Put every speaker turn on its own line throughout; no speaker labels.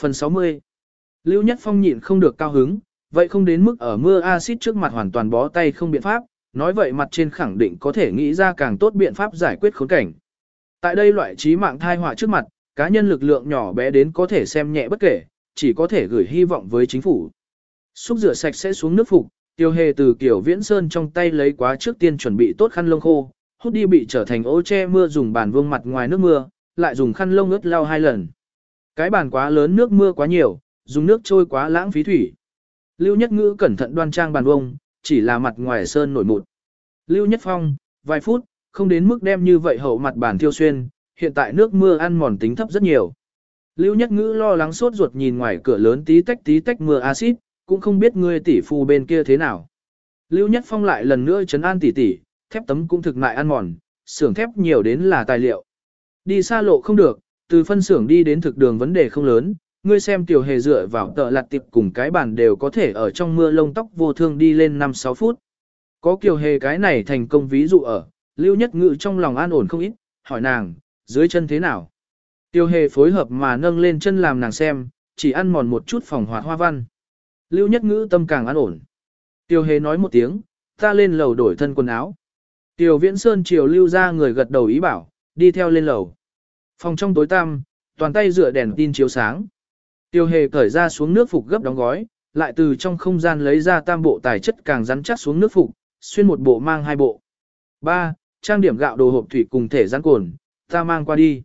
Phần 60 Lưu Nhất Phong nhịn không được cao hứng, vậy không đến mức ở mưa axit trước mặt hoàn toàn bó tay không biện pháp, nói vậy mặt trên khẳng định có thể nghĩ ra càng tốt biện pháp giải quyết khốn cảnh. Tại đây loại trí mạng thai họa trước mặt, cá nhân lực lượng nhỏ bé đến có thể xem nhẹ bất kể, chỉ có thể gửi hy vọng với chính phủ. Xúc rửa sạch sẽ xuống nước phục, tiêu hề từ kiểu viễn sơn trong tay lấy quá trước tiên chuẩn bị tốt khăn lông khô, hút đi bị trở thành ô che mưa dùng bàn vương mặt ngoài nước mưa, lại dùng khăn lông ướt lau hai lần. Cái bàn quá lớn nước mưa quá nhiều, dùng nước trôi quá lãng phí thủy. Lưu Nhất Ngữ cẩn thận đoan trang bàn vông, chỉ là mặt ngoài sơn nổi mụn. Lưu Nhất Phong, vài phút, không đến mức đem như vậy hậu mặt bàn thiêu xuyên, hiện tại nước mưa ăn mòn tính thấp rất nhiều. Lưu Nhất Ngữ lo lắng sốt ruột nhìn ngoài cửa lớn tí tách tí tách mưa axit, cũng không biết ngươi tỷ phu bên kia thế nào. Lưu Nhất Phong lại lần nữa chấn an tỷ tỷ, thép tấm cũng thực mại ăn mòn, xưởng thép nhiều đến là tài liệu. Đi xa lộ không được, từ phân xưởng đi đến thực đường vấn đề không lớn, ngươi xem tiểu hề dựa vào tợ lạt tiệp cùng cái bàn đều có thể ở trong mưa lông tóc vô thương đi lên 5-6 phút. Có kiều hề cái này thành công ví dụ ở, lưu nhất ngự trong lòng an ổn không ít, hỏi nàng, dưới chân thế nào? Tiêu hề phối hợp mà nâng lên chân làm nàng xem, chỉ ăn mòn một chút phòng hoạt hoa văn. Lưu nhất ngữ tâm càng an ổn. Tiêu hề nói một tiếng, ta lên lầu đổi thân quần áo. Tiêu viễn sơn chiều lưu ra người gật đầu ý bảo, đi theo lên lầu. Phòng trong tối tăm, toàn tay dựa đèn tin chiếu sáng. Tiêu hề cởi ra xuống nước phục gấp đóng gói, lại từ trong không gian lấy ra tam bộ tài chất càng rắn chắc xuống nước phục, xuyên một bộ mang hai bộ. 3. Trang điểm gạo đồ hộp thủy cùng thể rắn cồn, ta mang qua đi.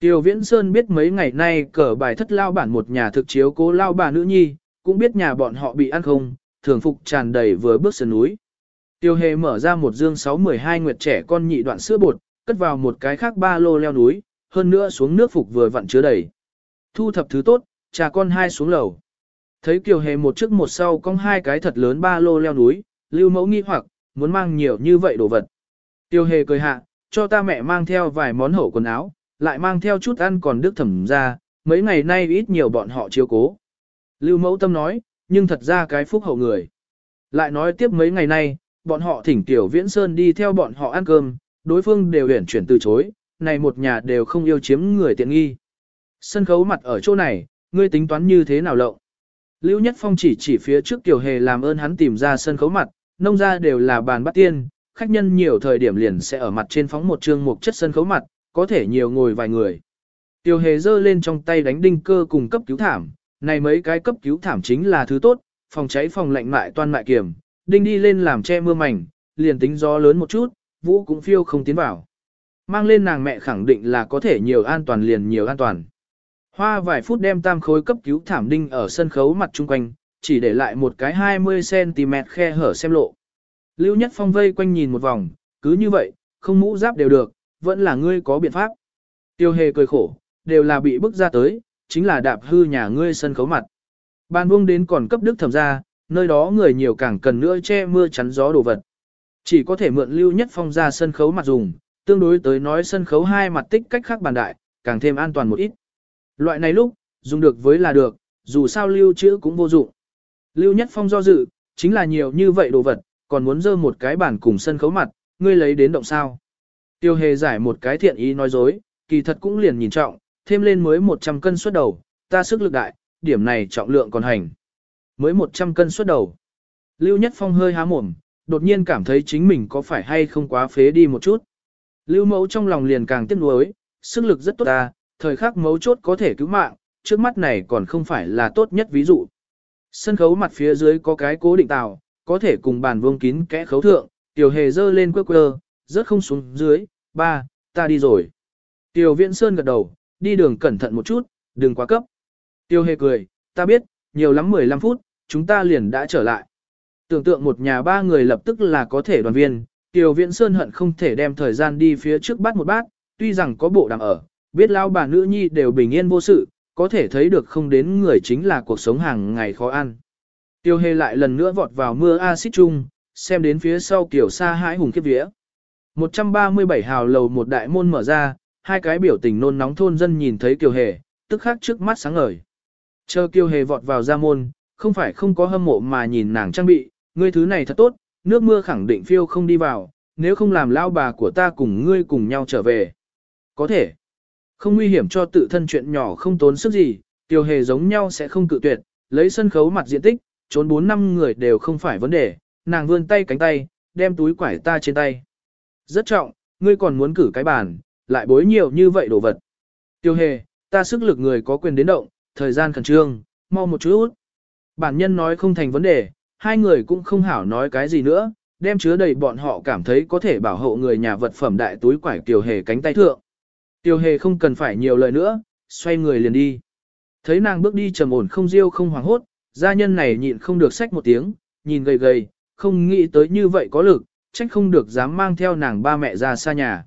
Tiêu Viễn Sơn biết mấy ngày nay cờ bài thất lao bản một nhà thực chiếu cố lao bà nữ nhi, cũng biết nhà bọn họ bị ăn không, thường phục tràn đầy vừa bước sườn núi. Tiêu Hề mở ra một dương 6-12 nguyệt trẻ con nhị đoạn sữa bột, cất vào một cái khác ba lô leo núi, hơn nữa xuống nước phục vừa vặn chứa đầy. Thu thập thứ tốt, cha con hai xuống lầu. Thấy Kiều Hề một trước một sau cong hai cái thật lớn ba lô leo núi, lưu mẫu nghi hoặc, muốn mang nhiều như vậy đồ vật. kiều Hề cười hạ, cho ta mẹ mang theo vài món hậu quần áo, lại mang theo chút ăn còn đức thẩm ra, mấy ngày nay ít nhiều bọn họ chiếu cố. Lưu mẫu tâm nói, nhưng thật ra cái phúc hậu người. Lại nói tiếp mấy ngày nay, bọn họ thỉnh Tiểu Viễn Sơn đi theo bọn họ ăn cơm, đối phương đều huyển chuyển từ chối, này một nhà đều không yêu chiếm người tiện nghi. Sân khấu mặt ở chỗ này, ngươi tính toán như thế nào lộng? Lưu Nhất Phong chỉ chỉ phía trước Tiểu Hề làm ơn hắn tìm ra sân khấu mặt, nông ra đều là bàn bắt tiên, khách nhân nhiều thời điểm liền sẽ ở mặt trên phóng một chương mục chất sân khấu mặt, có thể nhiều ngồi vài người. Tiểu Hề giơ lên trong tay đánh đinh cơ cùng cấp cứu thảm, này mấy cái cấp cứu thảm chính là thứ tốt, phòng cháy phòng lạnh mại toan mại kiểm, đinh đi lên làm che mưa mảnh, liền tính gió lớn một chút, vũ cũng phiêu không tiến vào. Mang lên nàng mẹ khẳng định là có thể nhiều an toàn liền nhiều an toàn. Hoa vài phút đem tam khối cấp cứu thảm đinh ở sân khấu mặt chung quanh, chỉ để lại một cái 20cm khe hở xem lộ. Lưu Nhất Phong vây quanh nhìn một vòng, cứ như vậy, không mũ giáp đều được, vẫn là ngươi có biện pháp. Tiêu hề cười khổ, đều là bị bức ra tới, chính là đạp hư nhà ngươi sân khấu mặt. Ban buông đến còn cấp đức thẩm ra, nơi đó người nhiều càng cần nữa che mưa chắn gió đồ vật. Chỉ có thể mượn Lưu Nhất Phong ra sân khấu mặt dùng, tương đối tới nói sân khấu hai mặt tích cách khác bàn đại, càng thêm an toàn một ít. Loại này lúc, dùng được với là được, dù sao lưu trữ cũng vô dụng. Lưu Nhất Phong do dự, chính là nhiều như vậy đồ vật, còn muốn dơ một cái bản cùng sân khấu mặt, ngươi lấy đến động sao. Tiêu hề giải một cái thiện ý nói dối, kỳ thật cũng liền nhìn trọng, thêm lên mới 100 cân suất đầu, ta sức lực đại, điểm này trọng lượng còn hành. Mới 100 cân suất đầu. Lưu Nhất Phong hơi há mồm, đột nhiên cảm thấy chính mình có phải hay không quá phế đi một chút. Lưu mẫu trong lòng liền càng tiếc nuối, sức lực rất tốt ta, thời khắc mấu chốt có thể cứu mạng, trước mắt này còn không phải là tốt nhất ví dụ. Sân khấu mặt phía dưới có cái cố định tạo, có thể cùng bàn vuông kín kẽ khấu thượng, tiểu hề dơ lên quơ quơ, rớt không xuống dưới, ba, ta đi rồi. Tiểu viện sơn gật đầu, đi đường cẩn thận một chút, đừng quá cấp. Tiêu hề cười, ta biết, nhiều lắm 15 phút, chúng ta liền đã trở lại. Tưởng tượng một nhà ba người lập tức là có thể đoàn viên, Tiểu Viễn Sơn hận không thể đem thời gian đi phía trước bắt một bát, tuy rằng có bộ đàm ở, biết lao bà nữ nhi đều bình yên vô sự, có thể thấy được không đến người chính là cuộc sống hàng ngày khó ăn. Tiêu hề lại lần nữa vọt vào mưa axit chung, xem đến phía sau kiểu xa hãi hùng kiếp vía. 137 hào lầu một đại môn mở ra, hai cái biểu tình nôn nóng thôn dân nhìn thấy kiều hề, tức khắc trước mắt sáng ngời. Chờ kiều hề vọt vào ra môn, không phải không có hâm mộ mà nhìn nàng trang bị, ngươi thứ này thật tốt, nước mưa khẳng định phiêu không đi vào, nếu không làm lao bà của ta cùng ngươi cùng nhau trở về. Có thể. Không nguy hiểm cho tự thân chuyện nhỏ không tốn sức gì, Tiêu hề giống nhau sẽ không cự tuyệt, lấy sân khấu mặt diện tích, trốn 4 năm người đều không phải vấn đề, nàng vươn tay cánh tay, đem túi quải ta trên tay. Rất trọng, ngươi còn muốn cử cái bàn, lại bối nhiều như vậy đồ vật. Tiêu hề, ta sức lực người có quyền đến động, thời gian khẩn trương, mau một chút. Bản nhân nói không thành vấn đề, hai người cũng không hảo nói cái gì nữa, đem chứa đầy bọn họ cảm thấy có thể bảo hộ người nhà vật phẩm đại túi quải tiểu hề cánh tay thượng. Tiểu hề không cần phải nhiều lời nữa, xoay người liền đi. Thấy nàng bước đi trầm ổn không riêu không hoảng hốt, gia nhân này nhịn không được sách một tiếng, nhìn gầy gầy, không nghĩ tới như vậy có lực, trách không được dám mang theo nàng ba mẹ ra xa nhà.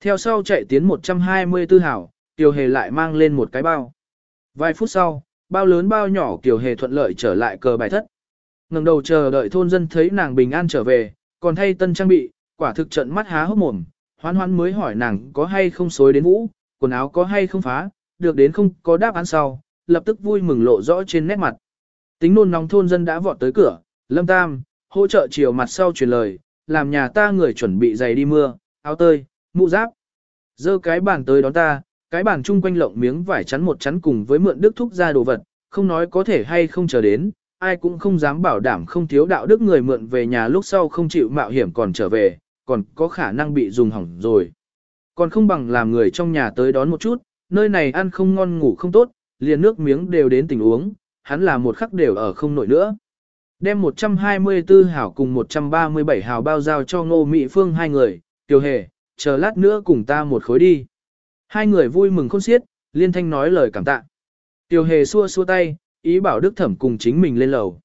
Theo sau chạy tiến 124 hảo, Tiểu Hề lại mang lên một cái bao. Vài phút sau, bao lớn bao nhỏ Tiểu Hề thuận lợi trở lại cờ bài thất ngẩng đầu chờ đợi thôn dân thấy nàng bình an trở về, còn thay tân trang bị, quả thực trận mắt há hốc mồm, hoan hoan mới hỏi nàng có hay không xối đến vũ, quần áo có hay không phá, được đến không có đáp án sau, lập tức vui mừng lộ rõ trên nét mặt. Tính nôn nóng thôn dân đã vọt tới cửa, lâm tam, hỗ trợ chiều mặt sau truyền lời, làm nhà ta người chuẩn bị giày đi mưa, áo tơi, mũ giáp. Dơ cái bàn tới đón ta, cái bàn chung quanh lộng miếng vải chắn một chắn cùng với mượn đức thúc ra đồ vật, không nói có thể hay không chờ đến, ai cũng không dám bảo đảm không thiếu đạo đức người mượn về nhà lúc sau không chịu mạo hiểm còn trở về, còn có khả năng bị dùng hỏng rồi. Còn không bằng làm người trong nhà tới đón một chút, nơi này ăn không ngon ngủ không tốt, liền nước miếng đều đến tình uống, hắn là một khắc đều ở không nổi nữa. Đem 124 hảo cùng 137 hảo bao giao cho ngô Mị Phương hai người, tiểu hề, chờ lát nữa cùng ta một khối đi. Hai người vui mừng khôn xiết, liên thanh nói lời cảm tạ. Tiểu hề xua xua tay, ý bảo Đức Thẩm cùng chính mình lên lầu.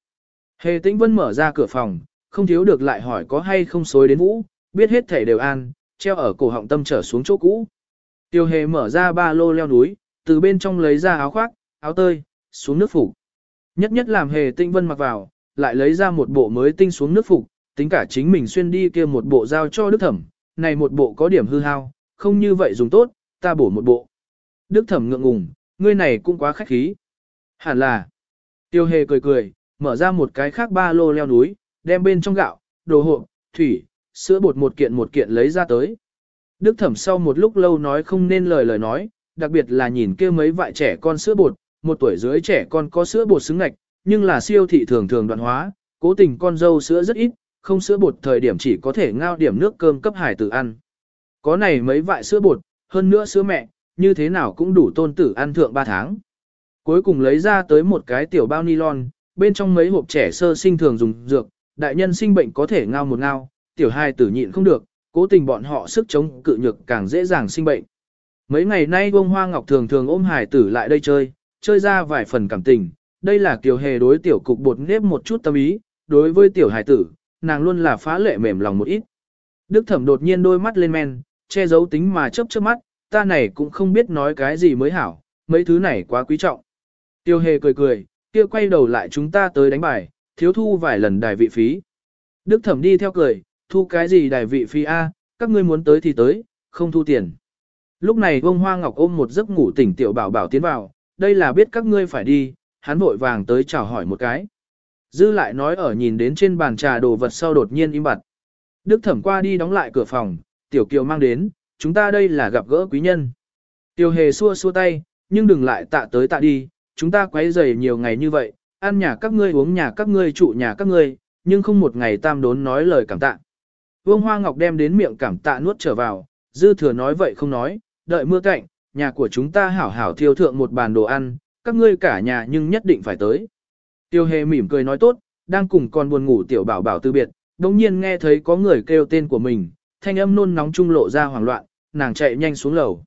Hề tĩnh vân mở ra cửa phòng, không thiếu được lại hỏi có hay không xối đến vũ, biết hết thể đều an, treo ở cổ họng tâm trở xuống chỗ cũ. Tiêu hề mở ra ba lô leo núi, từ bên trong lấy ra áo khoác, áo tơi, xuống nước phủ. Nhất nhất làm hề tĩnh vân mặc vào, lại lấy ra một bộ mới tinh xuống nước phục, tính cả chính mình xuyên đi kia một bộ giao cho Đức Thẩm, này một bộ có điểm hư hao, không như vậy dùng tốt, ta bổ một bộ. Đức Thẩm ngượng ngùng, ngươi này cũng quá khách khí. Hẳn là, tiêu hề cười cười, mở ra một cái khác ba lô leo núi, đem bên trong gạo, đồ hộp, thủy, sữa bột một kiện một kiện lấy ra tới. Đức Thẩm sau một lúc lâu nói không nên lời lời nói, đặc biệt là nhìn kia mấy vại trẻ con sữa bột, một tuổi dưới trẻ con có sữa bột xứng ngạch, nhưng là siêu thị thường thường đoạn hóa, cố tình con dâu sữa rất ít, không sữa bột thời điểm chỉ có thể ngao điểm nước cơm cấp hải tử ăn. Có này mấy vại sữa bột, hơn nữa sữa mẹ, như thế nào cũng đủ tôn tử ăn thượng 3 tháng. Cuối cùng lấy ra tới một cái tiểu bao nylon, bên trong mấy hộp trẻ sơ sinh thường dùng dược, đại nhân sinh bệnh có thể ngao một ngao, tiểu hai tử nhịn không được, cố tình bọn họ sức chống cự nhược càng dễ dàng sinh bệnh. Mấy ngày nay bông hoa ngọc thường thường ôm hải tử lại đây chơi, chơi ra vài phần cảm tình, đây là kiều hề đối tiểu cục bột nếp một chút tâm ý, đối với tiểu hải tử, nàng luôn là phá lệ mềm lòng một ít. Đức thẩm đột nhiên đôi mắt lên men, che giấu tính mà chớp chớp mắt, ta này cũng không biết nói cái gì mới hảo, mấy thứ này quá quý trọng. Tiêu hề cười cười, kia quay đầu lại chúng ta tới đánh bài, thiếu thu vài lần đài vị phí. Đức thẩm đi theo cười, thu cái gì đài vị phí A, các ngươi muốn tới thì tới, không thu tiền. Lúc này vông hoa ngọc ôm một giấc ngủ tỉnh tiểu bảo bảo tiến vào, đây là biết các ngươi phải đi, hắn vội vàng tới chào hỏi một cái. Dư lại nói ở nhìn đến trên bàn trà đồ vật sau đột nhiên im bặt. Đức thẩm qua đi đóng lại cửa phòng, tiểu kiều mang đến, chúng ta đây là gặp gỡ quý nhân. Tiểu hề xua xua tay, nhưng đừng lại tạ tới tạ đi, chúng ta quấy rầy nhiều ngày như vậy, ăn nhà các ngươi uống nhà các ngươi trụ nhà các ngươi, nhưng không một ngày tam đốn nói lời cảm tạ. Vương Hoa Ngọc đem đến miệng cảm tạ nuốt trở vào, dư thừa nói vậy không nói, đợi mưa cạnh, nhà của chúng ta hảo hảo thiêu thượng một bàn đồ ăn, các ngươi cả nhà nhưng nhất định phải tới. Tiêu hề mỉm cười nói tốt, đang cùng con buồn ngủ tiểu bảo bảo từ biệt, đồng nhiên nghe thấy có người kêu tên của mình, thanh âm nôn nóng trung lộ ra hoảng loạn, nàng chạy nhanh xuống lầu.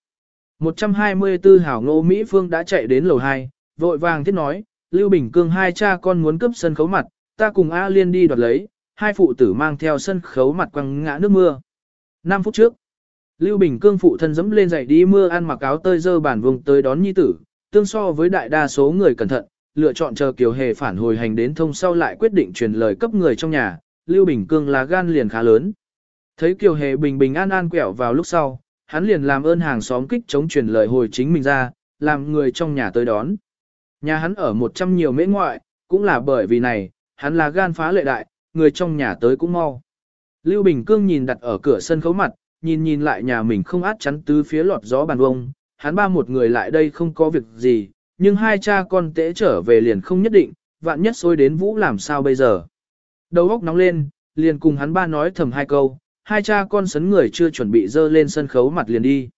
124 hảo ngô Mỹ Phương đã chạy đến lầu 2, vội vàng thiết nói, Lưu Bình Cương hai cha con muốn cướp sân khấu mặt, ta cùng A Liên đi đoạt lấy, hai phụ tử mang theo sân khấu mặt quăng ngã nước mưa. 5 phút trước, Lưu Bình Cương phụ thân dẫm lên giày đi mưa ăn mặc áo tơi dơ bản vùng tới đón nhi tử, tương so với đại đa số người cẩn thận, lựa chọn chờ Kiều Hề phản hồi hành đến thông sau lại quyết định truyền lời cấp người trong nhà, Lưu Bình Cương là gan liền khá lớn. Thấy Kiều Hề bình bình an an quẹo vào lúc sau, hắn liền làm ơn hàng xóm kích chống truyền lời hồi chính mình ra, làm người trong nhà tới đón. Nhà hắn ở một trăm nhiều mễ ngoại, cũng là bởi vì này, hắn là gan phá lệ đại, người trong nhà tới cũng mau. Lưu Bình Cương nhìn đặt ở cửa sân khấu mặt, nhìn nhìn lại nhà mình không át chắn tứ phía lọt gió bàn vông, hắn ba một người lại đây không có việc gì, nhưng hai cha con tễ trở về liền không nhất định, vạn nhất xôi đến vũ làm sao bây giờ. Đầu óc nóng lên, liền cùng hắn ba nói thầm hai câu, hai cha con sấn người chưa chuẩn bị dơ lên sân khấu mặt liền đi.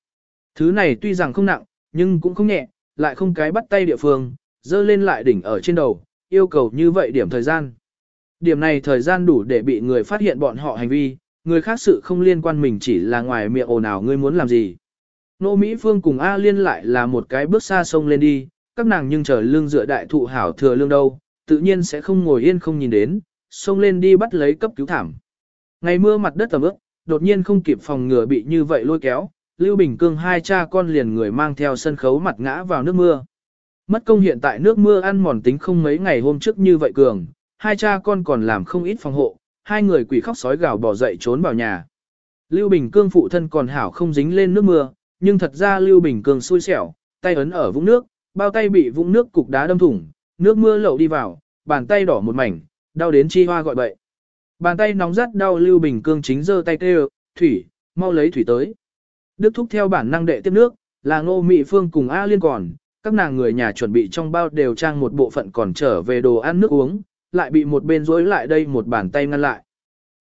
Thứ này tuy rằng không nặng, nhưng cũng không nhẹ, lại không cái bắt tay địa phương, dơ lên lại đỉnh ở trên đầu, yêu cầu như vậy điểm thời gian. Điểm này thời gian đủ để bị người phát hiện bọn họ hành vi, người khác sự không liên quan mình chỉ là ngoài miệng ồn ào ngươi muốn làm gì. Nô Mỹ Phương cùng A Liên lại là một cái bước xa sông lên đi, các nàng nhưng chờ lương dựa đại thụ hảo thừa lương đâu, tự nhiên sẽ không ngồi yên không nhìn đến, xông lên đi bắt lấy cấp cứu thảm. Ngày mưa mặt đất tầm ướp, đột nhiên không kịp phòng ngừa bị như vậy lôi kéo, Lưu Bình Cương hai cha con liền người mang theo sân khấu mặt ngã vào nước mưa. Mất công hiện tại nước mưa ăn mòn tính không mấy ngày hôm trước như vậy cường, hai cha con còn làm không ít phòng hộ, hai người quỷ khóc sói gào bỏ dậy trốn vào nhà. Lưu Bình Cương phụ thân còn hảo không dính lên nước mưa, nhưng thật ra Lưu Bình Cương xui xẻo, tay ấn ở vũng nước, bao tay bị vũng nước cục đá đâm thủng, nước mưa lậu đi vào, bàn tay đỏ một mảnh, đau đến chi hoa gọi bậy. Bàn tay nóng rát đau Lưu Bình Cương chính giơ tay kêu, "Thủy, mau lấy thủy tới." Đức thúc theo bản năng đệ tiếp nước, là Ngô Mị Phương cùng A Liên còn, các nàng người nhà chuẩn bị trong bao đều trang một bộ phận còn trở về đồ ăn nước uống, lại bị một bên rối lại đây một bàn tay ngăn lại.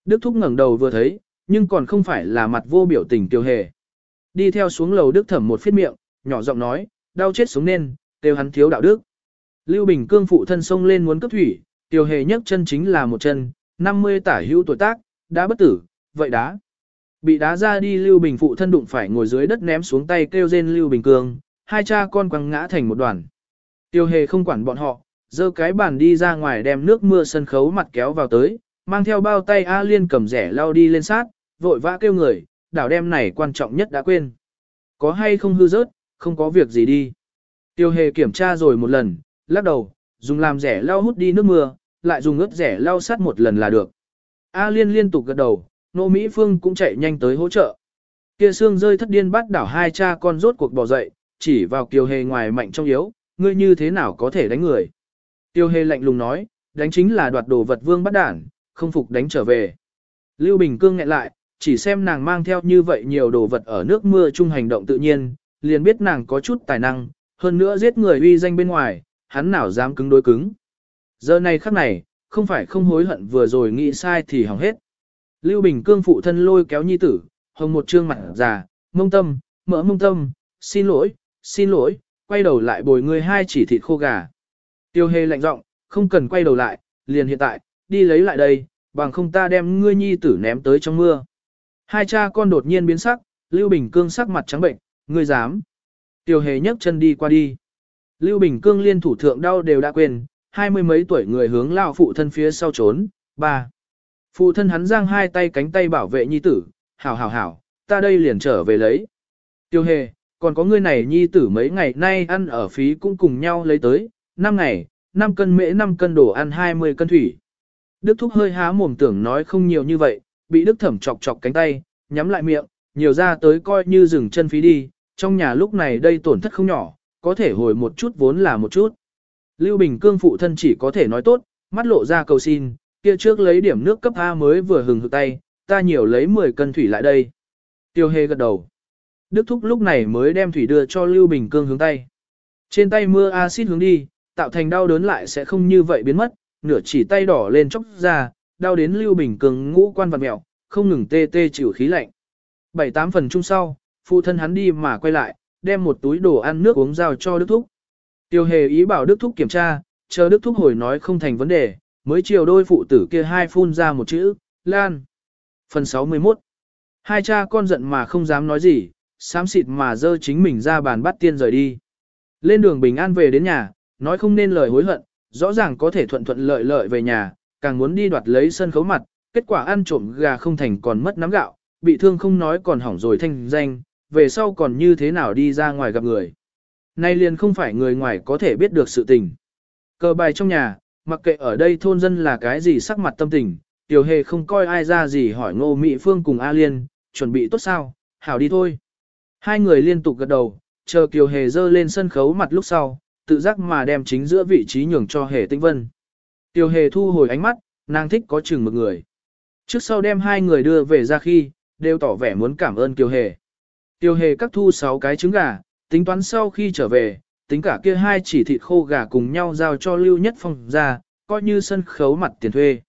Đức thúc ngẩng đầu vừa thấy, nhưng còn không phải là mặt vô biểu tình tiêu hề. Đi theo xuống lầu Đức thẩm một phiết miệng, nhỏ giọng nói, đau chết xuống nên, đều hắn thiếu đạo đức. Lưu Bình Cương phụ thân sông lên muốn cấp thủy, tiêu hề nhấc chân chính là một chân, 50 tả hữu tuổi tác, đã bất tử, vậy đá. Bị đá ra đi Lưu Bình phụ thân đụng phải ngồi dưới đất ném xuống tay kêu rên Lưu Bình Cương, hai cha con quăng ngã thành một đoàn. Tiêu hề không quản bọn họ, giơ cái bàn đi ra ngoài đem nước mưa sân khấu mặt kéo vào tới, mang theo bao tay A Liên cầm rẻ lao đi lên sát, vội vã kêu người, đảo đem này quan trọng nhất đã quên. Có hay không hư rớt, không có việc gì đi. Tiêu hề kiểm tra rồi một lần, lắc đầu, dùng làm rẻ lau hút đi nước mưa, lại dùng ướt rẻ lau sát một lần là được. A liên liên tục gật đầu, nô Mỹ Phương cũng chạy nhanh tới hỗ trợ. Kia xương rơi thất điên bắt đảo hai cha con rốt cuộc bỏ dậy, chỉ vào kiều hề ngoài mạnh trong yếu, ngươi như thế nào có thể đánh người. Tiêu hề lạnh lùng nói, đánh chính là đoạt đồ vật vương bắt đản, không phục đánh trở về. Lưu Bình Cương nghẹn lại, chỉ xem nàng mang theo như vậy nhiều đồ vật ở nước mưa chung hành động tự nhiên, liền biết nàng có chút tài năng, hơn nữa giết người uy danh bên ngoài, hắn nào dám cứng đối cứng. Giờ này khắc này, không phải không hối hận vừa rồi nghĩ sai thì hỏng hết. Lưu Bình Cương phụ thân lôi kéo nhi tử, hồng một trương mặt già, mông tâm, mỡ mông tâm, xin lỗi, xin lỗi, quay đầu lại bồi ngươi hai chỉ thịt khô gà. Tiêu hề lạnh giọng, không cần quay đầu lại, liền hiện tại, đi lấy lại đây, bằng không ta đem ngươi nhi tử ném tới trong mưa. Hai cha con đột nhiên biến sắc, Lưu Bình Cương sắc mặt trắng bệnh, ngươi dám. Tiêu hề nhấc chân đi qua đi. Lưu Bình Cương liên thủ thượng đau đều đã quên, hai mươi mấy tuổi người hướng lao phụ thân phía sau trốn. Ba. Phụ thân hắn giang hai tay cánh tay bảo vệ nhi tử, hảo hảo hảo, ta đây liền trở về lấy. Tiêu hề, còn có người này nhi tử mấy ngày nay ăn ở phí cũng cùng nhau lấy tới, 5 ngày, 5 cân mễ 5 cân đồ ăn 20 cân thủy. Đức Thúc hơi há mồm tưởng nói không nhiều như vậy, bị Đức Thẩm chọc chọc cánh tay, nhắm lại miệng, nhiều ra tới coi như dừng chân phí đi, trong nhà lúc này đây tổn thất không nhỏ, có thể hồi một chút vốn là một chút. Lưu Bình Cương phụ thân chỉ có thể nói tốt, mắt lộ ra cầu xin, kia trước lấy điểm nước cấp A mới vừa hừng hực tay, ta nhiều lấy 10 cân thủy lại đây. Tiêu hề gật đầu. Đức Thúc lúc này mới đem thủy đưa cho Lưu Bình Cương hướng tay. Trên tay mưa axit hướng đi, tạo thành đau đớn lại sẽ không như vậy biến mất, nửa chỉ tay đỏ lên chốc ra, đau đến Lưu Bình Cương ngũ quan vật mẹo, không ngừng tê tê chịu khí lạnh. Bảy tám phần chung sau, phụ thân hắn đi mà quay lại, đem một túi đồ ăn nước uống giao cho Đức Thúc. Tiêu hề ý bảo Đức Thúc kiểm tra, chờ Đức Thúc hồi nói không thành vấn đề, mới chiều đôi phụ tử kia hai phun ra một chữ, Lan. Phần 61 Hai cha con giận mà không dám nói gì, xám xịt mà dơ chính mình ra bàn bắt tiên rời đi. Lên đường bình an về đến nhà, nói không nên lời hối hận, rõ ràng có thể thuận thuận lợi lợi về nhà, càng muốn đi đoạt lấy sân khấu mặt, kết quả ăn trộm gà không thành còn mất nắm gạo, bị thương không nói còn hỏng rồi thanh danh, về sau còn như thế nào đi ra ngoài gặp người. Nay liền không phải người ngoài có thể biết được sự tình. Cờ bài trong nhà, mặc kệ ở đây thôn dân là cái gì sắc mặt tâm tình, tiểu hề không coi ai ra gì hỏi ngô Mỹ Phương cùng A Liên, chuẩn bị tốt sao, hảo đi thôi. Hai người liên tục gật đầu, chờ Kiều Hề dơ lên sân khấu mặt lúc sau, tự giác mà đem chính giữa vị trí nhường cho Hề Tinh Vân. Kiều Hề thu hồi ánh mắt, nàng thích có chừng một người. Trước sau đem hai người đưa về ra khi, đều tỏ vẻ muốn cảm ơn Kiều Hề. Kiều Hề cắt thu 6 cái trứng gà, tính toán sau khi trở về, tính cả kia hai chỉ thịt khô gà cùng nhau giao cho Lưu Nhất Phong ra, coi như sân khấu mặt tiền thuê.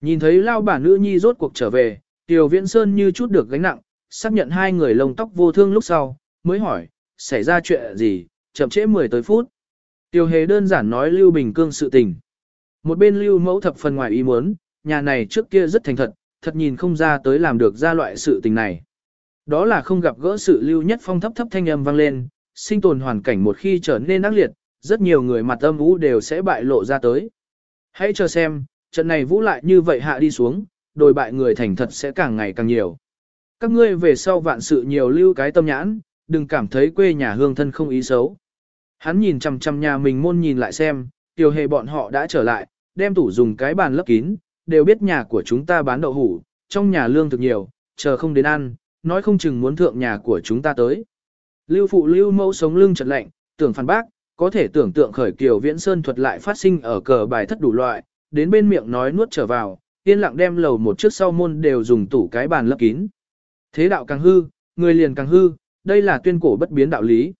Nhìn thấy lao bản nữ nhi rốt cuộc trở về, Tiểu Viễn Sơn như chút được gánh nặng, xác nhận hai người lông tóc vô thương lúc sau, mới hỏi, xảy ra chuyện gì, chậm trễ 10 tới phút. Tiêu Hề đơn giản nói Lưu Bình Cương sự tình. Một bên Lưu Mẫu thập phần ngoài ý muốn, nhà này trước kia rất thành thật, thật nhìn không ra tới làm được ra loại sự tình này. Đó là không gặp gỡ sự Lưu Nhất Phong thấp thấp thanh âm vang lên, sinh tồn hoàn cảnh một khi trở nên ác liệt, rất nhiều người mặt âm vũ đều sẽ bại lộ ra tới. Hãy chờ xem, trận này vũ lại như vậy hạ đi xuống, đồi bại người thành thật sẽ càng ngày càng nhiều. Các ngươi về sau vạn sự nhiều lưu cái tâm nhãn, đừng cảm thấy quê nhà hương thân không ý xấu. Hắn nhìn chằm chằm nhà mình môn nhìn lại xem, tiểu hề bọn họ đã trở lại, đem tủ dùng cái bàn lấp kín, đều biết nhà của chúng ta bán đậu hủ, trong nhà lương thực nhiều, chờ không đến ăn, nói không chừng muốn thượng nhà của chúng ta tới. Lưu phụ lưu mẫu sống lưng chật lạnh, tưởng phản bác, có thể tưởng tượng khởi kiều viễn sơn thuật lại phát sinh ở cờ bài thất đủ loại, đến bên miệng nói nuốt trở vào, yên lặng đem lầu một trước sau môn đều dùng tủ cái bàn lấp kín. Thế đạo càng hư, người liền càng hư, đây là tuyên cổ bất biến đạo lý.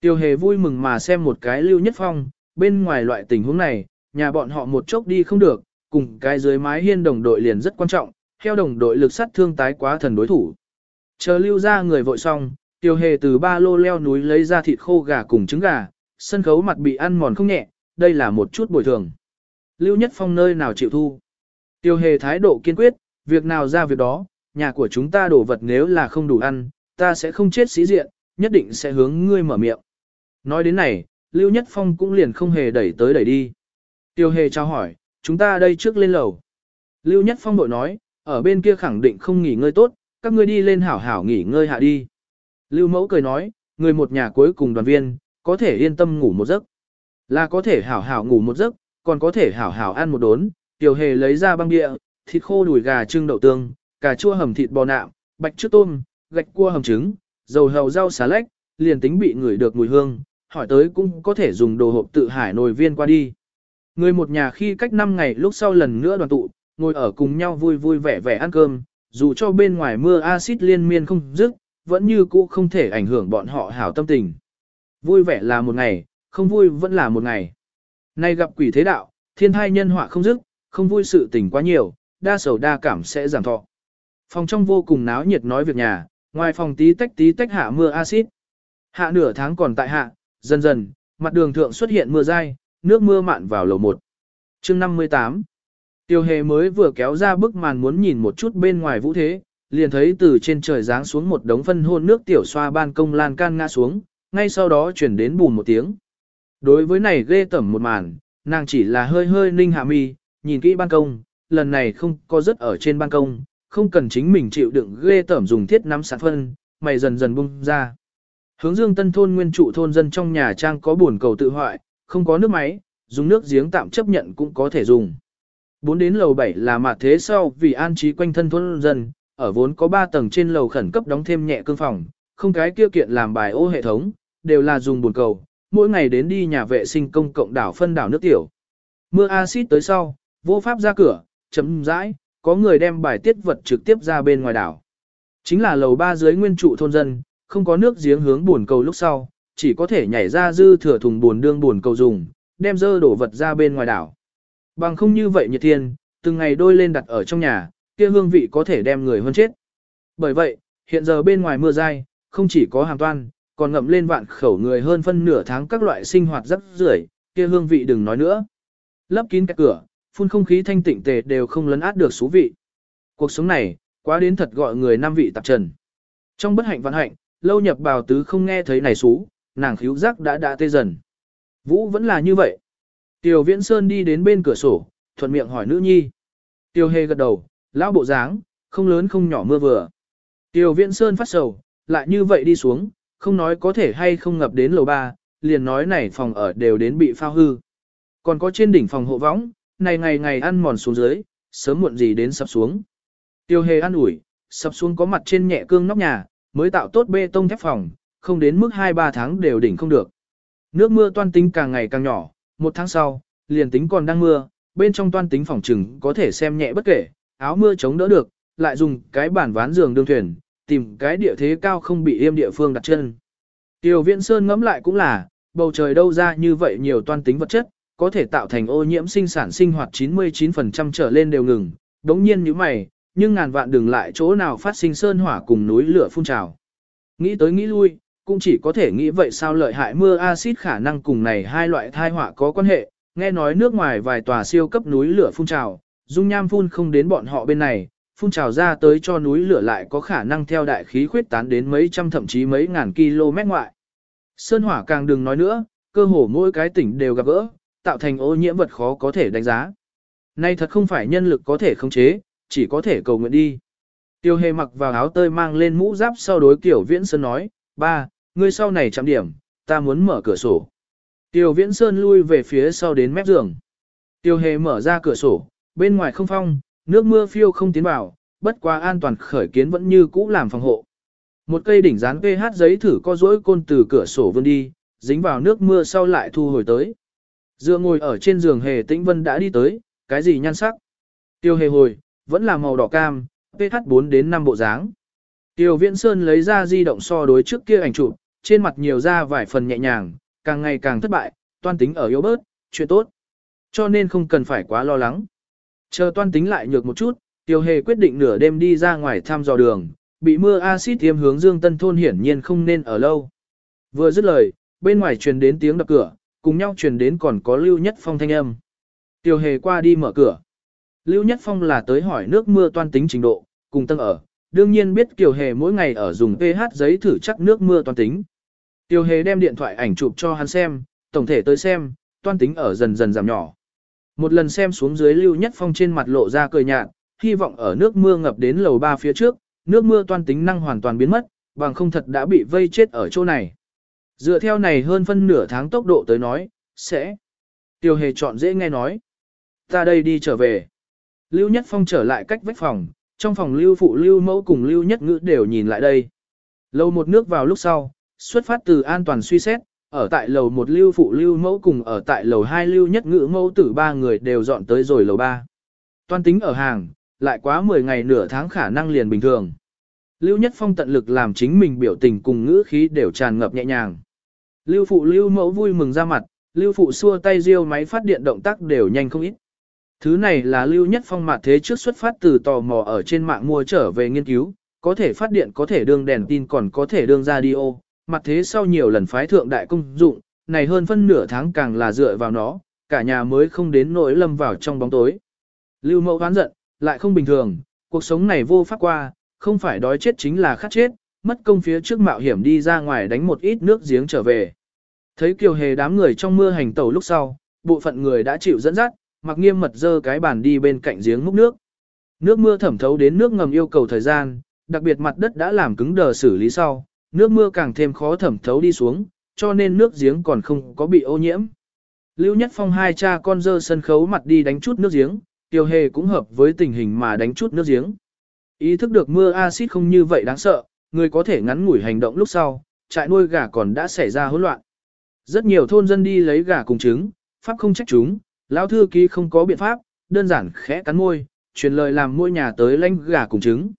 Tiêu hề vui mừng mà xem một cái lưu nhất phong, bên ngoài loại tình huống này, nhà bọn họ một chốc đi không được, cùng cái dưới mái hiên đồng đội liền rất quan trọng, theo đồng đội lực sát thương tái quá thần đối thủ. Chờ lưu ra người vội xong, tiêu hề từ ba lô leo núi lấy ra thịt khô gà cùng trứng gà, sân khấu mặt bị ăn mòn không nhẹ, đây là một chút bồi thường. Lưu Nhất Phong nơi nào chịu thu. Tiêu hề thái độ kiên quyết, việc nào ra việc đó, nhà của chúng ta đổ vật nếu là không đủ ăn, ta sẽ không chết sĩ diện, nhất định sẽ hướng ngươi mở miệng. Nói đến này, Lưu Nhất Phong cũng liền không hề đẩy tới đẩy đi. Tiêu hề trao hỏi, chúng ta đây trước lên lầu. Lưu Nhất Phong bội nói, ở bên kia khẳng định không nghỉ ngơi tốt, các ngươi đi lên hảo hảo nghỉ ngơi hạ đi. Lưu Mẫu cười nói, người một nhà cuối cùng đoàn viên, có thể yên tâm ngủ một giấc. Là có thể hảo hảo ngủ một giấc, còn có thể hảo hảo ăn một đốn. Tiểu hề lấy ra băng địa, thịt khô đùi gà trưng đậu tương, cà chua hầm thịt bò nạm, bạch trước tôm, gạch cua hầm trứng, dầu hầu rau xà lách, liền tính bị người được mùi hương, hỏi tới cũng có thể dùng đồ hộp tự hải nồi viên qua đi. Người một nhà khi cách 5 ngày lúc sau lần nữa đoàn tụ, ngồi ở cùng nhau vui vui vẻ vẻ ăn cơm, dù cho bên ngoài mưa axit liên miên không dứt, vẫn như cũ không thể ảnh hưởng bọn họ hảo tâm tình. Vui vẻ là một ngày, không vui vẫn là một ngày. Nay gặp quỷ thế đạo, thiên thai nhân họa không dứt, không vui sự tình quá nhiều, đa sầu đa cảm sẽ giảm thọ. Phòng trong vô cùng náo nhiệt nói việc nhà, ngoài phòng tí tách tí tách hạ mưa axit. Hạ nửa tháng còn tại hạ, dần dần, mặt đường thượng xuất hiện mưa dai, nước mưa mạn vào lầu 1. chương 58 Tiêu hề mới vừa kéo ra bức màn muốn nhìn một chút bên ngoài vũ thế, liền thấy từ trên trời giáng xuống một đống phân hôn nước tiểu xoa ban công lan can ngã xuống, ngay sau đó chuyển đến bùn một tiếng. Đối với này ghê tẩm một màn, nàng chỉ là hơi hơi ninh hạ mi, nhìn kỹ ban công, lần này không có rất ở trên ban công, không cần chính mình chịu đựng ghê tởm dùng thiết nắm sản phân, mày dần dần bung ra. Hướng dương tân thôn nguyên trụ thôn dân trong nhà trang có buồn cầu tự hoại, không có nước máy, dùng nước giếng tạm chấp nhận cũng có thể dùng. Bốn đến lầu 7 là mặt thế sau vì an trí quanh thân thôn dân, ở vốn có 3 tầng trên lầu khẩn cấp đóng thêm nhẹ cương phòng, không cái kia kiện làm bài ô hệ thống, đều là dùng buồn cầu, mỗi ngày đến đi nhà vệ sinh công cộng đảo phân đảo nước tiểu. Mưa axit tới sau, vô pháp ra cửa, chấm rãi, có người đem bài tiết vật trực tiếp ra bên ngoài đảo. Chính là lầu ba dưới nguyên trụ thôn dân, không có nước giếng hướng buồn cầu lúc sau, chỉ có thể nhảy ra dư thừa thùng buồn đương buồn cầu dùng, đem dơ đổ vật ra bên ngoài đảo. Bằng không như vậy nhiệt thiên, từng ngày đôi lên đặt ở trong nhà, kia hương vị có thể đem người hơn chết. Bởi vậy, hiện giờ bên ngoài mưa dai, không chỉ có hàng toan, còn ngậm lên vạn khẩu người hơn phân nửa tháng các loại sinh hoạt rất rưởi, kia hương vị đừng nói nữa. Lấp kín cái cửa, phun không khí thanh tịnh tề đều không lấn át được số vị. Cuộc sống này, quá đến thật gọi người năm vị tạp trần. Trong bất hạnh vạn hạnh, lâu nhập bào tứ không nghe thấy này xú, nàng khíu giác đã đã tê dần. Vũ vẫn là như vậy. Tiểu Viễn Sơn đi đến bên cửa sổ, thuận miệng hỏi nữ nhi. Tiêu Hề gật đầu, lão bộ dáng, không lớn không nhỏ mưa vừa. Tiêu Viễn Sơn phát sầu, lại như vậy đi xuống, không nói có thể hay không ngập đến lầu ba, liền nói này phòng ở đều đến bị phao hư. Còn có trên đỉnh phòng hộ võng, này ngày ngày ăn mòn xuống dưới, sớm muộn gì đến sập xuống. Tiêu hề ăn ủi, sập xuống có mặt trên nhẹ cương nóc nhà, mới tạo tốt bê tông thép phòng, không đến mức 2-3 tháng đều đỉnh không được. Nước mưa toan tính càng ngày càng nhỏ, một tháng sau, liền tính còn đang mưa, bên trong toan tính phòng trừng có thể xem nhẹ bất kể, áo mưa chống đỡ được, lại dùng cái bản ván giường đương thuyền, tìm cái địa thế cao không bị yêm địa phương đặt chân. Tiêu Viễn Sơn ngẫm lại cũng là, bầu trời đâu ra như vậy nhiều toan tính vật chất, có thể tạo thành ô nhiễm sinh sản sinh hoạt 99% trở lên đều ngừng, đống nhiên như mày, nhưng ngàn vạn đừng lại chỗ nào phát sinh sơn hỏa cùng núi lửa phun trào. Nghĩ tới nghĩ lui, cũng chỉ có thể nghĩ vậy sao lợi hại mưa axit khả năng cùng này hai loại thai họa có quan hệ, nghe nói nước ngoài vài tòa siêu cấp núi lửa phun trào, dung nham phun không đến bọn họ bên này, phun trào ra tới cho núi lửa lại có khả năng theo đại khí khuyết tán đến mấy trăm thậm chí mấy ngàn km ngoại. Sơn hỏa càng đừng nói nữa, cơ hồ mỗi cái tỉnh đều gặp gỡ, tạo thành ô nhiễm vật khó có thể đánh giá. Nay thật không phải nhân lực có thể khống chế, chỉ có thể cầu nguyện đi. Tiêu hề mặc vào áo tơi mang lên mũ giáp sau đối kiểu viễn sơn nói, ba, ngươi sau này chạm điểm, ta muốn mở cửa sổ. Tiêu viễn sơn lui về phía sau đến mép giường. Tiêu hề mở ra cửa sổ, bên ngoài không phong, nước mưa phiêu không tiến vào, bất quá an toàn khởi kiến vẫn như cũ làm phòng hộ. Một cây đỉnh dán PH giấy thử co rỗi côn từ cửa sổ vươn đi, dính vào nước mưa sau lại thu hồi tới. Dựa ngồi ở trên giường hề tĩnh vân đã đi tới, cái gì nhan sắc? Tiêu hề hồi, vẫn là màu đỏ cam, PH 4 đến 5 bộ dáng. Tiêu Viễn Sơn lấy ra di động so đối trước kia ảnh chụp, trên mặt nhiều ra vài phần nhẹ nhàng, càng ngày càng thất bại, toan tính ở yếu bớt, chuyện tốt. Cho nên không cần phải quá lo lắng. Chờ toan tính lại nhược một chút, Tiêu Hề quyết định nửa đêm đi ra ngoài thăm dò đường, bị mưa axit tiêm hướng Dương Tân thôn hiển nhiên không nên ở lâu. Vừa dứt lời, bên ngoài truyền đến tiếng đập cửa, cùng nhau truyền đến còn có Lưu Nhất Phong thanh âm. Tiêu Hề qua đi mở cửa. Lưu Nhất Phong là tới hỏi nước mưa toan tính trình độ, cùng tân ở, đương nhiên biết Kiều Hề mỗi ngày ở dùng pH giấy thử chắc nước mưa toan tính. Tiêu Hề đem điện thoại ảnh chụp cho hắn xem, tổng thể tới xem, toan tính ở dần dần giảm nhỏ. Một lần xem xuống dưới Lưu Nhất Phong trên mặt lộ ra cười nhạt, hy vọng ở nước mưa ngập đến lầu ba phía trước, nước mưa toan tính năng hoàn toàn biến mất, bằng không thật đã bị vây chết ở chỗ này. Dựa theo này hơn phân nửa tháng tốc độ tới nói, sẽ. Tiêu hề chọn dễ nghe nói. Ta đây đi trở về. Lưu Nhất Phong trở lại cách vách phòng, trong phòng Lưu Phụ Lưu Mẫu cùng Lưu Nhất Ngữ đều nhìn lại đây. Lầu một nước vào lúc sau, xuất phát từ an toàn suy xét, ở tại lầu một Lưu Phụ Lưu Mẫu cùng ở tại lầu hai Lưu Nhất Ngữ Mẫu tử ba người đều dọn tới rồi lầu ba. Toàn tính ở hàng, lại quá 10 ngày nửa tháng khả năng liền bình thường. Lưu Nhất Phong tận lực làm chính mình biểu tình cùng ngữ khí đều tràn ngập nhẹ nhàng. Lưu Phụ Lưu Mẫu vui mừng ra mặt, Lưu Phụ xua tay riêu máy phát điện động tác đều nhanh không ít. Thứ này là Lưu Nhất Phong mặt thế trước xuất phát từ tò mò ở trên mạng mua trở về nghiên cứu, có thể phát điện có thể đương đèn tin còn có thể đương radio, mặt thế sau nhiều lần phái thượng đại công dụng, này hơn phân nửa tháng càng là dựa vào nó, cả nhà mới không đến nỗi lâm vào trong bóng tối. Lưu Mẫu hoán giận, lại không bình thường, cuộc sống này vô pháp qua, không phải đói chết chính là khát chết, mất công phía trước mạo hiểm đi ra ngoài đánh một ít nước giếng trở về. Thấy kiều hề đám người trong mưa hành tẩu lúc sau, bộ phận người đã chịu dẫn dắt, mặc nghiêm mật dơ cái bàn đi bên cạnh giếng múc nước. Nước mưa thẩm thấu đến nước ngầm yêu cầu thời gian, đặc biệt mặt đất đã làm cứng đờ xử lý sau, nước mưa càng thêm khó thẩm thấu đi xuống, cho nên nước giếng còn không có bị ô nhiễm. Lưu Nhất Phong hai cha con dơ sân khấu mặt đi đánh chút nước giếng, Tiêu Hề cũng hợp với tình hình mà đánh chút nước giếng. Ý thức được mưa axit không như vậy đáng sợ, người có thể ngắn ngủi hành động lúc sau, trại nuôi gà còn đã xảy ra hỗn loạn. Rất nhiều thôn dân đi lấy gà cùng trứng, pháp không trách chúng, lão thư ký không có biện pháp, đơn giản khẽ cắn môi, truyền lời làm mỗi nhà tới lanh gà cùng trứng.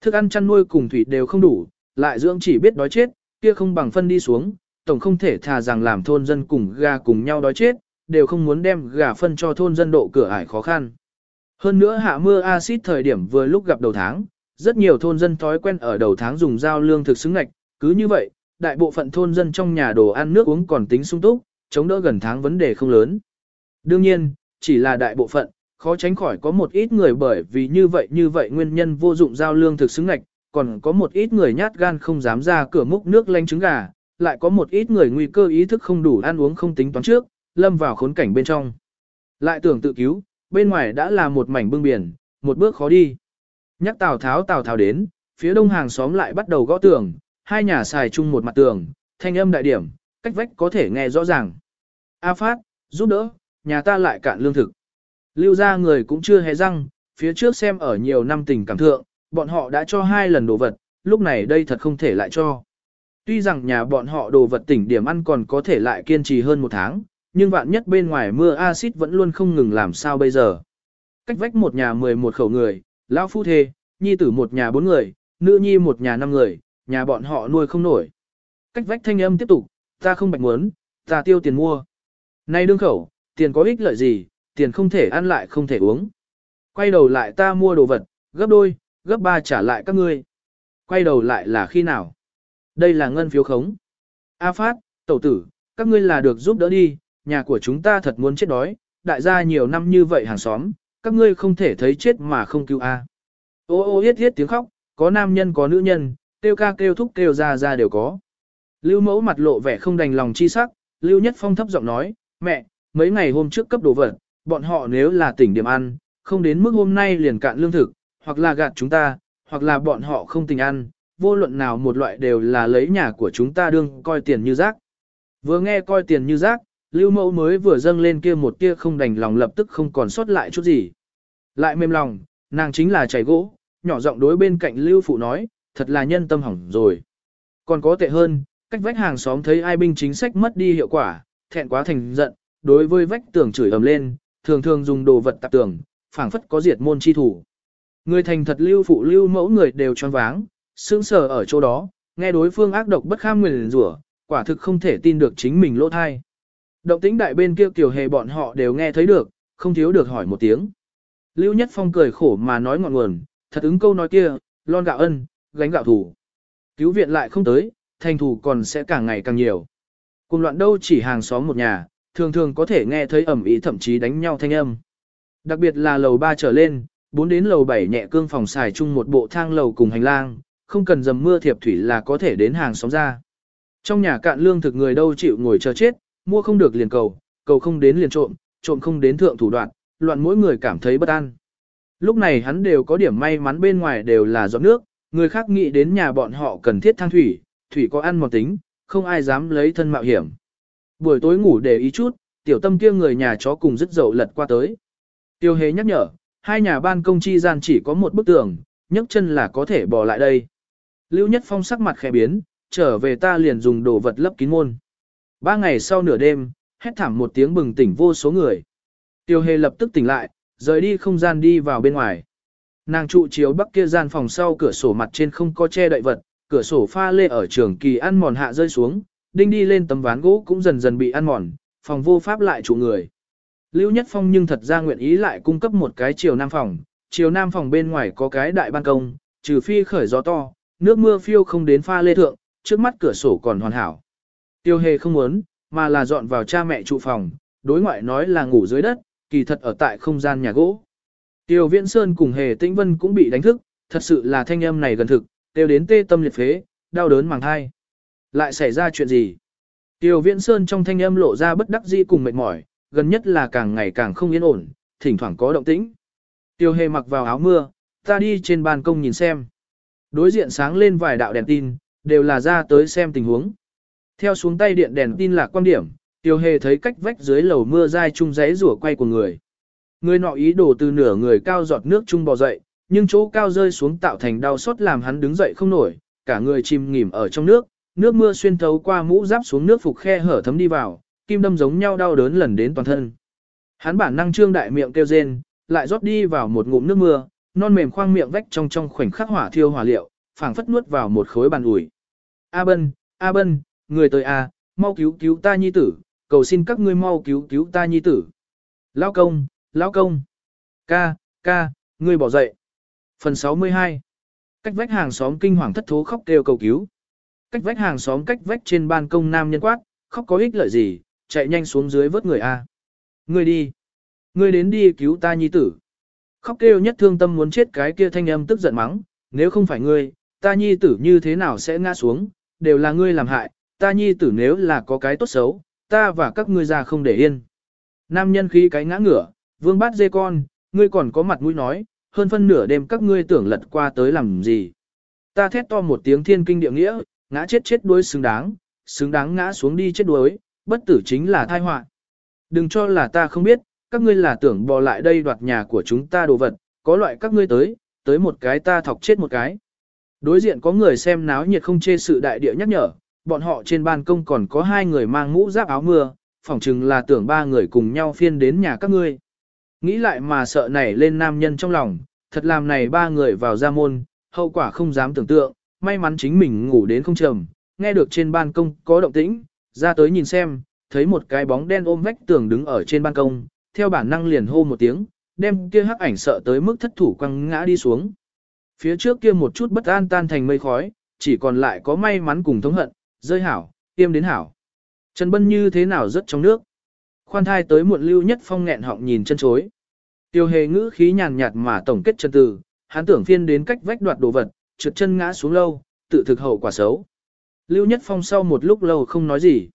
Thức ăn chăn nuôi cùng thủy đều không đủ, lại dưỡng chỉ biết đói chết, kia không bằng phân đi xuống, tổng không thể thà rằng làm thôn dân cùng gà cùng nhau đói chết, đều không muốn đem gà phân cho thôn dân độ cửa ải khó khăn. Hơn nữa hạ mưa axit thời điểm vừa lúc gặp đầu tháng, rất nhiều thôn dân thói quen ở đầu tháng dùng dao lương thực xứng ngạch, cứ như vậy, đại bộ phận thôn dân trong nhà đồ ăn nước uống còn tính sung túc, chống đỡ gần tháng vấn đề không lớn. Đương nhiên, chỉ là đại bộ phận, khó tránh khỏi có một ít người bởi vì như vậy như vậy nguyên nhân vô dụng giao lương thực xứng ngạch, còn có một ít người nhát gan không dám ra cửa múc nước lanh trứng gà, lại có một ít người nguy cơ ý thức không đủ ăn uống không tính toán trước, lâm vào khốn cảnh bên trong. Lại tưởng tự cứu, bên ngoài đã là một mảnh bưng biển, một bước khó đi. Nhắc Tào Tháo Tào Tháo đến, phía đông hàng xóm lại bắt đầu gõ tường, hai nhà xài chung một mặt tường, thanh âm đại điểm, cách vách có thể nghe rõ ràng. A Phát, giúp đỡ, nhà ta lại cạn lương thực. Lưu ra người cũng chưa hề răng, phía trước xem ở nhiều năm tình cảm thượng, bọn họ đã cho hai lần đồ vật, lúc này đây thật không thể lại cho. Tuy rằng nhà bọn họ đồ vật tỉnh điểm ăn còn có thể lại kiên trì hơn một tháng, nhưng vạn nhất bên ngoài mưa axit vẫn luôn không ngừng làm sao bây giờ. Cách vách một nhà 11 khẩu người, lão phu thê, nhi tử một nhà bốn người, nữ nhi một nhà năm người, nhà bọn họ nuôi không nổi. Cách vách thanh âm tiếp tục, ta không bạch muốn, Ta tiêu tiền mua. Nay đương khẩu, tiền có ích lợi gì, tiền không thể ăn lại không thể uống. Quay đầu lại ta mua đồ vật, gấp đôi, gấp ba trả lại các ngươi. Quay đầu lại là khi nào? Đây là ngân phiếu khống. A Phát, tẩu tử, các ngươi là được giúp đỡ đi, nhà của chúng ta thật muốn chết đói, đại gia nhiều năm như vậy hàng xóm, các ngươi không thể thấy chết mà không cứu A. Ô ô yết yết tiếng khóc, có nam nhân có nữ nhân, kêu ca kêu thúc kêu ra ra đều có. Lưu mẫu mặt lộ vẻ không đành lòng chi sắc, Lưu Nhất Phong thấp giọng nói, mẹ, mấy ngày hôm trước cấp đồ vật, bọn họ nếu là tỉnh điểm ăn, không đến mức hôm nay liền cạn lương thực, hoặc là gạt chúng ta, hoặc là bọn họ không tình ăn, vô luận nào một loại đều là lấy nhà của chúng ta đương coi tiền như rác. Vừa nghe coi tiền như rác, Lưu Mẫu mới vừa dâng lên kia một tia không đành lòng lập tức không còn sót lại chút gì. Lại mềm lòng, nàng chính là chảy gỗ, nhỏ giọng đối bên cạnh Lưu Phụ nói, thật là nhân tâm hỏng rồi. Còn có tệ hơn, cách vách hàng xóm thấy ai binh chính sách mất đi hiệu quả, thẹn quá thành giận, đối với vách tường chửi ầm lên, thường thường dùng đồ vật tạp tường, phảng phất có diệt môn chi thủ. Người thành thật lưu phụ lưu mẫu người đều choáng váng, sững sờ ở chỗ đó, nghe đối phương ác độc bất kham nguyền rủa, quả thực không thể tin được chính mình lỗ thai. Động tĩnh đại bên kia tiểu hề bọn họ đều nghe thấy được, không thiếu được hỏi một tiếng. Lưu Nhất Phong cười khổ mà nói ngọn nguồn, thật ứng câu nói kia, lon gạo ân, gánh gạo thủ. Cứu viện lại không tới, thành thủ còn sẽ càng ngày càng nhiều. Cùng loạn đâu chỉ hàng xóm một nhà, thường thường có thể nghe thấy ẩm ý thậm chí đánh nhau thanh âm. Đặc biệt là lầu 3 trở lên, 4 đến lầu 7 nhẹ cương phòng xài chung một bộ thang lầu cùng hành lang, không cần dầm mưa thiệp thủy là có thể đến hàng xóm ra. Trong nhà cạn lương thực người đâu chịu ngồi chờ chết, mua không được liền cầu, cầu không đến liền trộm, trộm không đến thượng thủ đoạn, loạn mỗi người cảm thấy bất an. Lúc này hắn đều có điểm may mắn bên ngoài đều là giọt nước, người khác nghĩ đến nhà bọn họ cần thiết thang thủy, thủy có ăn một tính, không ai dám lấy thân mạo hiểm. Buổi tối ngủ để ý chút, tiểu tâm kia người nhà chó cùng dứt dậu lật qua tới. Tiêu hề nhắc nhở, hai nhà ban công chi gian chỉ có một bức tường, nhấc chân là có thể bỏ lại đây. Lưu Nhất Phong sắc mặt khẽ biến, trở về ta liền dùng đồ vật lấp kín môn. Ba ngày sau nửa đêm, hét thảm một tiếng bừng tỉnh vô số người. Tiêu hề lập tức tỉnh lại, rời đi không gian đi vào bên ngoài. Nàng trụ chiếu bắc kia gian phòng sau cửa sổ mặt trên không có che đậy vật, cửa sổ pha lê ở trường kỳ ăn mòn hạ rơi xuống, đinh đi lên tấm ván gỗ cũng dần dần bị ăn mòn, phòng vô pháp lại trụ người. Lưu Nhất Phong nhưng thật ra nguyện ý lại cung cấp một cái chiều nam phòng, chiều nam phòng bên ngoài có cái đại ban công, trừ phi khởi gió to, nước mưa phiêu không đến pha lê thượng, trước mắt cửa sổ còn hoàn hảo. Tiêu hề không muốn, mà là dọn vào cha mẹ trụ phòng, đối ngoại nói là ngủ dưới đất, kỳ thật ở tại không gian nhà gỗ. Tiêu Viễn Sơn cùng Hề Tĩnh Vân cũng bị đánh thức, thật sự là thanh âm này gần thực, tiêu đến tê tâm liệt phế, đau đớn màng thai. Lại xảy ra chuyện gì? Tiêu Viễn Sơn trong thanh âm lộ ra bất đắc dĩ cùng mệt mỏi, gần nhất là càng ngày càng không yên ổn, thỉnh thoảng có động tĩnh. Tiêu Hề mặc vào áo mưa, ta đi trên ban công nhìn xem. Đối diện sáng lên vài đạo đèn tin, đều là ra tới xem tình huống. Theo xuống tay điện đèn tin là quan điểm, Tiêu Hề thấy cách vách dưới lầu mưa dai chung giấy rủa quay của người. Người nọ ý đồ từ nửa người cao giọt nước chung bò dậy, nhưng chỗ cao rơi xuống tạo thành đau xót làm hắn đứng dậy không nổi, cả người chìm nghỉm ở trong nước, nước mưa xuyên thấu qua mũ giáp xuống nước phục khe hở thấm đi vào, kim đâm giống nhau đau đớn lần đến toàn thân. Hắn bản năng trương đại miệng kêu rên, lại rót đi vào một ngụm nước mưa, non mềm khoang miệng vách trong trong khoảnh khắc hỏa thiêu hỏa liệu, phảng phất nuốt vào một khối bàn ủi. A Bân, A Bân, người tới à, mau cứu cứu ta nhi tử, cầu xin các ngươi mau cứu cứu ta nhi tử. Lão công, lão công. Ca, ca, ngươi bỏ dậy. Phần 62. Cách vách hàng xóm kinh hoàng thất thố khóc kêu cầu cứu. Cách vách hàng xóm cách vách trên ban công nam nhân quát, khóc có ích lợi gì, chạy nhanh xuống dưới vớt người a. Ngươi đi. Ngươi đến đi cứu ta nhi tử. Khóc kêu nhất thương tâm muốn chết cái kia thanh âm tức giận mắng, nếu không phải ngươi, ta nhi tử như thế nào sẽ ngã xuống, đều là ngươi làm hại, ta nhi tử nếu là có cái tốt xấu, ta và các ngươi già không để yên. Nam nhân khí cái ngã ngửa, vương bát dê con, ngươi còn có mặt mũi nói, hơn phân nửa đêm các ngươi tưởng lật qua tới làm gì. Ta thét to một tiếng thiên kinh địa nghĩa, ngã chết chết đuối xứng đáng, xứng đáng ngã xuống đi chết đuối, bất tử chính là thai họa. Đừng cho là ta không biết, các ngươi là tưởng bò lại đây đoạt nhà của chúng ta đồ vật, có loại các ngươi tới, tới một cái ta thọc chết một cái. Đối diện có người xem náo nhiệt không chê sự đại địa nhắc nhở, bọn họ trên ban công còn có hai người mang mũ giáp áo mưa, phỏng chừng là tưởng ba người cùng nhau phiên đến nhà các ngươi. Nghĩ lại mà sợ nảy lên nam nhân trong lòng, thật làm này ba người vào ra môn, hậu quả không dám tưởng tượng, may mắn chính mình ngủ đến không trầm, nghe được trên ban công có động tĩnh, ra tới nhìn xem, thấy một cái bóng đen ôm vách tường đứng ở trên ban công, theo bản năng liền hô một tiếng, đem kia hắc ảnh sợ tới mức thất thủ quăng ngã đi xuống. Phía trước kia một chút bất an tan thành mây khói, chỉ còn lại có may mắn cùng thống hận, rơi hảo, tiêm đến hảo. Trần Bân như thế nào rất trong nước. Khoan thai tới muộn lưu nhất phong nghẹn họng nhìn chân chối. Tiêu hề ngữ khí nhàn nhạt mà tổng kết chân từ, hắn tưởng phiên đến cách vách đoạt đồ vật, trượt chân ngã xuống lâu, tự thực hậu quả xấu. Lưu Nhất Phong sau một lúc lâu không nói gì.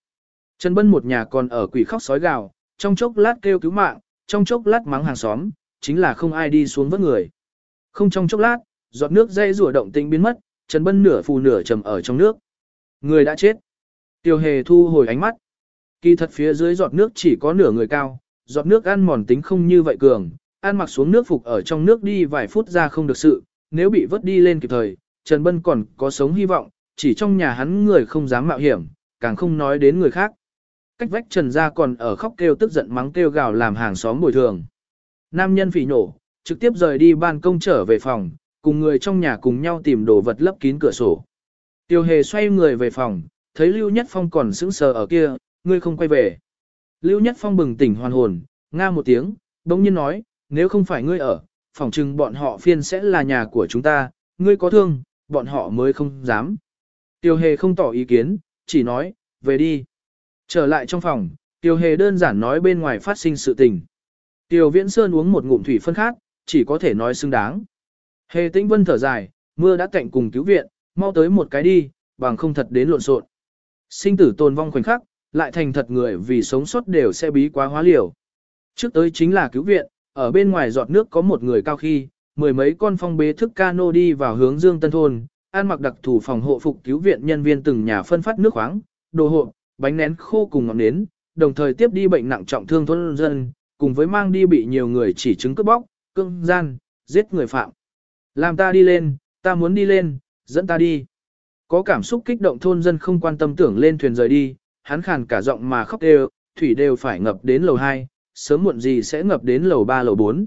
Trần Bân một nhà còn ở quỷ khóc sói gào, trong chốc lát kêu cứu mạng, trong chốc lát mắng hàng xóm, chính là không ai đi xuống vớt người. Không trong chốc lát, giọt nước dây rùa động tĩnh biến mất, Trần Bân nửa phù nửa trầm ở trong nước. Người đã chết. Tiêu hề thu hồi ánh mắt. Kỳ thật phía dưới giọt nước chỉ có nửa người cao, giọt nước ăn mòn tính không như vậy cường, ăn mặc xuống nước phục ở trong nước đi vài phút ra không được sự, nếu bị vớt đi lên kịp thời, Trần Bân còn có sống hy vọng, chỉ trong nhà hắn người không dám mạo hiểm, càng không nói đến người khác. Cách vách Trần gia còn ở khóc kêu tức giận mắng kêu gào làm hàng xóm bồi thường. Nam nhân phỉ nổ, trực tiếp rời đi ban công trở về phòng, cùng người trong nhà cùng nhau tìm đồ vật lấp kín cửa sổ. Tiêu hề xoay người về phòng, thấy Lưu Nhất Phong còn sững sờ ở kia, ngươi không quay về. Lưu Nhất Phong bừng tỉnh hoàn hồn, nga một tiếng, bỗng nhiên nói, nếu không phải ngươi ở, phòng trừng bọn họ phiên sẽ là nhà của chúng ta, ngươi có thương, bọn họ mới không dám. Tiêu hề không tỏ ý kiến, chỉ nói, về đi. Trở lại trong phòng, Tiêu hề đơn giản nói bên ngoài phát sinh sự tình. Tiêu viễn sơn uống một ngụm thủy phân khát, chỉ có thể nói xứng đáng. Hề tĩnh vân thở dài, mưa đã cạnh cùng cứu viện, mau tới một cái đi, bằng không thật đến lộn xộn. Sinh tử tồn vong khoảnh khắc, lại thành thật người vì sống sót đều sẽ bí quá hóa liều. Trước tới chính là cứu viện, ở bên ngoài giọt nước có một người cao khi, mười mấy con phong bế thức cano đi vào hướng Dương Tân Thôn, an mặc đặc thủ phòng hộ phục cứu viện nhân viên từng nhà phân phát nước khoáng, đồ hộ, bánh nén khô cùng ngọn nến, đồng thời tiếp đi bệnh nặng trọng thương thôn dân, cùng với mang đi bị nhiều người chỉ chứng cướp bóc, cưng gian, giết người phạm. Làm ta đi lên, ta muốn đi lên, dẫn ta đi. Có cảm xúc kích động thôn dân không quan tâm tưởng lên thuyền rời đi, hắn khàn cả giọng mà khóc đều, thủy đều phải ngập đến lầu 2, sớm muộn gì sẽ ngập đến lầu 3 lầu 4.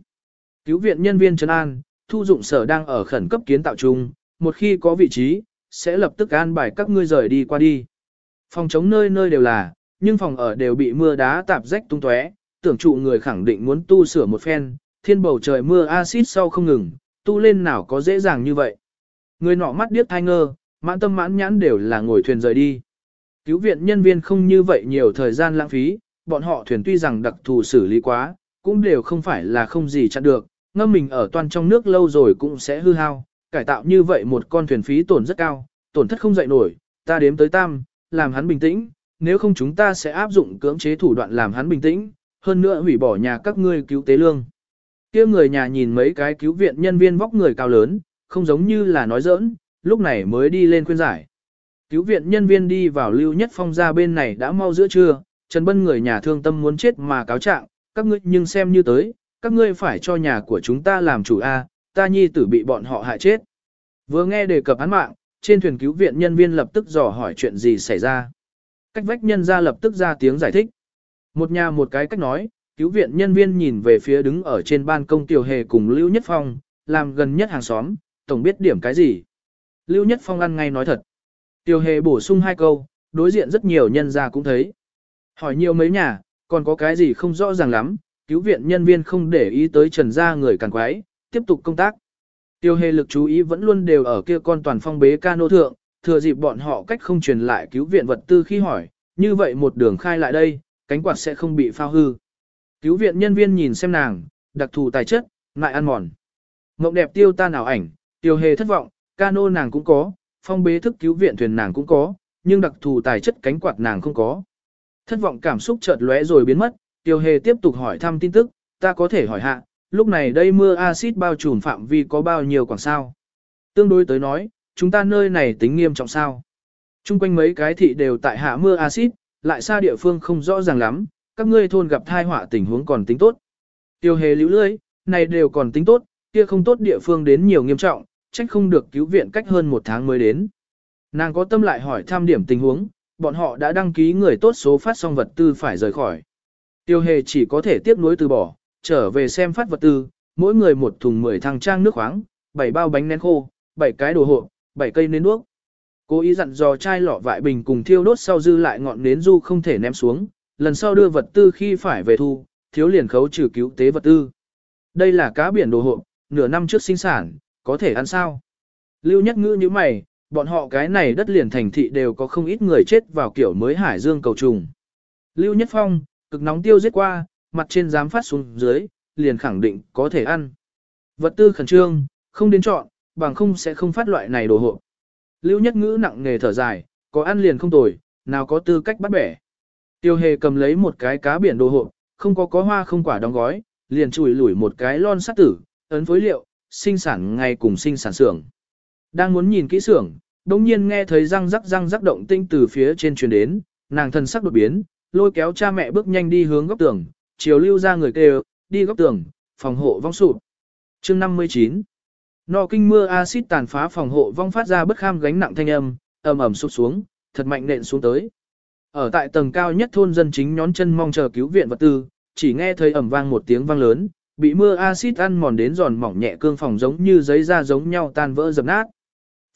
Cứu viện nhân viên Trấn An, thu dụng sở đang ở khẩn cấp kiến tạo chung, một khi có vị trí, sẽ lập tức an bài các ngươi rời đi qua đi. Phòng chống nơi nơi đều là, nhưng phòng ở đều bị mưa đá tạp rách tung tóe, tưởng trụ người khẳng định muốn tu sửa một phen, thiên bầu trời mưa axit sau không ngừng, tu lên nào có dễ dàng như vậy. Người nọ mắt điếc thai ngơ, mãn tâm mãn nhãn đều là ngồi thuyền rời đi. Cứu viện nhân viên không như vậy nhiều thời gian lãng phí, bọn họ thuyền tuy rằng đặc thù xử lý quá, cũng đều không phải là không gì chặn được, ngâm mình ở toàn trong nước lâu rồi cũng sẽ hư hao, cải tạo như vậy một con thuyền phí tổn rất cao, tổn thất không dậy nổi, ta đếm tới tam, làm hắn bình tĩnh, nếu không chúng ta sẽ áp dụng cưỡng chế thủ đoạn làm hắn bình tĩnh, hơn nữa hủy bỏ nhà các ngươi cứu tế lương. kia người nhà nhìn mấy cái cứu viện nhân viên vóc người cao lớn, không giống như là nói giỡn, lúc này mới đi lên khuyên giải. Cứu viện nhân viên đi vào lưu nhất phong ra bên này đã mau giữa trưa, Trần Bân người nhà thương tâm muốn chết mà cáo trạng, các ngươi nhưng xem như tới, các ngươi phải cho nhà của chúng ta làm chủ A, ta nhi tử bị bọn họ hại chết. Vừa nghe đề cập án mạng, trên thuyền cứu viện nhân viên lập tức dò hỏi chuyện gì xảy ra. Cách vách nhân ra lập tức ra tiếng giải thích. Một nhà một cái cách nói, cứu viện nhân viên nhìn về phía đứng ở trên ban công tiểu hề cùng Lưu Nhất Phong, làm gần nhất hàng xóm, tổng biết điểm cái gì. Lưu Nhất Phong ăn ngay nói thật. tiêu hề bổ sung hai câu, đối diện rất nhiều nhân gia cũng thấy. Hỏi nhiều mấy nhà, còn có cái gì không rõ ràng lắm, cứu viện nhân viên không để ý tới trần gia người càng quái, tiếp tục công tác. Tiêu hề lực chú ý vẫn luôn đều ở kia con toàn phong bế cano thượng, thừa dịp bọn họ cách không truyền lại cứu viện vật tư khi hỏi, như vậy một đường khai lại đây, cánh quạt sẽ không bị phao hư. Cứu viện nhân viên nhìn xem nàng, đặc thù tài chất, ngại ăn mòn. Ngộng đẹp tiêu ta nào ảnh, tiêu hề thất vọng, cano nàng cũng có, phong bế thức cứu viện thuyền nàng cũng có, nhưng đặc thù tài chất cánh quạt nàng không có. Thất vọng cảm xúc chợt lóe rồi biến mất, tiêu hề tiếp tục hỏi thăm tin tức, ta có thể hỏi hạ, lúc này đây mưa axit bao trùm phạm vi có bao nhiêu quảng sao. Tương đối tới nói, chúng ta nơi này tính nghiêm trọng sao. Trung quanh mấy cái thị đều tại hạ mưa axit, lại xa địa phương không rõ ràng lắm, các ngươi thôn gặp thai họa tình huống còn tính tốt. Tiêu hề lưu lưới, này đều còn tính tốt, kia không tốt địa phương đến nhiều nghiêm trọng, trách không được cứu viện cách hơn một tháng mới đến. Nàng có tâm lại hỏi tham điểm tình huống, bọn họ đã đăng ký người tốt số phát xong vật tư phải rời khỏi. Tiêu hề chỉ có thể tiếp nối từ bỏ, trở về xem phát vật tư, mỗi người một thùng 10 thằng trang nước khoáng, 7 bao bánh nén khô, 7 cái đồ hộ, 7 cây nến đuốc. Cố ý dặn dò chai lọ vại bình cùng thiêu đốt sau dư lại ngọn nến du không thể ném xuống, lần sau đưa vật tư khi phải về thu, thiếu liền khấu trừ cứu tế vật tư. Đây là cá biển đồ hộp, nửa năm trước sinh sản, có thể ăn sao? Lưu nhất ngữ như mày, bọn họ cái này đất liền thành thị đều có không ít người chết vào kiểu mới hải dương cầu trùng. Lưu Nhất Phong, cực nóng tiêu giết qua, mặt trên dám phát xuống dưới, liền khẳng định có thể ăn. Vật tư khẩn trương, không đến chọn, bằng không sẽ không phát loại này đồ hộ. Lưu Nhất Ngữ nặng nghề thở dài, có ăn liền không tồi, nào có tư cách bắt bẻ. Tiêu hề cầm lấy một cái cá biển đồ hộ, không có có hoa không quả đóng gói, liền chùi lủi một cái lon sắt tử, ấn phối liệu, sinh sản ngay cùng sinh sản xưởng. Đang muốn nhìn kỹ xưởng, đồng nhiên nghe thấy răng rắc răng rắc động tinh từ phía trên truyền đến, nàng thần sắc đột biến, lôi kéo cha mẹ bước nhanh đi hướng góc tường, chiều lưu ra người kêu, đi góc tường, phòng hộ vong sụp. Chương 59 No kinh mưa axit tàn phá phòng hộ vong phát ra bất kham gánh nặng thanh âm, ầm ầm sụp xuống, thật mạnh nện xuống tới. Ở tại tầng cao nhất thôn dân chính nhón chân mong chờ cứu viện vật tư, chỉ nghe thấy ầm vang một tiếng vang lớn, bị mưa axit ăn mòn đến giòn mỏng nhẹ cương phòng giống như giấy da giống nhau tan vỡ dập nát.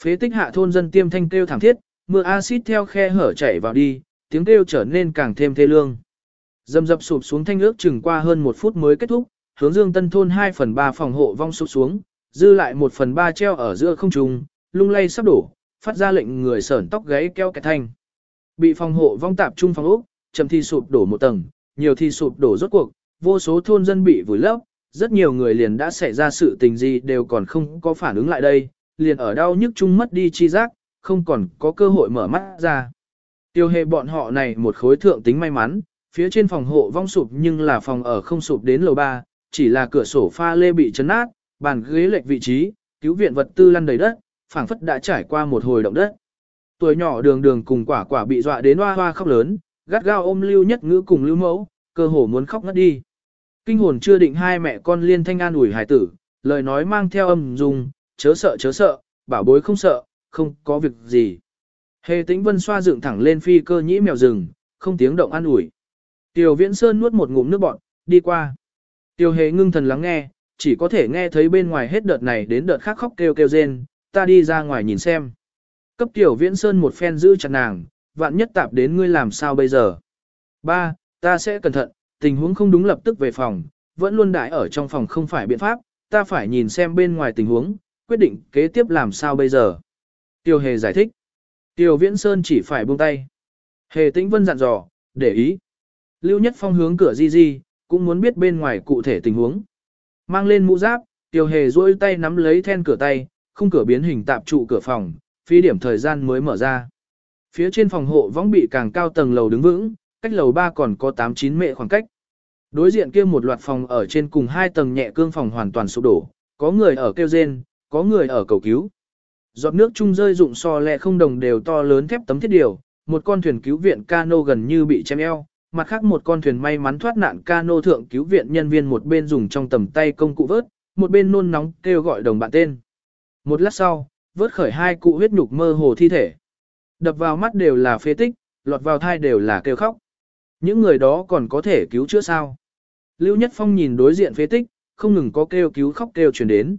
Phế tích hạ thôn dân tiêm thanh kêu thảm thiết, mưa axit theo khe hở chảy vào đi, tiếng kêu trở nên càng thêm thê lương. Dầm dập sụp xuống thanh ước chừng qua hơn một phút mới kết thúc, hướng dương tân thôn 2 phần 3 phòng hộ vong sụp xuống, dư lại 1 phần 3 treo ở giữa không trung, lung lay sắp đổ, phát ra lệnh người sởn tóc gáy keo kẹt thanh. Bị phòng hộ vong tạp trung phòng ốc, chậm thi sụp đổ một tầng, nhiều thi sụp đổ rốt cuộc, vô số thôn dân bị vùi lấp, rất nhiều người liền đã xảy ra sự tình gì đều còn không có phản ứng lại đây, liền ở đau nhức chung mất đi chi giác, không còn có cơ hội mở mắt ra. Tiêu hệ bọn họ này một khối thượng tính may mắn, phía trên phòng hộ vong sụp nhưng là phòng ở không sụp đến lầu 3, chỉ là cửa sổ pha lê bị chấn nát, bàn ghế lệch vị trí, cứu viện vật tư lăn đầy đất, phảng phất đã trải qua một hồi động đất. Tuổi nhỏ đường đường cùng quả quả bị dọa đến hoa hoa khóc lớn, gắt gao ôm lưu nhất ngữ cùng lưu mẫu, cơ hồ muốn khóc ngất đi. Kinh hồn chưa định hai mẹ con liên thanh an ủi hải tử, lời nói mang theo âm dung, chớ sợ chớ sợ, bảo bối không sợ, không có việc gì. Hề tĩnh vân xoa dựng thẳng lên phi cơ nhĩ mèo rừng, không tiếng động an ủi. Tiểu viễn sơn nuốt một ngụm nước bọt, đi qua. Tiểu hề ngưng thần lắng nghe, chỉ có thể nghe thấy bên ngoài hết đợt này đến đợt khác khóc kêu kêu rên, ta đi ra ngoài nhìn xem. Cấp tiểu viễn sơn một phen giữ chặt nàng, vạn nhất tạp đến ngươi làm sao bây giờ. Ba, ta sẽ cẩn thận, tình huống không đúng lập tức về phòng, vẫn luôn đại ở trong phòng không phải biện pháp, ta phải nhìn xem bên ngoài tình huống, quyết định kế tiếp làm sao bây giờ. Tiêu hề giải thích. Tiêu viễn sơn chỉ phải buông tay. Hề tĩnh vân dặn dò, để ý. Lưu Nhất Phong hướng cửa Di Di, cũng muốn biết bên ngoài cụ thể tình huống. Mang lên mũ giáp, Tiêu Hề duỗi tay nắm lấy then cửa tay, khung cửa biến hình tạp trụ cửa phòng, phi điểm thời gian mới mở ra. Phía trên phòng hộ võng bị càng cao tầng lầu đứng vững, cách lầu 3 còn có 8-9 mệ khoảng cách. Đối diện kia một loạt phòng ở trên cùng hai tầng nhẹ cương phòng hoàn toàn sụp đổ, có người ở kêu rên, có người ở cầu cứu. Giọt nước chung rơi dụng so lẹ không đồng đều to lớn thép tấm thiết điều, một con thuyền cứu viện cano gần như bị chém eo, mặt khác một con thuyền may mắn thoát nạn cano thượng cứu viện nhân viên một bên dùng trong tầm tay công cụ vớt, một bên nôn nóng kêu gọi đồng bạn tên. Một lát sau, vớt khởi hai cụ huyết nhục mơ hồ thi thể. Đập vào mắt đều là phế tích, lọt vào thai đều là kêu khóc. Những người đó còn có thể cứu chữa sao? Lưu Nhất Phong nhìn đối diện phế tích, không ngừng có kêu cứu khóc kêu truyền đến.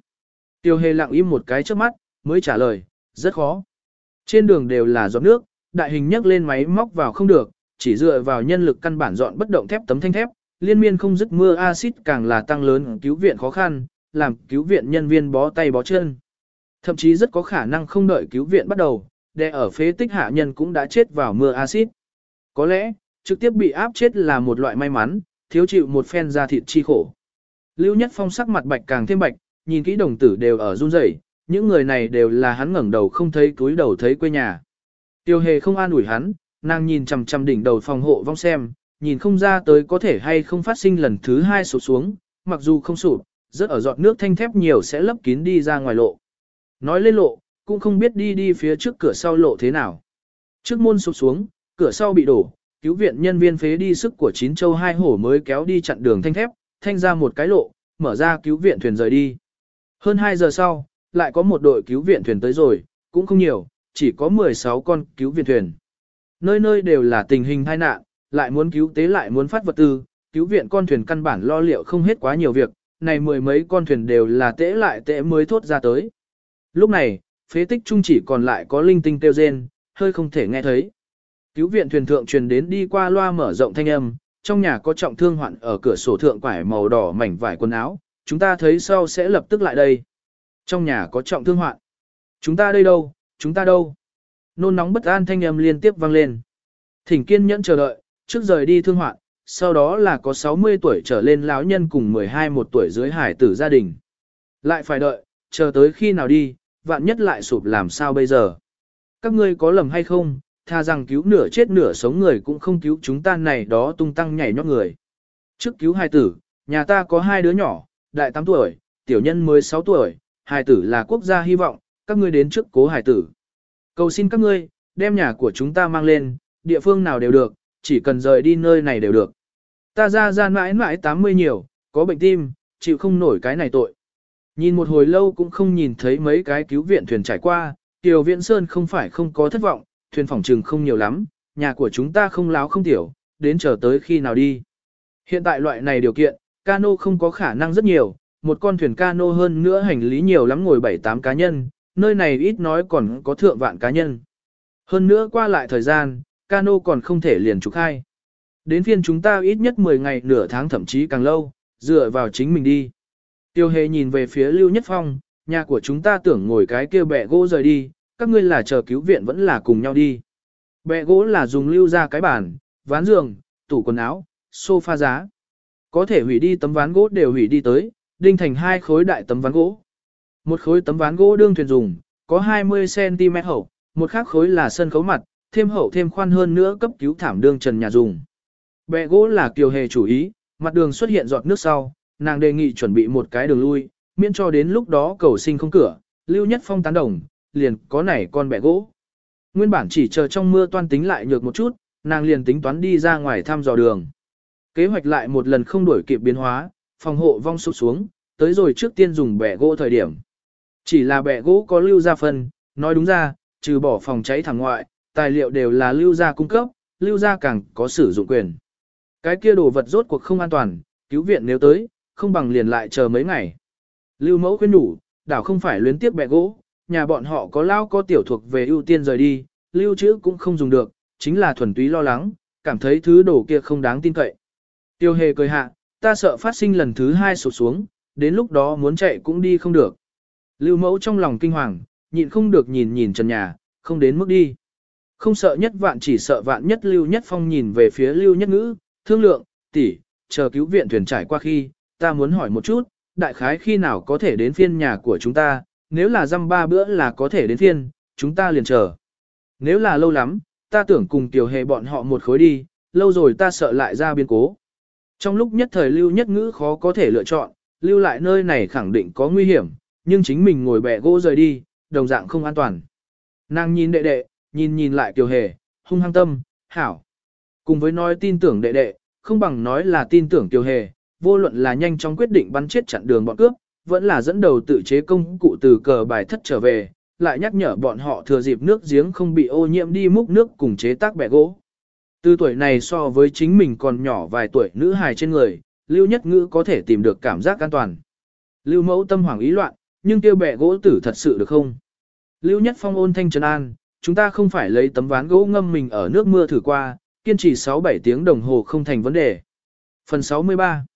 Tiêu hề lặng im một cái trước mắt, mới trả lời, rất khó. Trên đường đều là giọt nước, đại hình nhấc lên máy móc vào không được, chỉ dựa vào nhân lực căn bản dọn bất động thép tấm thanh thép, liên miên không dứt mưa axit càng là tăng lớn cứu viện khó khăn, làm cứu viện nhân viên bó tay bó chân. Thậm chí rất có khả năng không đợi cứu viện bắt đầu, để ở phế tích hạ nhân cũng đã chết vào mưa axit. Có lẽ, trực tiếp bị áp chết là một loại may mắn, thiếu chịu một phen da thịt chi khổ. Lưu Nhất Phong sắc mặt bạch càng thêm bạch, nhìn kỹ đồng tử đều ở run rẩy, những người này đều là hắn ngẩng đầu không thấy túi đầu thấy quê nhà. Tiêu hề không an ủi hắn, nàng nhìn chằm chằm đỉnh đầu phòng hộ vong xem, nhìn không ra tới có thể hay không phát sinh lần thứ hai sụp xuống, mặc dù không sụp, rất ở giọt nước thanh thép nhiều sẽ lấp kín đi ra ngoài lộ. Nói lên lộ, cũng không biết đi đi phía trước cửa sau lộ thế nào. Trước môn sụp xuống, cửa sau bị đổ, cứu viện nhân viên phế đi sức của chín châu hai hổ mới kéo đi chặn đường thanh thép, thanh ra một cái lộ, mở ra cứu viện thuyền rời đi. Hơn 2 giờ sau, lại có một đội cứu viện thuyền tới rồi, cũng không nhiều, chỉ có 16 con cứu viện thuyền. Nơi nơi đều là tình hình tai nạn, lại muốn cứu tế lại muốn phát vật tư, cứu viện con thuyền căn bản lo liệu không hết quá nhiều việc, này mười mấy con thuyền đều là tễ lại tễ mới thốt ra tới. Lúc này, phế tích trung chỉ còn lại có linh tinh tiêu rên, hơi không thể nghe thấy. Cứu viện thuyền thượng truyền đến đi qua loa mở rộng thanh âm, trong nhà có trọng thương hoạn ở cửa sổ thượng quải màu đỏ mảnh vải quần áo, chúng ta thấy sau sẽ lập tức lại đây. Trong nhà có trọng thương hoạn. Chúng ta đây đâu, chúng ta đâu. Nôn nóng bất an thanh âm liên tiếp vang lên. Thỉnh kiên nhẫn chờ đợi, trước rời đi thương hoạn, sau đó là có 60 tuổi trở lên lão nhân cùng 12 một tuổi dưới hải tử gia đình. Lại phải đợi, chờ tới khi nào đi, vạn nhất lại sụp làm sao bây giờ. Các ngươi có lầm hay không, tha rằng cứu nửa chết nửa sống người cũng không cứu chúng ta này đó tung tăng nhảy nhót người. Trước cứu hai tử, nhà ta có hai đứa nhỏ, đại 8 tuổi, tiểu nhân mới 6 tuổi, hài tử là quốc gia hy vọng, các ngươi đến trước cố hài tử. Cầu xin các ngươi, đem nhà của chúng ta mang lên, địa phương nào đều được, chỉ cần rời đi nơi này đều được. Ta ra ra mãi mãi 80 nhiều, có bệnh tim, chịu không nổi cái này tội. Nhìn một hồi lâu cũng không nhìn thấy mấy cái cứu viện thuyền trải qua, Tiểu Viễn Sơn không phải không có thất vọng, thuyền phòng trừng không nhiều lắm, nhà của chúng ta không láo không tiểu, đến chờ tới khi nào đi. Hiện tại loại này điều kiện, cano không có khả năng rất nhiều, một con thuyền cano hơn nữa hành lý nhiều lắm ngồi 7-8 cá nhân, nơi này ít nói còn có thượng vạn cá nhân. Hơn nữa qua lại thời gian, cano còn không thể liền trục hai, Đến phiên chúng ta ít nhất 10 ngày nửa tháng thậm chí càng lâu, dựa vào chính mình đi. Tiêu hề nhìn về phía Lưu Nhất Phong, nhà của chúng ta tưởng ngồi cái kia bẹ gỗ rời đi, các ngươi là chờ cứu viện vẫn là cùng nhau đi. Bẹ gỗ là dùng lưu ra cái bàn, ván giường, tủ quần áo, sofa giá. Có thể hủy đi tấm ván gỗ đều hủy đi tới, đinh thành hai khối đại tấm ván gỗ. Một khối tấm ván gỗ đương thuyền dùng, có 20cm hậu, một khác khối là sân khấu mặt, thêm hậu thêm khoan hơn nữa cấp cứu thảm đương trần nhà dùng. Bẹ gỗ là kiều hề chủ ý, mặt đường xuất hiện giọt nước sau, nàng đề nghị chuẩn bị một cái đường lui, miễn cho đến lúc đó cầu sinh không cửa, lưu nhất phong tán đồng, liền có nảy con bẹ gỗ. Nguyên bản chỉ chờ trong mưa toan tính lại nhược một chút, nàng liền tính toán đi ra ngoài thăm dò đường. Kế hoạch lại một lần không đổi kịp biến hóa, phòng hộ vong sụp xuống, tới rồi trước tiên dùng bẻ gỗ thời điểm. Chỉ là bẻ gỗ có lưu ra phân, nói đúng ra, trừ bỏ phòng cháy thẳng ngoại, tài liệu đều là lưu ra cung cấp, lưu ra càng có sử dụng quyền. Cái kia đồ vật rốt cuộc không an toàn, cứu viện nếu tới, không bằng liền lại chờ mấy ngày. Lưu mẫu khuyên đủ, đảo không phải luyến tiếp bẻ gỗ, nhà bọn họ có lao có tiểu thuộc về ưu tiên rời đi, lưu trữ cũng không dùng được, chính là thuần túy lo lắng, cảm thấy thứ đồ kia không đáng tin cậy. Tiêu hề cười hạ, ta sợ phát sinh lần thứ hai sụt xuống, đến lúc đó muốn chạy cũng đi không được. Lưu mẫu trong lòng kinh hoàng, nhịn không được nhìn nhìn trần nhà, không đến mức đi. Không sợ nhất vạn chỉ sợ vạn nhất lưu nhất phong nhìn về phía lưu nhất ngữ, thương lượng, tỷ, chờ cứu viện thuyền trải qua khi, ta muốn hỏi một chút, đại khái khi nào có thể đến phiên nhà của chúng ta, nếu là dăm ba bữa là có thể đến thiên chúng ta liền chờ. Nếu là lâu lắm, ta tưởng cùng tiểu hề bọn họ một khối đi, lâu rồi ta sợ lại ra biến cố. Trong lúc nhất thời lưu nhất ngữ khó có thể lựa chọn, lưu lại nơi này khẳng định có nguy hiểm, nhưng chính mình ngồi bẻ gỗ rời đi, đồng dạng không an toàn. Nàng nhìn đệ đệ, nhìn nhìn lại tiểu hề, hung hăng tâm, hảo. Cùng với nói tin tưởng đệ đệ, không bằng nói là tin tưởng tiểu hề, vô luận là nhanh chóng quyết định bắn chết chặn đường bọn cướp, vẫn là dẫn đầu tự chế công cụ từ cờ bài thất trở về, lại nhắc nhở bọn họ thừa dịp nước giếng không bị ô nhiễm đi múc nước cùng chế tác bẻ gỗ. Từ tuổi này so với chính mình còn nhỏ vài tuổi nữ hài trên người, Lưu Nhất Ngữ có thể tìm được cảm giác an toàn. Lưu Mẫu tâm hoảng ý loạn, nhưng kêu bẻ gỗ tử thật sự được không? Lưu Nhất Phong ôn thanh trấn an, chúng ta không phải lấy tấm ván gỗ ngâm mình ở nước mưa thử qua, kiên trì 6-7 tiếng đồng hồ không thành vấn đề. Phần 63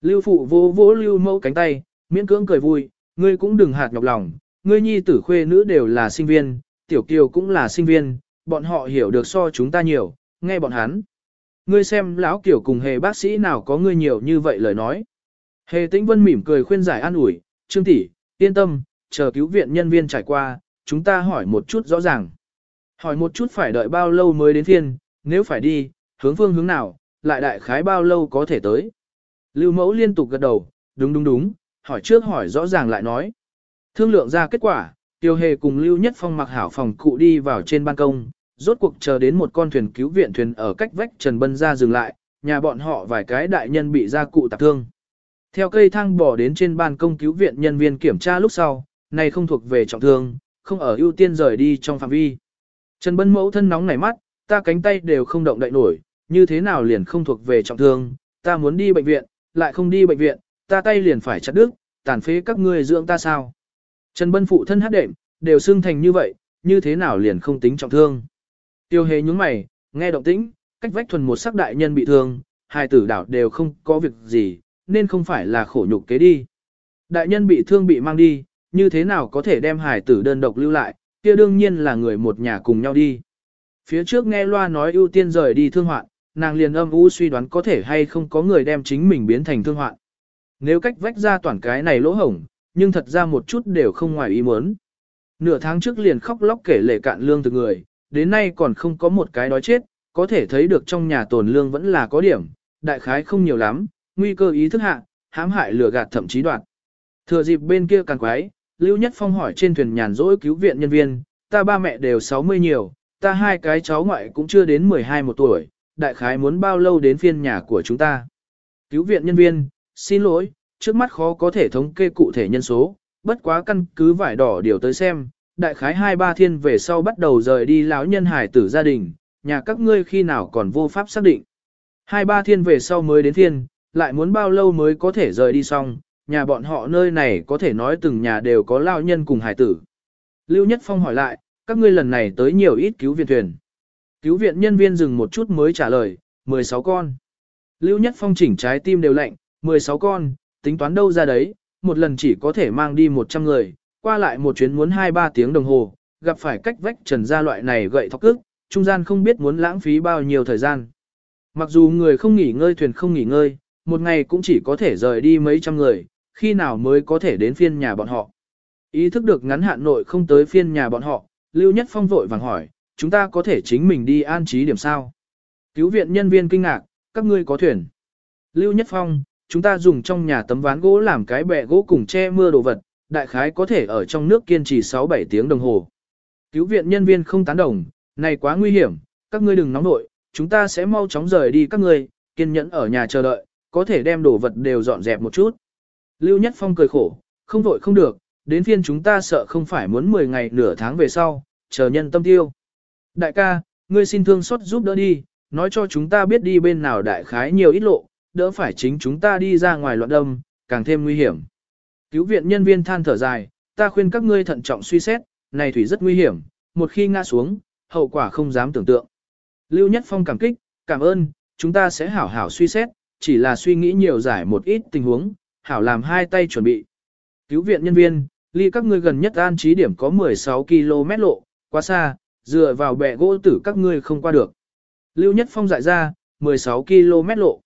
Lưu Phụ vô vỗ Lưu Mẫu cánh tay, miễn cưỡng cười vui, ngươi cũng đừng hạt nhọc lòng, ngươi nhi tử khuê nữ đều là sinh viên, tiểu kiều cũng là sinh viên, bọn họ hiểu được so chúng ta nhiều, nghe bọn hắn. Ngươi xem lão kiểu cùng hề bác sĩ nào có ngươi nhiều như vậy lời nói. Hề tĩnh vân mỉm cười khuyên giải an ủi, trương tỷ, yên tâm, chờ cứu viện nhân viên trải qua, chúng ta hỏi một chút rõ ràng. Hỏi một chút phải đợi bao lâu mới đến thiên, nếu phải đi, hướng phương hướng nào, lại đại khái bao lâu có thể tới. Lưu mẫu liên tục gật đầu, đúng đúng đúng, hỏi trước hỏi rõ ràng lại nói. Thương lượng ra kết quả, Tiêu Hề cùng Lưu Nhất Phong mặc hảo phòng cụ đi vào trên ban công, rốt cuộc chờ đến một con thuyền cứu viện thuyền ở cách vách Trần Bân ra dừng lại, nhà bọn họ vài cái đại nhân bị gia cụ tạp thương. Theo cây thang bỏ đến trên ban công cứu viện nhân viên kiểm tra lúc sau, này không thuộc về trọng thương, không ở ưu tiên rời đi trong phạm vi. Trần Bân mẫu thân nóng nảy mắt, ta cánh tay đều không động đậy nổi, như thế nào liền không thuộc về trọng thương, ta muốn đi bệnh viện, lại không đi bệnh viện, ta tay liền phải chặt đứt, tàn phế các ngươi dưỡng ta sao. Trần Bân phụ thân hát đệm, đều xưng thành như vậy, như thế nào liền không tính trọng thương. Tiêu hề nhúng mày, nghe động tĩnh, cách vách thuần một sắc đại nhân bị thương, hai tử đảo đều không có việc gì, nên không phải là khổ nhục kế đi. Đại nhân bị thương bị mang đi, như thế nào có thể đem hải tử đơn độc lưu lại, kia đương nhiên là người một nhà cùng nhau đi. Phía trước nghe loa nói ưu tiên rời đi thương hoạn, nàng liền âm u suy đoán có thể hay không có người đem chính mình biến thành thương hoạn. Nếu cách vách ra toàn cái này lỗ hổng, nhưng thật ra một chút đều không ngoài ý muốn. Nửa tháng trước liền khóc lóc kể lệ cạn lương từ người, đến nay còn không có một cái đói chết, có thể thấy được trong nhà tồn lương vẫn là có điểm, đại khái không nhiều lắm, nguy cơ ý thức hạ, hãm hại lừa gạt thậm chí đoạt. Thừa dịp bên kia càng quái, Lưu Nhất Phong hỏi trên thuyền nhàn rỗi cứu viện nhân viên, ta ba mẹ đều 60 nhiều, ta hai cái cháu ngoại cũng chưa đến 12 một tuổi, đại khái muốn bao lâu đến phiên nhà của chúng ta. Cứu viện nhân viên, xin lỗi, trước mắt khó có thể thống kê cụ thể nhân số, bất quá căn cứ vải đỏ điều tới xem, đại khái hai ba thiên về sau bắt đầu rời đi lão nhân hải tử gia đình, nhà các ngươi khi nào còn vô pháp xác định. Hai ba thiên về sau mới đến thiên, lại muốn bao lâu mới có thể rời đi xong, nhà bọn họ nơi này có thể nói từng nhà đều có lao nhân cùng hải tử. Lưu Nhất Phong hỏi lại, các ngươi lần này tới nhiều ít cứu viện thuyền. Cứu viện nhân viên dừng một chút mới trả lời, 16 con. Lưu Nhất Phong chỉnh trái tim đều lạnh, 16 con, tính toán đâu ra đấy, một lần chỉ có thể mang đi 100 người, qua lại một chuyến muốn 2-3 tiếng đồng hồ, gặp phải cách vách trần ra loại này gậy thọc cước, trung gian không biết muốn lãng phí bao nhiêu thời gian. Mặc dù người không nghỉ ngơi thuyền không nghỉ ngơi, một ngày cũng chỉ có thể rời đi mấy trăm người, khi nào mới có thể đến phiên nhà bọn họ. Ý thức được ngắn hạn nội không tới phiên nhà bọn họ, Lưu Nhất Phong vội vàng hỏi, chúng ta có thể chính mình đi an trí điểm sao? Cứu viện nhân viên kinh ngạc, các ngươi có thuyền. Lưu Nhất Phong, chúng ta dùng trong nhà tấm ván gỗ làm cái bệ gỗ cùng che mưa đồ vật, đại khái có thể ở trong nước kiên trì 6-7 tiếng đồng hồ. Cứu viện nhân viên không tán đồng, này quá nguy hiểm, các ngươi đừng nóng nội, chúng ta sẽ mau chóng rời đi các ngươi, kiên nhẫn ở nhà chờ đợi, có thể đem đồ vật đều dọn dẹp một chút. Lưu Nhất Phong cười khổ, không vội không được, đến phiên chúng ta sợ không phải muốn 10 ngày nửa tháng về sau, chờ nhân tâm tiêu. Đại ca, ngươi xin thương xót giúp đỡ đi, nói cho chúng ta biết đi bên nào đại khái nhiều ít lộ, đỡ phải chính chúng ta đi ra ngoài loạn đâm, càng thêm nguy hiểm. Cứu viện nhân viên than thở dài, ta khuyên các ngươi thận trọng suy xét, này thủy rất nguy hiểm, một khi ngã xuống, hậu quả không dám tưởng tượng. Lưu Nhất Phong cảm kích, cảm ơn, chúng ta sẽ hảo hảo suy xét, chỉ là suy nghĩ nhiều giải một ít tình huống, hảo làm hai tay chuẩn bị. Cứu viện nhân viên, ly các ngươi gần nhất an trí điểm có 16 km lộ, quá xa, dựa vào bệ gỗ tử các ngươi không qua được. Lưu Nhất Phong dại ra, 16 km lộ.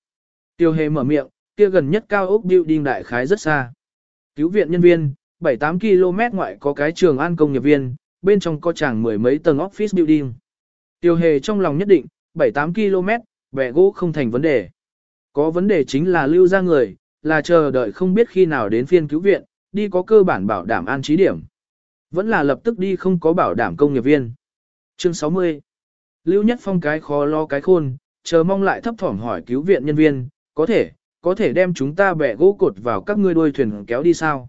Tiêu hề mở miệng, kia gần nhất cao ốc building đại khái rất xa. Cứu viện nhân viên, 7-8 km ngoại có cái trường an công nghiệp viên, bên trong có chẳng mười mấy tầng office building. Tiêu hề trong lòng nhất định, 7-8 km, bẻ gỗ không thành vấn đề. Có vấn đề chính là lưu ra người, là chờ đợi không biết khi nào đến phiên cứu viện, đi có cơ bản bảo đảm an trí điểm. Vẫn là lập tức đi không có bảo đảm công nghiệp viên. Chương 60 Lưu Nhất Phong cái khó lo cái khôn, chờ mong lại thấp thỏm hỏi cứu viện nhân viên, có thể, có thể đem chúng ta bẻ gỗ cột vào các ngươi đuôi thuyền kéo đi sao?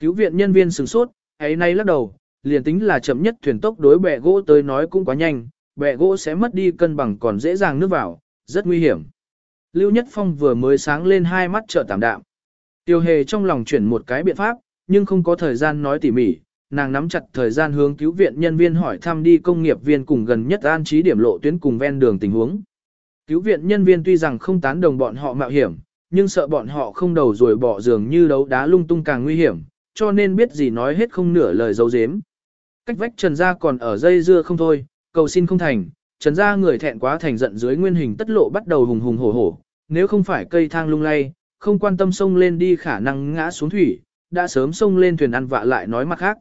Cứu viện nhân viên sửng sốt, ấy nay lắc đầu, liền tính là chậm nhất thuyền tốc đối bẻ gỗ tới nói cũng quá nhanh, bẻ gỗ sẽ mất đi cân bằng còn dễ dàng nước vào, rất nguy hiểm. Lưu Nhất Phong vừa mới sáng lên hai mắt trợ tạm đạm. Tiêu hề trong lòng chuyển một cái biện pháp, nhưng không có thời gian nói tỉ mỉ, nàng nắm chặt thời gian hướng cứu viện nhân viên hỏi thăm đi công nghiệp viên cùng gần nhất an trí điểm lộ tuyến cùng ven đường tình huống. Cứu viện nhân viên tuy rằng không tán đồng bọn họ mạo hiểm, nhưng sợ bọn họ không đầu rồi bỏ giường như đấu đá lung tung càng nguy hiểm, cho nên biết gì nói hết không nửa lời dấu dếm. Cách vách Trần Gia còn ở dây dưa không thôi, cầu xin không thành, Trần Gia người thẹn quá thành giận dưới nguyên hình tất lộ bắt đầu hùng hùng hổ hổ, nếu không phải cây thang lung lay, không quan tâm sông lên đi khả năng ngã xuống thủy, đã sớm sông lên thuyền ăn vạ lại nói mặt khác.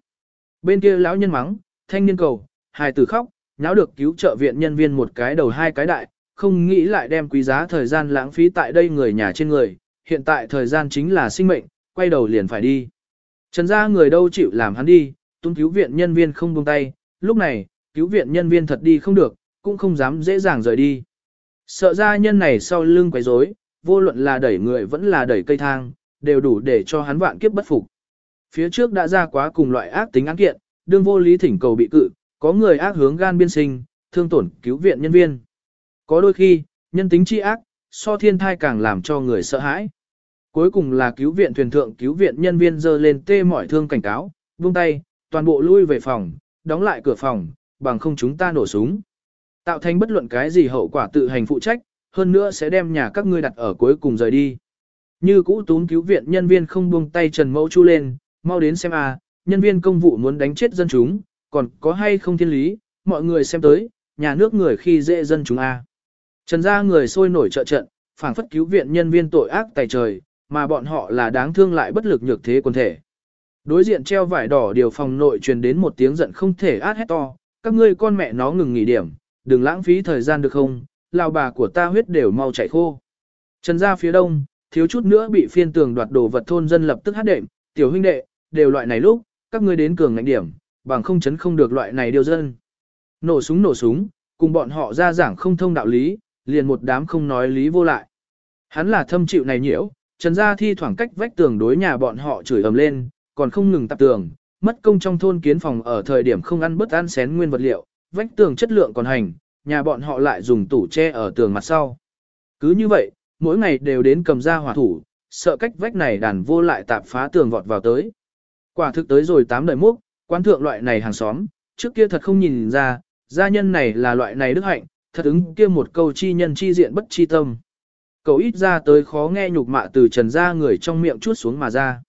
Bên kia lão nhân mắng, thanh niên cầu, hài tử khóc, nháo được cứu trợ viện nhân viên một cái đầu hai cái đại, không nghĩ lại đem quý giá thời gian lãng phí tại đây người nhà trên người, hiện tại thời gian chính là sinh mệnh, quay đầu liền phải đi. Trần gia người đâu chịu làm hắn đi, tung cứu viện nhân viên không buông tay, lúc này, cứu viện nhân viên thật đi không được, cũng không dám dễ dàng rời đi. Sợ ra nhân này sau lưng quấy rối, vô luận là đẩy người vẫn là đẩy cây thang, đều đủ để cho hắn vạn kiếp bất phục. Phía trước đã ra quá cùng loại ác tính án kiện, đương vô lý thỉnh cầu bị cự, có người ác hướng gan biên sinh, thương tổn cứu viện nhân viên. Có đôi khi, nhân tính chi ác, so thiên thai càng làm cho người sợ hãi. Cuối cùng là cứu viện thuyền thượng cứu viện nhân viên dơ lên tê mọi thương cảnh cáo, buông tay, toàn bộ lui về phòng, đóng lại cửa phòng, bằng không chúng ta nổ súng. Tạo thành bất luận cái gì hậu quả tự hành phụ trách, hơn nữa sẽ đem nhà các ngươi đặt ở cuối cùng rời đi. Như cũ tún cứu viện nhân viên không buông tay Trần Mẫu chu lên, mau đến xem à, nhân viên công vụ muốn đánh chết dân chúng, còn có hay không thiên lý, mọi người xem tới, nhà nước người khi dễ dân chúng à. Trần gia người sôi nổi trợ trận, phảng phất cứu viện nhân viên tội ác tài trời, mà bọn họ là đáng thương lại bất lực nhược thế quần thể. Đối diện treo vải đỏ điều phòng nội truyền đến một tiếng giận không thể át hét to, các ngươi con mẹ nó ngừng nghỉ điểm, đừng lãng phí thời gian được không, lao bà của ta huyết đều mau chảy khô. Trần gia phía đông, thiếu chút nữa bị phiên tường đoạt đồ vật thôn dân lập tức hát đệm, tiểu huynh đệ, đều loại này lúc, các ngươi đến cường ngạnh điểm, bằng không chấn không được loại này điều dân. Nổ súng nổ súng, cùng bọn họ ra giảng không thông đạo lý, liền một đám không nói lý vô lại. Hắn là thâm chịu này nhiễu, Trần gia thi thoảng cách vách tường đối nhà bọn họ chửi ầm lên, còn không ngừng tập tường, mất công trong thôn kiến phòng ở thời điểm không ăn bớt ăn xén nguyên vật liệu, vách tường chất lượng còn hành, nhà bọn họ lại dùng tủ tre ở tường mặt sau. Cứ như vậy, mỗi ngày đều đến cầm ra hỏa thủ, sợ cách vách này đàn vô lại tạp phá tường vọt vào tới. Quả thực tới rồi tám đời múc, quan thượng loại này hàng xóm, trước kia thật không nhìn ra, gia nhân này là loại này đức hạnh, thật ứng kia một câu chi nhân chi diện bất chi tâm. Cậu ít ra tới khó nghe nhục mạ từ trần ra người trong miệng chuốt xuống mà ra.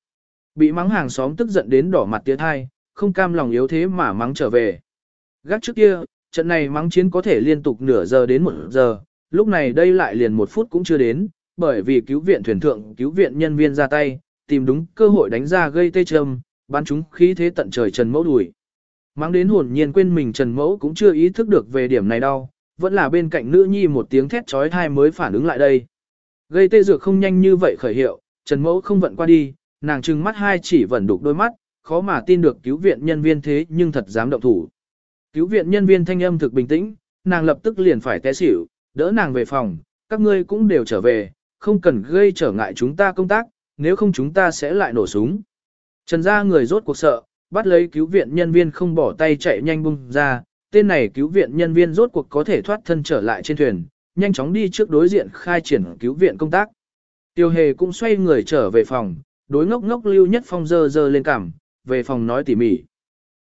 Bị mắng hàng xóm tức giận đến đỏ mặt tiết thai, không cam lòng yếu thế mà mắng trở về. Gác trước kia, trận này mắng chiến có thể liên tục nửa giờ đến một giờ, lúc này đây lại liền một phút cũng chưa đến, bởi vì cứu viện thuyền thượng cứu viện nhân viên ra tay, tìm đúng cơ hội đánh ra gây tê châm, bắn chúng khí thế tận trời Trần Mẫu đuổi. Mắng đến hồn nhiên quên mình Trần Mẫu cũng chưa ý thức được về điểm này đâu, vẫn là bên cạnh nữ nhi một tiếng thét trói thai mới phản ứng lại đây. Gây tê dược không nhanh như vậy khởi hiệu, Trần Mẫu không vận qua đi, nàng trừng mắt hai chỉ vẫn đục đôi mắt, khó mà tin được cứu viện nhân viên thế nhưng thật dám động thủ. Cứu viện nhân viên thanh âm thực bình tĩnh, nàng lập tức liền phải té xỉu, đỡ nàng về phòng, các ngươi cũng đều trở về, không cần gây trở ngại chúng ta công tác, nếu không chúng ta sẽ lại nổ súng. Trần gia người rốt cuộc sợ, bắt lấy cứu viện nhân viên không bỏ tay chạy nhanh bung ra, tên này cứu viện nhân viên rốt cuộc có thể thoát thân trở lại trên thuyền, nhanh chóng đi trước đối diện khai triển cứu viện công tác. Tiêu hề cũng xoay người trở về phòng, đối ngốc ngốc Lưu Nhất Phong dơ dơ lên cằm, về phòng nói tỉ mỉ.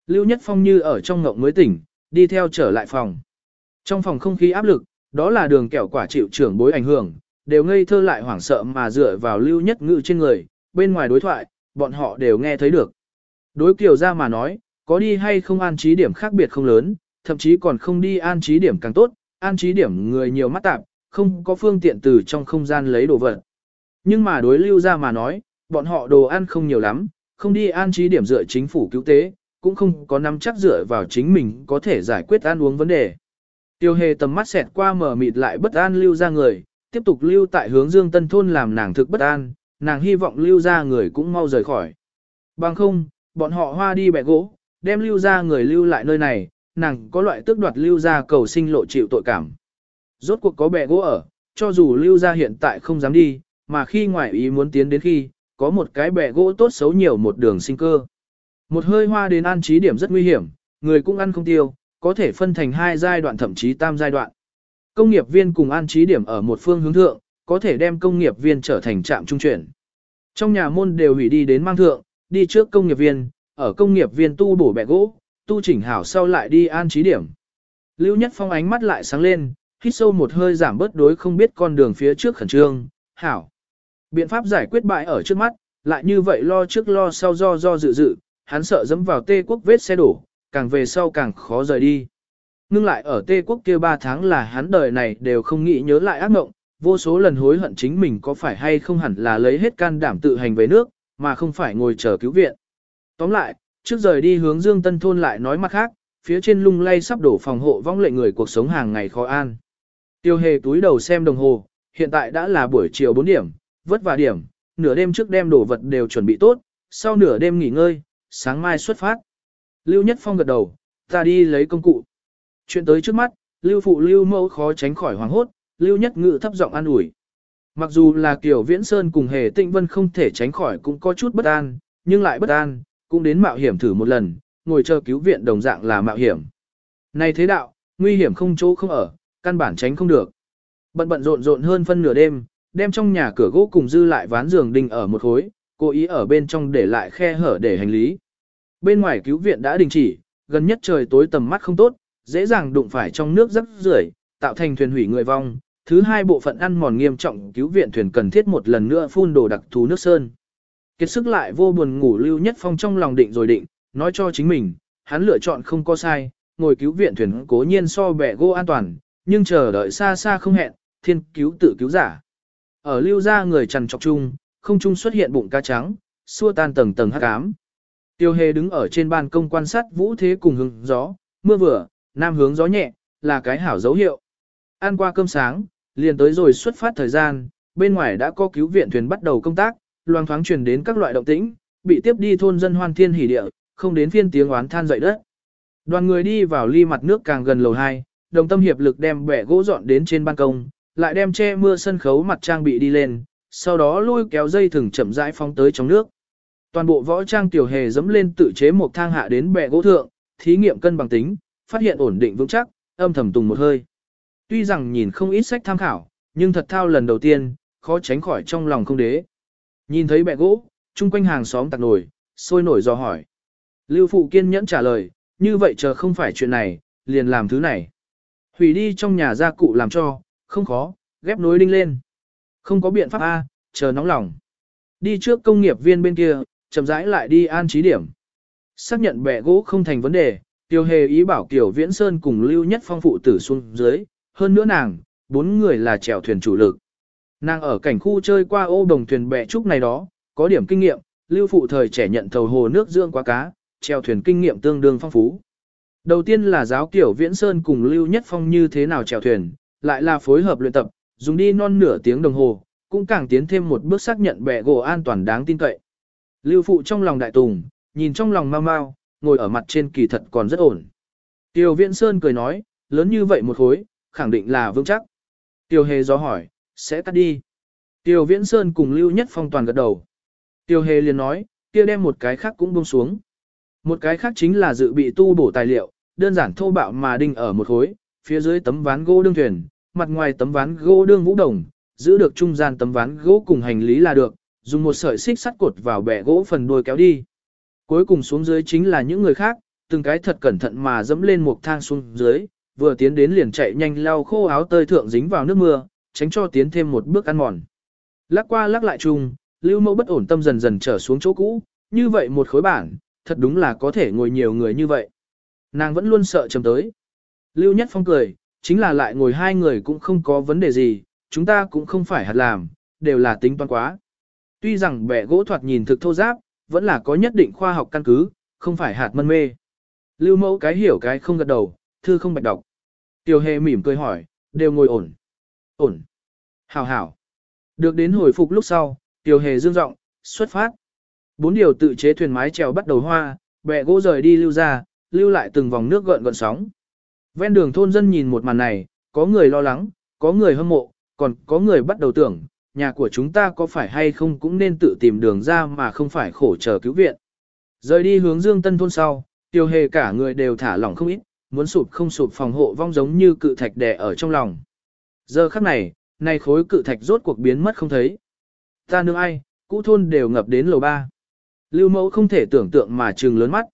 Lưu Nhất Phong như ở trong ngộng mới tỉnh, đi theo trở lại phòng. Trong phòng không khí áp lực, đó là đường kẹo quả chịu trưởng bối ảnh hưởng, đều ngây thơ lại hoảng sợ mà dựa vào Lưu Nhất Ngự trên người, bên ngoài đối thoại, bọn họ đều nghe thấy được. Đối kiểu ra mà nói, có đi hay không an trí điểm khác biệt không lớn, thậm chí còn không đi an trí điểm càng tốt, an trí điểm người nhiều mắt tạp, không có phương tiện từ trong không gian lấy đồ vật. Nhưng mà đối lưu ra mà nói, bọn họ đồ ăn không nhiều lắm, không đi an trí điểm dựa chính phủ cứu tế, cũng không có nắm chắc dựa vào chính mình có thể giải quyết ăn uống vấn đề. Tiêu hề tầm mắt xẹt qua mở mịt lại bất an lưu ra người, tiếp tục lưu tại hướng dương tân thôn làm nàng thực bất an, nàng hy vọng lưu ra người cũng mau rời khỏi. Bằng không, bọn họ hoa đi bẻ gỗ, đem lưu ra người lưu lại nơi này, nàng có loại tước đoạt lưu gia cầu sinh lộ chịu tội cảm. Rốt cuộc có bè gỗ ở, cho dù lưu gia hiện tại không dám đi, mà khi ngoại ý muốn tiến đến khi, có một cái bè gỗ tốt xấu nhiều một đường sinh cơ. Một hơi hoa đến an trí điểm rất nguy hiểm, người cũng ăn không tiêu, có thể phân thành hai giai đoạn thậm chí tam giai đoạn. Công nghiệp viên cùng an trí điểm ở một phương hướng thượng, có thể đem công nghiệp viên trở thành trạm trung chuyển. Trong nhà môn đều hủy đi đến mang thượng, đi trước công nghiệp viên, ở công nghiệp viên tu bổ bẻ gỗ, tu chỉnh hảo sau lại đi an trí điểm. Lưu Nhất Phong ánh mắt lại sáng lên, hít sâu một hơi giảm bớt đối không biết con đường phía trước khẩn trương, hảo. Biện pháp giải quyết bại ở trước mắt, lại như vậy lo trước lo sau do do dự dự, hắn sợ dẫm vào tê quốc vết xe đổ, càng về sau càng khó rời đi. Ngưng lại ở tê quốc kia 3 tháng là hắn đời này đều không nghĩ nhớ lại ác mộng, vô số lần hối hận chính mình có phải hay không hẳn là lấy hết can đảm tự hành về nước, mà không phải ngồi chờ cứu viện. Tóm lại, trước rời đi hướng Dương Tân Thôn lại nói mặt khác, phía trên lung lay sắp đổ phòng hộ vong lệ người cuộc sống hàng ngày khó an. Tiêu hề túi đầu xem đồng hồ, hiện tại đã là buổi chiều 4 điểm, vất vả điểm, nửa đêm trước đem đồ vật đều chuẩn bị tốt, sau nửa đêm nghỉ ngơi, sáng mai xuất phát. Lưu Nhất Phong gật đầu, ta đi lấy công cụ. Chuyện tới trước mắt, Lưu Phụ Lưu Mẫu khó tránh khỏi hoảng hốt, Lưu Nhất Ngự thấp giọng an ủi. Mặc dù là kiểu Viễn Sơn cùng Hề Tịnh Vân không thể tránh khỏi cũng có chút bất an, nhưng lại bất an, cũng đến mạo hiểm thử một lần, ngồi chờ cứu viện đồng dạng là mạo hiểm. Này thế đạo, nguy hiểm không chỗ không ở, căn bản tránh không được. Bận bận rộn rộn hơn phân nửa đêm, đem trong nhà cửa gỗ cùng dư lại ván giường đinh ở một khối, cố ý ở bên trong để lại khe hở để hành lý. Bên ngoài cứu viện đã đình chỉ, gần nhất trời tối tầm mắt không tốt, dễ dàng đụng phải trong nước rất rưởi, tạo thành thuyền hủy người vong. Thứ hai bộ phận ăn mòn nghiêm trọng cứu viện thuyền cần thiết một lần nữa phun đồ đặc thù nước sơn. Kiệt sức lại vô buồn ngủ Lưu Nhất Phong trong lòng định rồi định, nói cho chính mình, hắn lựa chọn không có sai, ngồi cứu viện thuyền cố nhiên so bẻ gỗ an toàn, nhưng chờ đợi xa xa không hẹn, thiên cứu tự cứu giả. Ở lưu gia người trần trọc chung, không chung xuất hiện bụng cá trắng, xua tan tầng tầng hắc ám. Tiêu hề đứng ở trên ban công quan sát vũ thế cùng hứng gió, mưa vừa, nam hướng gió nhẹ, là cái hảo dấu hiệu. Ăn qua cơm sáng, liền tới rồi xuất phát thời gian, bên ngoài đã có cứu viện thuyền bắt đầu công tác, loang thoáng truyền đến các loại động tĩnh, bị tiếp đi thôn dân hoan thiên hỉ địa, không đến phiên tiếng oán than dậy đất. Đoàn người đi vào ly mặt nước càng gần lầu 2, đồng tâm hiệp lực đem bẻ gỗ dọn đến trên ban công, lại đem che mưa sân khấu mặt trang bị đi lên, sau đó lôi kéo dây thừng chậm rãi phóng tới trong nước. Toàn bộ võ trang tiểu hề dẫm lên tự chế một thang hạ đến bẻ gỗ thượng, thí nghiệm cân bằng tính, phát hiện ổn định vững chắc, âm thầm tùng một hơi. Tuy rằng nhìn không ít sách tham khảo, nhưng thật thao lần đầu tiên, khó tránh khỏi trong lòng không đế. Nhìn thấy bẹ gỗ, chung quanh hàng xóm tạc nổi, sôi nổi do hỏi. Lưu Phụ kiên nhẫn trả lời, như vậy chờ không phải chuyện này, liền làm thứ này. Hủy đi trong nhà gia cụ làm cho, không khó, ghép nối đinh lên. Không có biện pháp A, chờ nóng lòng. Đi trước công nghiệp viên bên kia, chậm rãi lại đi an trí điểm. Xác nhận bẻ gỗ không thành vấn đề, tiêu hề ý bảo Kiều Viễn Sơn cùng Lưu Nhất Phong phụ tử xuống dưới, hơn nữa nàng, bốn người là chèo thuyền chủ lực. Nàng ở cảnh khu chơi qua ô đồng thuyền bè trúc này đó, có điểm kinh nghiệm, Lưu phụ thời trẻ nhận thầu hồ nước dưỡng quá cá, treo thuyền kinh nghiệm tương đương phong phú. Đầu tiên là giáo kiểu Viễn Sơn cùng Lưu Nhất Phong như thế nào treo thuyền, lại là phối hợp luyện tập, dùng đi non nửa tiếng đồng hồ, cũng càng tiến thêm một bước xác nhận bẻ gỗ an toàn đáng tin cậy. Lưu Phụ trong lòng đại tùng, nhìn trong lòng mau mau, ngồi ở mặt trên kỳ thật còn rất ổn. Tiểu Viễn Sơn cười nói, lớn như vậy một khối, khẳng định là vững chắc. Tiểu Hề gió hỏi, sẽ tắt đi. Tiêu Viễn Sơn cùng Lưu Nhất Phong toàn gật đầu. Tiêu Hề liền nói, kia đem một cái khác cũng buông xuống. Một cái khác chính là dự bị tu bổ tài liệu, đơn giản thô bạo mà đinh ở một khối, phía dưới tấm ván gỗ đương thuyền, mặt ngoài tấm ván gỗ đương vũ đồng, giữ được trung gian tấm ván gỗ cùng hành lý là được, dùng một sợi xích sắt cột vào bẻ gỗ phần đuôi kéo đi. Cuối cùng xuống dưới chính là những người khác, từng cái thật cẩn thận mà dẫm lên một thang xuống dưới, vừa tiến đến liền chạy nhanh lau khô áo tơi thượng dính vào nước mưa, tránh cho tiến thêm một bước ăn mòn. Lắc qua lắc lại chung, lưu mẫu bất ổn tâm dần dần trở xuống chỗ cũ, như vậy một khối bản, thật đúng là có thể ngồi nhiều người như vậy. Nàng vẫn luôn sợ chầm tới. Lưu Nhất Phong cười, chính là lại ngồi hai người cũng không có vấn đề gì, chúng ta cũng không phải hạt làm, đều là tính toán quá. Tuy rằng bẻ gỗ thoạt nhìn thực thô giáp, vẫn là có nhất định khoa học căn cứ, không phải hạt mân mê. Lưu mẫu cái hiểu cái không gật đầu, thư không bạch đọc. Tiểu hề mỉm cười hỏi, đều ngồi ổn. Ổn. Hảo hảo. Được đến hồi phục lúc sau, tiểu hề dương rộng xuất phát. Bốn điều tự chế thuyền mái chèo bắt đầu hoa, bẹ gỗ rời đi lưu ra, lưu lại từng vòng nước gợn gợn sóng. Ven đường thôn dân nhìn một màn này, có người lo lắng, có người hâm mộ, còn có người bắt đầu tưởng, nhà của chúng ta có phải hay không cũng nên tự tìm đường ra mà không phải khổ chờ cứu viện. Rời đi hướng dương tân thôn sau, tiêu hề cả người đều thả lỏng không ít, muốn sụp không sụp phòng hộ vong giống như cự thạch đè ở trong lòng. Giờ khắc này, nay khối cự thạch rốt cuộc biến mất không thấy. Ta nương ai, cũ thôn đều ngập đến lầu ba. Lưu mẫu không thể tưởng tượng mà trừng lớn mắt.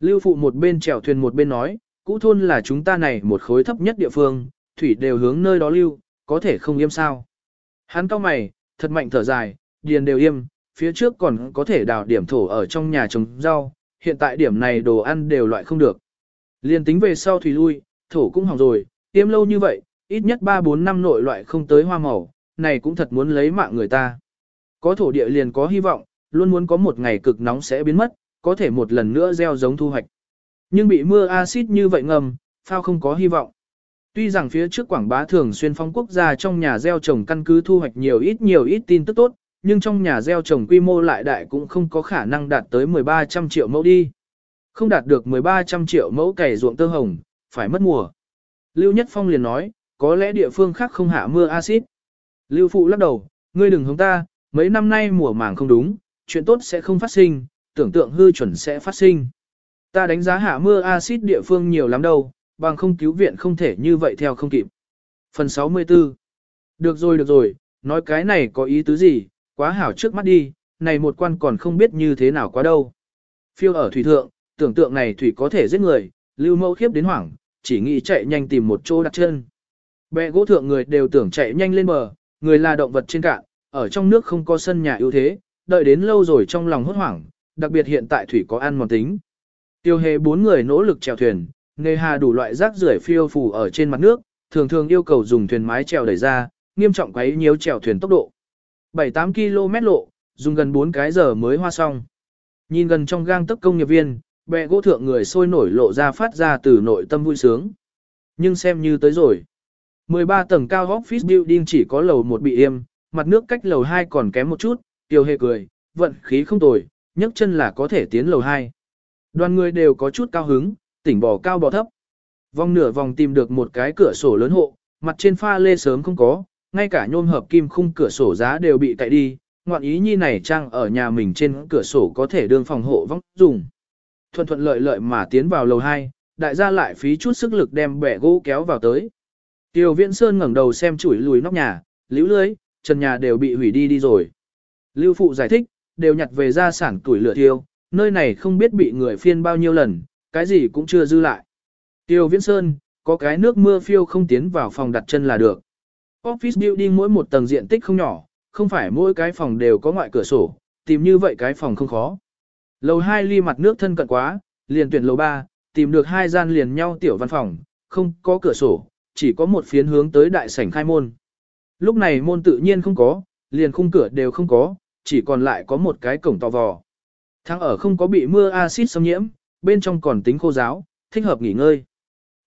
Lưu phụ một bên chèo thuyền một bên nói, cũ thôn là chúng ta này một khối thấp nhất địa phương, thủy đều hướng nơi đó lưu, có thể không yêm sao. Hắn cao mày, thật mạnh thở dài, điền đều yêm, phía trước còn có thể đào điểm thổ ở trong nhà trồng rau, hiện tại điểm này đồ ăn đều loại không được. Liên tính về sau thủy lui, thổ cũng hỏng rồi, yêm lâu như vậy, ít nhất 3-4 năm nội loại không tới hoa màu, này cũng thật muốn lấy mạng người ta. Có thổ địa liền có hy vọng, luôn muốn có một ngày cực nóng sẽ biến mất, có thể một lần nữa gieo giống thu hoạch. Nhưng bị mưa axit như vậy ngầm, phao không có hy vọng. Tuy rằng phía trước quảng bá thường xuyên phong quốc gia trong nhà gieo trồng căn cứ thu hoạch nhiều ít nhiều ít tin tức tốt, nhưng trong nhà gieo trồng quy mô lại đại cũng không có khả năng đạt tới 1300 triệu mẫu đi. Không đạt được 1300 triệu mẫu cày ruộng tơ hồng, phải mất mùa. Lưu Nhất Phong liền nói, có lẽ địa phương khác không hạ mưa axit. Lưu Phụ lắc đầu, ngươi đừng hống ta, mấy năm nay mùa màng không đúng, chuyện tốt sẽ không phát sinh, tưởng tượng hư chuẩn sẽ phát sinh. Ta đánh giá hạ mưa axit địa phương nhiều lắm đâu, bằng không cứu viện không thể như vậy theo không kịp. Phần 64 Được rồi được rồi, nói cái này có ý tứ gì, quá hảo trước mắt đi, này một quan còn không biết như thế nào quá đâu. Phiêu ở thủy thượng, tưởng tượng này thủy có thể giết người, lưu mẫu khiếp đến hoảng, chỉ nghĩ chạy nhanh tìm một chỗ đặt chân. Bè gỗ thượng người đều tưởng chạy nhanh lên bờ, người là động vật trên cạn, ở trong nước không có sân nhà ưu thế, đợi đến lâu rồi trong lòng hốt hoảng, đặc biệt hiện tại thủy có ăn mòn tính. Tiêu hề bốn người nỗ lực chèo thuyền, nghề hà đủ loại rác rưởi phiêu phù ở trên mặt nước, thường thường yêu cầu dùng thuyền mái chèo đẩy ra, nghiêm trọng quấy nhiều chèo thuyền tốc độ. 7-8 km lộ, dùng gần 4 cái giờ mới hoa xong. Nhìn gần trong gang tấc công nghiệp viên, bè gỗ thượng người sôi nổi lộ ra phát ra từ nội tâm vui sướng. Nhưng xem như tới rồi. 13 tầng cao office building chỉ có lầu một bị im, mặt nước cách lầu 2 còn kém một chút, tiêu hề cười, vận khí không tồi, nhấc chân là có thể tiến lầu 2. Đoàn người đều có chút cao hứng, tỉnh bò cao bò thấp. Vòng nửa vòng tìm được một cái cửa sổ lớn hộ, mặt trên pha lê sớm không có, ngay cả nhôm hợp kim khung cửa sổ giá đều bị cậy đi, ngoạn ý nhi này trang ở nhà mình trên cửa sổ có thể đương phòng hộ vong dùng. Thuận thuận lợi lợi mà tiến vào lầu 2, đại gia lại phí chút sức lực đem bẻ gỗ kéo vào tới. Tiêu Viễn Sơn ngẩng đầu xem chuỗi lùi nóc nhà, liễu lưới, trần nhà đều bị hủy đi đi rồi. Lưu Phụ giải thích, đều nhặt về gia sản tuổi lửa tiêu, nơi này không biết bị người phiên bao nhiêu lần, cái gì cũng chưa dư lại. Tiêu Viễn Sơn, có cái nước mưa phiêu không tiến vào phòng đặt chân là được. Office building mỗi một tầng diện tích không nhỏ, không phải mỗi cái phòng đều có ngoại cửa sổ, tìm như vậy cái phòng không khó. Lầu 2 ly mặt nước thân cận quá, liền tuyển lầu 3, tìm được hai gian liền nhau tiểu văn phòng, không có cửa sổ, chỉ có một phiến hướng tới đại sảnh khai môn. Lúc này môn tự nhiên không có, liền khung cửa đều không có, chỉ còn lại có một cái cổng to vò. Thang ở không có bị mưa axit xâm nhiễm, bên trong còn tính khô giáo, thích hợp nghỉ ngơi.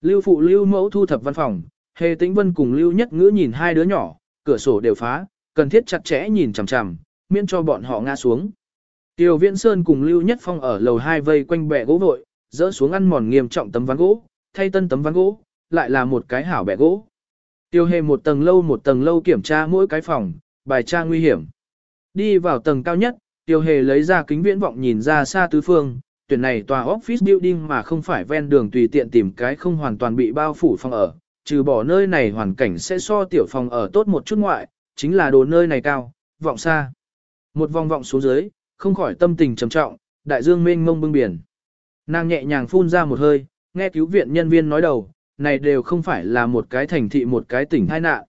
Lưu phụ lưu mẫu thu thập văn phòng, hề tĩnh vân cùng lưu nhất ngữ nhìn hai đứa nhỏ, cửa sổ đều phá, cần thiết chặt chẽ nhìn chằm chằm, miễn cho bọn họ ngã xuống. Tiêu Viễn Sơn cùng Lưu Nhất Phong ở lầu hai vây quanh bè gỗ vội, dỡ xuống ăn mòn nghiêm trọng tấm ván gỗ, thay tân tấm ván gỗ, lại là một cái hảo bẻ gỗ. Tiêu Hề một tầng lâu một tầng lâu kiểm tra mỗi cái phòng, bài tra nguy hiểm. Đi vào tầng cao nhất, Tiêu Hề lấy ra kính viễn vọng nhìn ra xa tứ phương, tuyển này tòa office building mà không phải ven đường tùy tiện tìm cái không hoàn toàn bị bao phủ phòng ở, trừ bỏ nơi này hoàn cảnh sẽ so tiểu phòng ở tốt một chút ngoại, chính là đồ nơi này cao, vọng xa. Một vòng vọng xuống dưới, không khỏi tâm tình trầm trọng, đại dương mênh mông bưng biển. Nàng nhẹ nhàng phun ra một hơi, nghe cứu viện nhân viên nói đầu, này đều không phải là một cái thành thị một cái tỉnh hai nạn.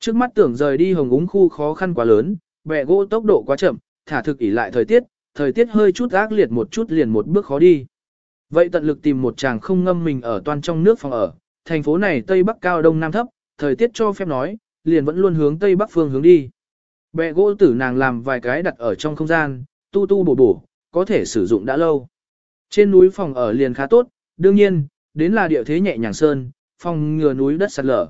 Trước mắt tưởng rời đi hồng úng khu khó khăn quá lớn, bẹ gỗ tốc độ quá chậm, thả thực ỉ lại thời tiết, thời tiết hơi chút ác liệt một chút liền một bước khó đi. Vậy tận lực tìm một chàng không ngâm mình ở toàn trong nước phòng ở, thành phố này Tây Bắc cao Đông Nam thấp, thời tiết cho phép nói, liền vẫn luôn hướng Tây Bắc phương hướng đi. Bẹ gỗ tử nàng làm vài cái đặt ở trong không gian, tu tu bổ bổ, có thể sử dụng đã lâu. Trên núi phòng ở liền khá tốt, đương nhiên, đến là địa thế nhẹ nhàng sơn, phòng ngừa núi đất sạt lở.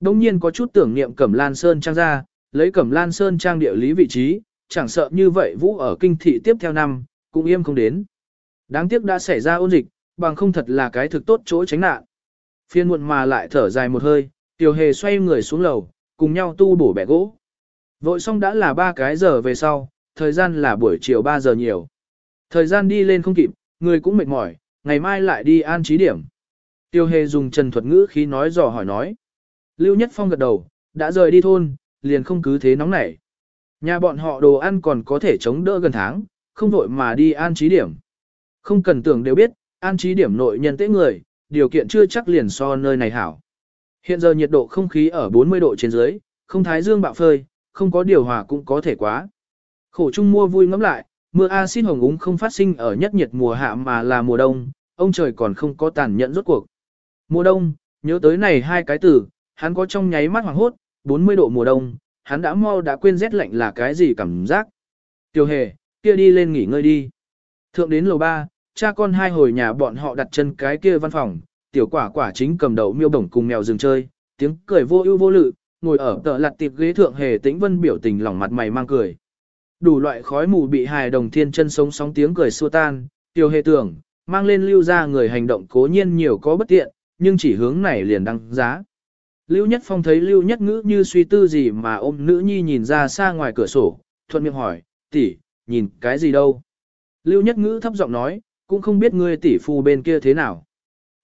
Đông nhiên có chút tưởng niệm Cẩm Lan Sơn trang ra, lấy Cẩm Lan Sơn trang địa lý vị trí, chẳng sợ như vậy vũ ở kinh thị tiếp theo năm, cũng im không đến. Đáng tiếc đã xảy ra ôn dịch, bằng không thật là cái thực tốt chỗ tránh nạn. Phiên muộn mà lại thở dài một hơi, tiểu hề xoay người xuống lầu, cùng nhau tu bổ bẻ gỗ. Vội xong đã là ba cái giờ về sau, thời gian là buổi chiều 3 giờ nhiều. Thời gian đi lên không kịp, người cũng mệt mỏi, ngày mai lại đi an trí điểm. Tiêu hề dùng trần thuật ngữ khi nói dò hỏi nói. Lưu Nhất Phong gật đầu, đã rời đi thôn, liền không cứ thế nóng nảy. Nhà bọn họ đồ ăn còn có thể chống đỡ gần tháng, không vội mà đi an trí điểm. Không cần tưởng đều biết, an trí điểm nội nhân tế người, điều kiện chưa chắc liền so nơi này hảo. Hiện giờ nhiệt độ không khí ở 40 độ trên dưới, không thái dương bạo phơi, không có điều hòa cũng có thể quá. Khổ chung mua vui ngắm lại, mưa axit hồng úng không phát sinh ở nhất nhiệt mùa hạ mà là mùa đông, ông trời còn không có tàn nhẫn rốt cuộc. Mùa đông, nhớ tới này hai cái từ, hắn có trong nháy mắt hoảng hốt, 40 độ mùa đông, hắn đã mau đã quên rét lạnh là cái gì cảm giác. Tiểu hề, kia đi lên nghỉ ngơi đi. Thượng đến lầu 3, cha con hai hồi nhà bọn họ đặt chân cái kia văn phòng, tiểu quả quả chính cầm đầu miêu bổng cùng mèo rừng chơi, tiếng cười vô ưu vô lự, ngồi ở tờ lặt tiệp ghế thượng hề tĩnh vân biểu tình lỏng mặt mày mang cười. Đủ loại khói mù bị hài đồng thiên chân sống sóng tiếng cười xua tan, Tiểu hề tưởng, mang lên lưu ra người hành động cố nhiên nhiều có bất tiện, nhưng chỉ hướng này liền đăng giá. Lưu Nhất Phong thấy Lưu Nhất Ngữ như suy tư gì mà ôm nữ nhi nhìn ra xa ngoài cửa sổ, thuận miệng hỏi, tỷ, nhìn cái gì đâu? Lưu Nhất Ngữ thấp giọng nói, cũng không biết ngươi tỷ phu bên kia thế nào.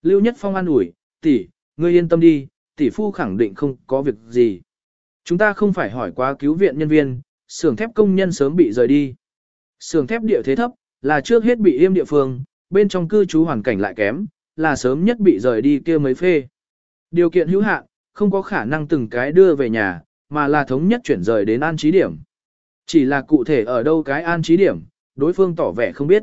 Lưu Nhất Phong an ủi, tỷ, ngươi yên tâm đi, tỷ phu khẳng định không có việc gì. Chúng ta không phải hỏi qua cứu viện nhân viên, xưởng thép công nhân sớm bị rời đi. Xưởng thép địa thế thấp, là trước hết bị im địa phương, bên trong cư trú hoàn cảnh lại kém, là sớm nhất bị rời đi kia mấy phê. Điều kiện hữu hạn, không có khả năng từng cái đưa về nhà, mà là thống nhất chuyển rời đến an trí điểm. Chỉ là cụ thể ở đâu cái an trí điểm, đối phương tỏ vẻ không biết.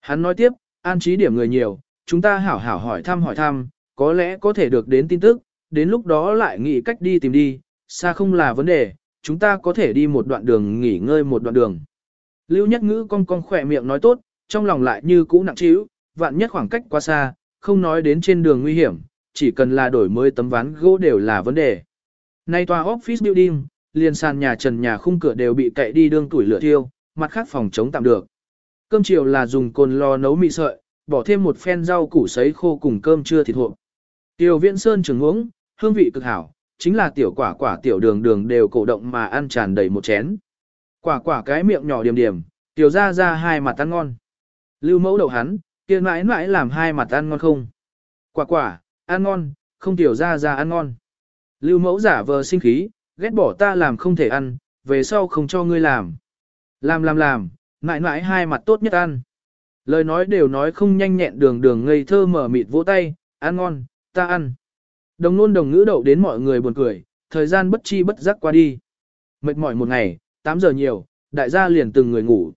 Hắn nói tiếp, an trí điểm người nhiều, chúng ta hảo hảo hỏi thăm hỏi thăm, có lẽ có thể được đến tin tức, đến lúc đó lại nghĩ cách đi tìm đi, xa không là vấn đề, chúng ta có thể đi một đoạn đường nghỉ ngơi một đoạn đường. Lưu Nhất Ngữ cong cong khỏe miệng nói tốt, trong lòng lại như cũ nặng trĩu, vạn nhất khoảng cách quá xa, không nói đến trên đường nguy hiểm, chỉ cần là đổi mới tấm ván gỗ đều là vấn đề. Nay tòa office building, liền sàn nhà trần nhà khung cửa đều bị cậy đi đương tuổi lửa thiêu, mặt khác phòng chống tạm được. Cơm chiều là dùng cồn lò nấu mì sợi, bỏ thêm một phen rau củ sấy khô cùng cơm trưa thịt hộp. Tiểu Viễn Sơn trường uống, hương vị cực hảo, chính là tiểu quả quả tiểu đường đường đều cổ động mà ăn tràn đầy một chén. Quả quả cái miệng nhỏ điểm điểm, tiểu ra ra hai mặt ăn ngon. Lưu mẫu đậu hắn, kia mãi mãi làm hai mặt ăn ngon không. Quả quả, ăn ngon, không tiểu ra ra ăn ngon. Lưu mẫu giả vờ sinh khí, ghét bỏ ta làm không thể ăn, về sau không cho ngươi làm. Làm làm làm, mãi mãi hai mặt tốt nhất ăn. Lời nói đều nói không nhanh nhẹn đường đường ngây thơ mở mịt vỗ tay, ăn ngon, ta ăn. Đồng nôn đồng ngữ đậu đến mọi người buồn cười, thời gian bất chi bất giác qua đi. Mệt mỏi một ngày, 8 giờ nhiều, đại gia liền từng người ngủ.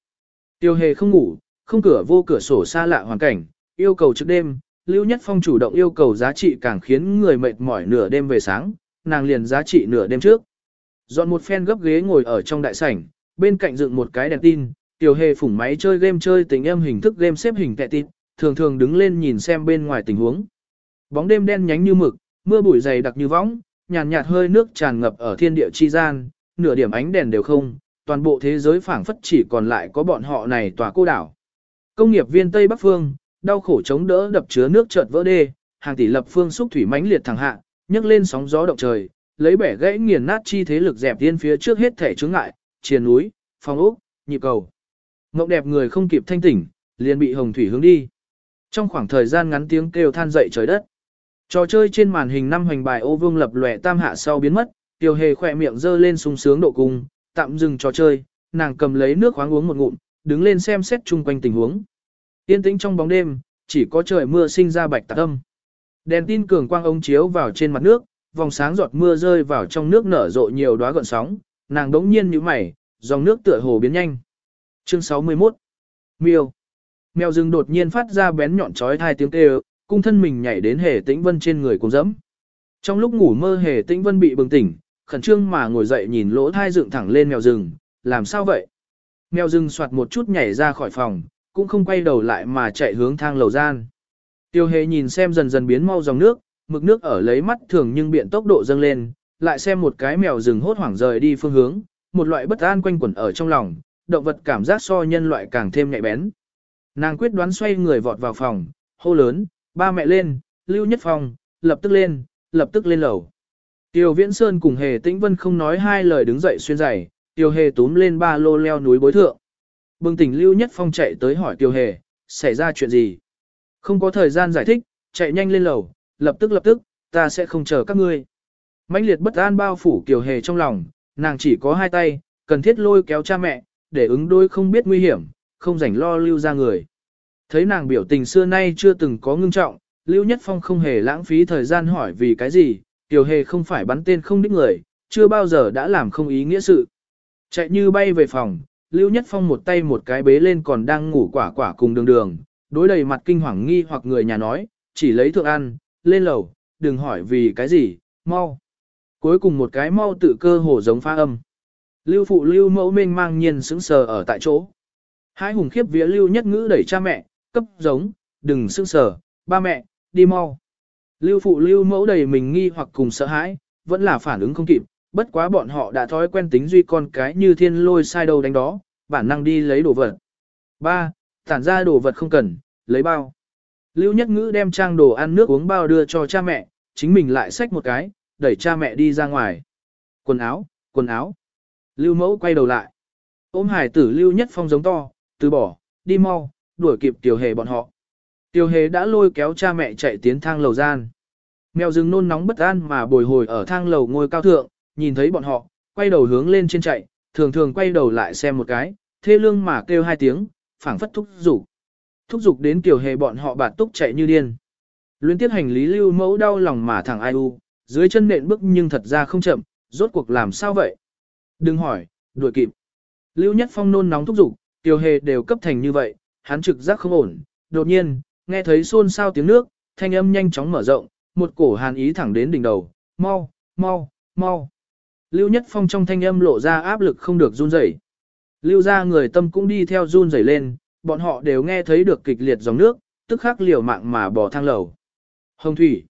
Tiêu hề không ngủ, không cửa vô cửa sổ xa lạ hoàn cảnh, yêu cầu trước đêm, Lưu Nhất Phong chủ động yêu cầu giá trị càng khiến người mệt mỏi nửa đêm về sáng, nàng liền giá trị nửa đêm trước. Dọn một phen gấp ghế ngồi ở trong đại sảnh, bên cạnh dựng một cái đèn tin, Tiểu Hề phủng máy chơi game chơi tình em hình thức game xếp hình tệ tịt, thường thường đứng lên nhìn xem bên ngoài tình huống. Bóng đêm đen nhánh như mực, mưa bụi dày đặc như võng, nhàn nhạt, hơi nước tràn ngập ở thiên địa chi gian, nửa điểm ánh đèn đều không, toàn bộ thế giới phảng phất chỉ còn lại có bọn họ này tòa cô đảo. Công nghiệp viên Tây Bắc Phương, đau khổ chống đỡ đập chứa nước chợt vỡ đê, hàng tỷ lập phương xúc thủy mãnh liệt thẳng hạ, nhấc lên sóng gió động trời, lấy bẻ gãy nghiền nát chi thế lực dẹp tiên phía trước hết thể chướng ngại, triền núi, phòng ốc, nhịp cầu. Ngộng đẹp người không kịp thanh tỉnh, liền bị hồng thủy hướng đi. Trong khoảng thời gian ngắn tiếng kêu than dậy trời đất. Trò chơi trên màn hình năm hoành bài ô vương lập lòe tam hạ sau biến mất, Tiêu Hề khỏe miệng dơ lên sung sướng độ cung, tạm dừng trò chơi, nàng cầm lấy nước khoáng uống một ngụm, đứng lên xem xét chung quanh tình huống. Yên tĩnh trong bóng đêm, chỉ có trời mưa sinh ra bạch tạc âm. Đèn tin cường quang ống chiếu vào trên mặt nước, vòng sáng giọt mưa rơi vào trong nước nở rộ nhiều đóa gợn sóng, nàng đống nhiên như mày, dòng nước tựa hồ biến nhanh. Chương 61 Miêu Mèo rừng đột nhiên phát ra bén nhọn chói hai tiếng kêu, cung thân mình nhảy đến hề tĩnh vân trên người cùng dẫm. Trong lúc ngủ mơ hề tĩnh vân bị bừng tỉnh, khẩn trương mà ngồi dậy nhìn lỗ thai dựng thẳng lên mèo rừng, làm sao vậy? Mèo rừng soạt một chút nhảy ra khỏi phòng, cũng không quay đầu lại mà chạy hướng thang lầu gian. Tiêu hề nhìn xem dần dần biến mau dòng nước, mực nước ở lấy mắt thường nhưng biện tốc độ dâng lên, lại xem một cái mèo rừng hốt hoảng rời đi phương hướng, một loại bất an quanh quẩn ở trong lòng, động vật cảm giác so nhân loại càng thêm nhạy bén. Nàng quyết đoán xoay người vọt vào phòng, hô lớn, ba mẹ lên, Lưu Nhất Phong, lập tức lên, lập tức lên lầu. Tiêu Viễn Sơn cùng Hề Tĩnh Vân không nói hai lời đứng dậy xuyên giày, Tiêu Hề túm lên ba lô leo núi bối thượng. Bừng tỉnh Lưu Nhất Phong chạy tới hỏi Tiêu Hề, xảy ra chuyện gì? Không có thời gian giải thích, chạy nhanh lên lầu, lập tức lập tức, ta sẽ không chờ các ngươi. mãnh liệt bất an bao phủ Tiêu Hề trong lòng, nàng chỉ có hai tay, cần thiết lôi kéo cha mẹ, để ứng đôi không biết nguy hiểm, không rảnh lo lưu ra người. Thấy nàng biểu tình xưa nay chưa từng có ngưng trọng, Lưu Nhất Phong không hề lãng phí thời gian hỏi vì cái gì, Kiều Hề không phải bắn tên không đích người, chưa bao giờ đã làm không ý nghĩa sự. Chạy như bay về phòng, Lưu Nhất Phong một tay một cái bế lên còn đang ngủ quả quả cùng đường đường, đối đầy mặt kinh hoàng nghi hoặc người nhà nói, chỉ lấy thượng ăn, lên lầu, đừng hỏi vì cái gì, mau. Cuối cùng một cái mau tự cơ hồ giống pha âm. Lưu phụ lưu mẫu mênh mang nhiên sững sờ ở tại chỗ. Hai hùng khiếp vía lưu nhất ngữ đẩy cha mẹ, cấp giống, đừng sững sờ, ba mẹ, đi mau. Lưu phụ lưu mẫu đầy mình nghi hoặc cùng sợ hãi, vẫn là phản ứng không kịp, bất quá bọn họ đã thói quen tính duy con cái như thiên lôi sai đầu đánh đó, bản năng đi lấy đồ vật. Ba, tản ra đồ vật không cần, lấy bao. Lưu nhất ngữ đem trang đồ ăn nước uống bao đưa cho cha mẹ, chính mình lại xách một cái, đẩy cha mẹ đi ra ngoài. Quần áo, quần áo. Lưu mẫu quay đầu lại. Ôm hải tử lưu nhất phong giống to, từ bỏ, đi mau, đuổi kịp tiểu hề bọn họ. Tiểu hề đã lôi kéo cha mẹ chạy tiến thang lầu gian. Mèo rừng nôn nóng bất an mà bồi hồi ở thang lầu ngôi cao thượng, nhìn thấy bọn họ, quay đầu hướng lên trên chạy, thường thường quay đầu lại xem một cái, thê lương mà kêu hai tiếng, phảng phất thúc dục Thúc dục đến tiểu hề bọn họ bạt túc chạy như điên. Luyến Tiết hành lý lưu mẫu đau lòng mà thẳng ai u, dưới chân nện bước nhưng thật ra không chậm, rốt cuộc làm sao vậy? Đừng hỏi, đuổi kịp. Lưu Nhất Phong nôn nóng thúc giục, Tiêu Hề đều cấp thành như vậy, hắn trực giác không ổn. Đột nhiên, nghe thấy xôn xao tiếng nước, thanh âm nhanh chóng mở rộng, một cổ hàn ý thẳng đến đỉnh đầu. Mau, mau, mau. Lưu Nhất Phong trong thanh âm lộ ra áp lực không được run rẩy. Lưu ra người tâm cũng đi theo run rẩy lên, bọn họ đều nghe thấy được kịch liệt dòng nước, tức khắc liều mạng mà bỏ thang lầu. Hồng Thủy.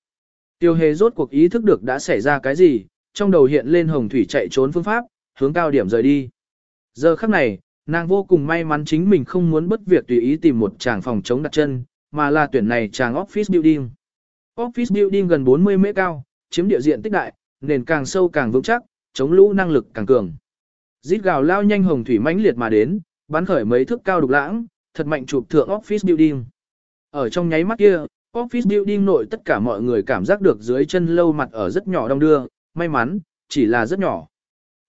Tiêu hề rốt cuộc ý thức được đã xảy ra cái gì, trong đầu hiện lên Hồng Thủy chạy trốn phương pháp, hướng cao điểm rời đi. Giờ khắc này, nàng vô cùng may mắn chính mình không muốn bất việc tùy ý tìm một chàng phòng chống đặt chân, mà là tuyển này chàng office building. Office building gần 40 mét cao, chiếm địa diện tích đại, nền càng sâu càng vững chắc, chống lũ năng lực càng cường. Rít gào lao nhanh hồng thủy mãnh liệt mà đến, bắn khởi mấy thước cao đục lãng, thật mạnh chụp thượng office building. Ở trong nháy mắt kia, office building nội tất cả mọi người cảm giác được dưới chân lâu mặt ở rất nhỏ đông đưa, may mắn, chỉ là rất nhỏ.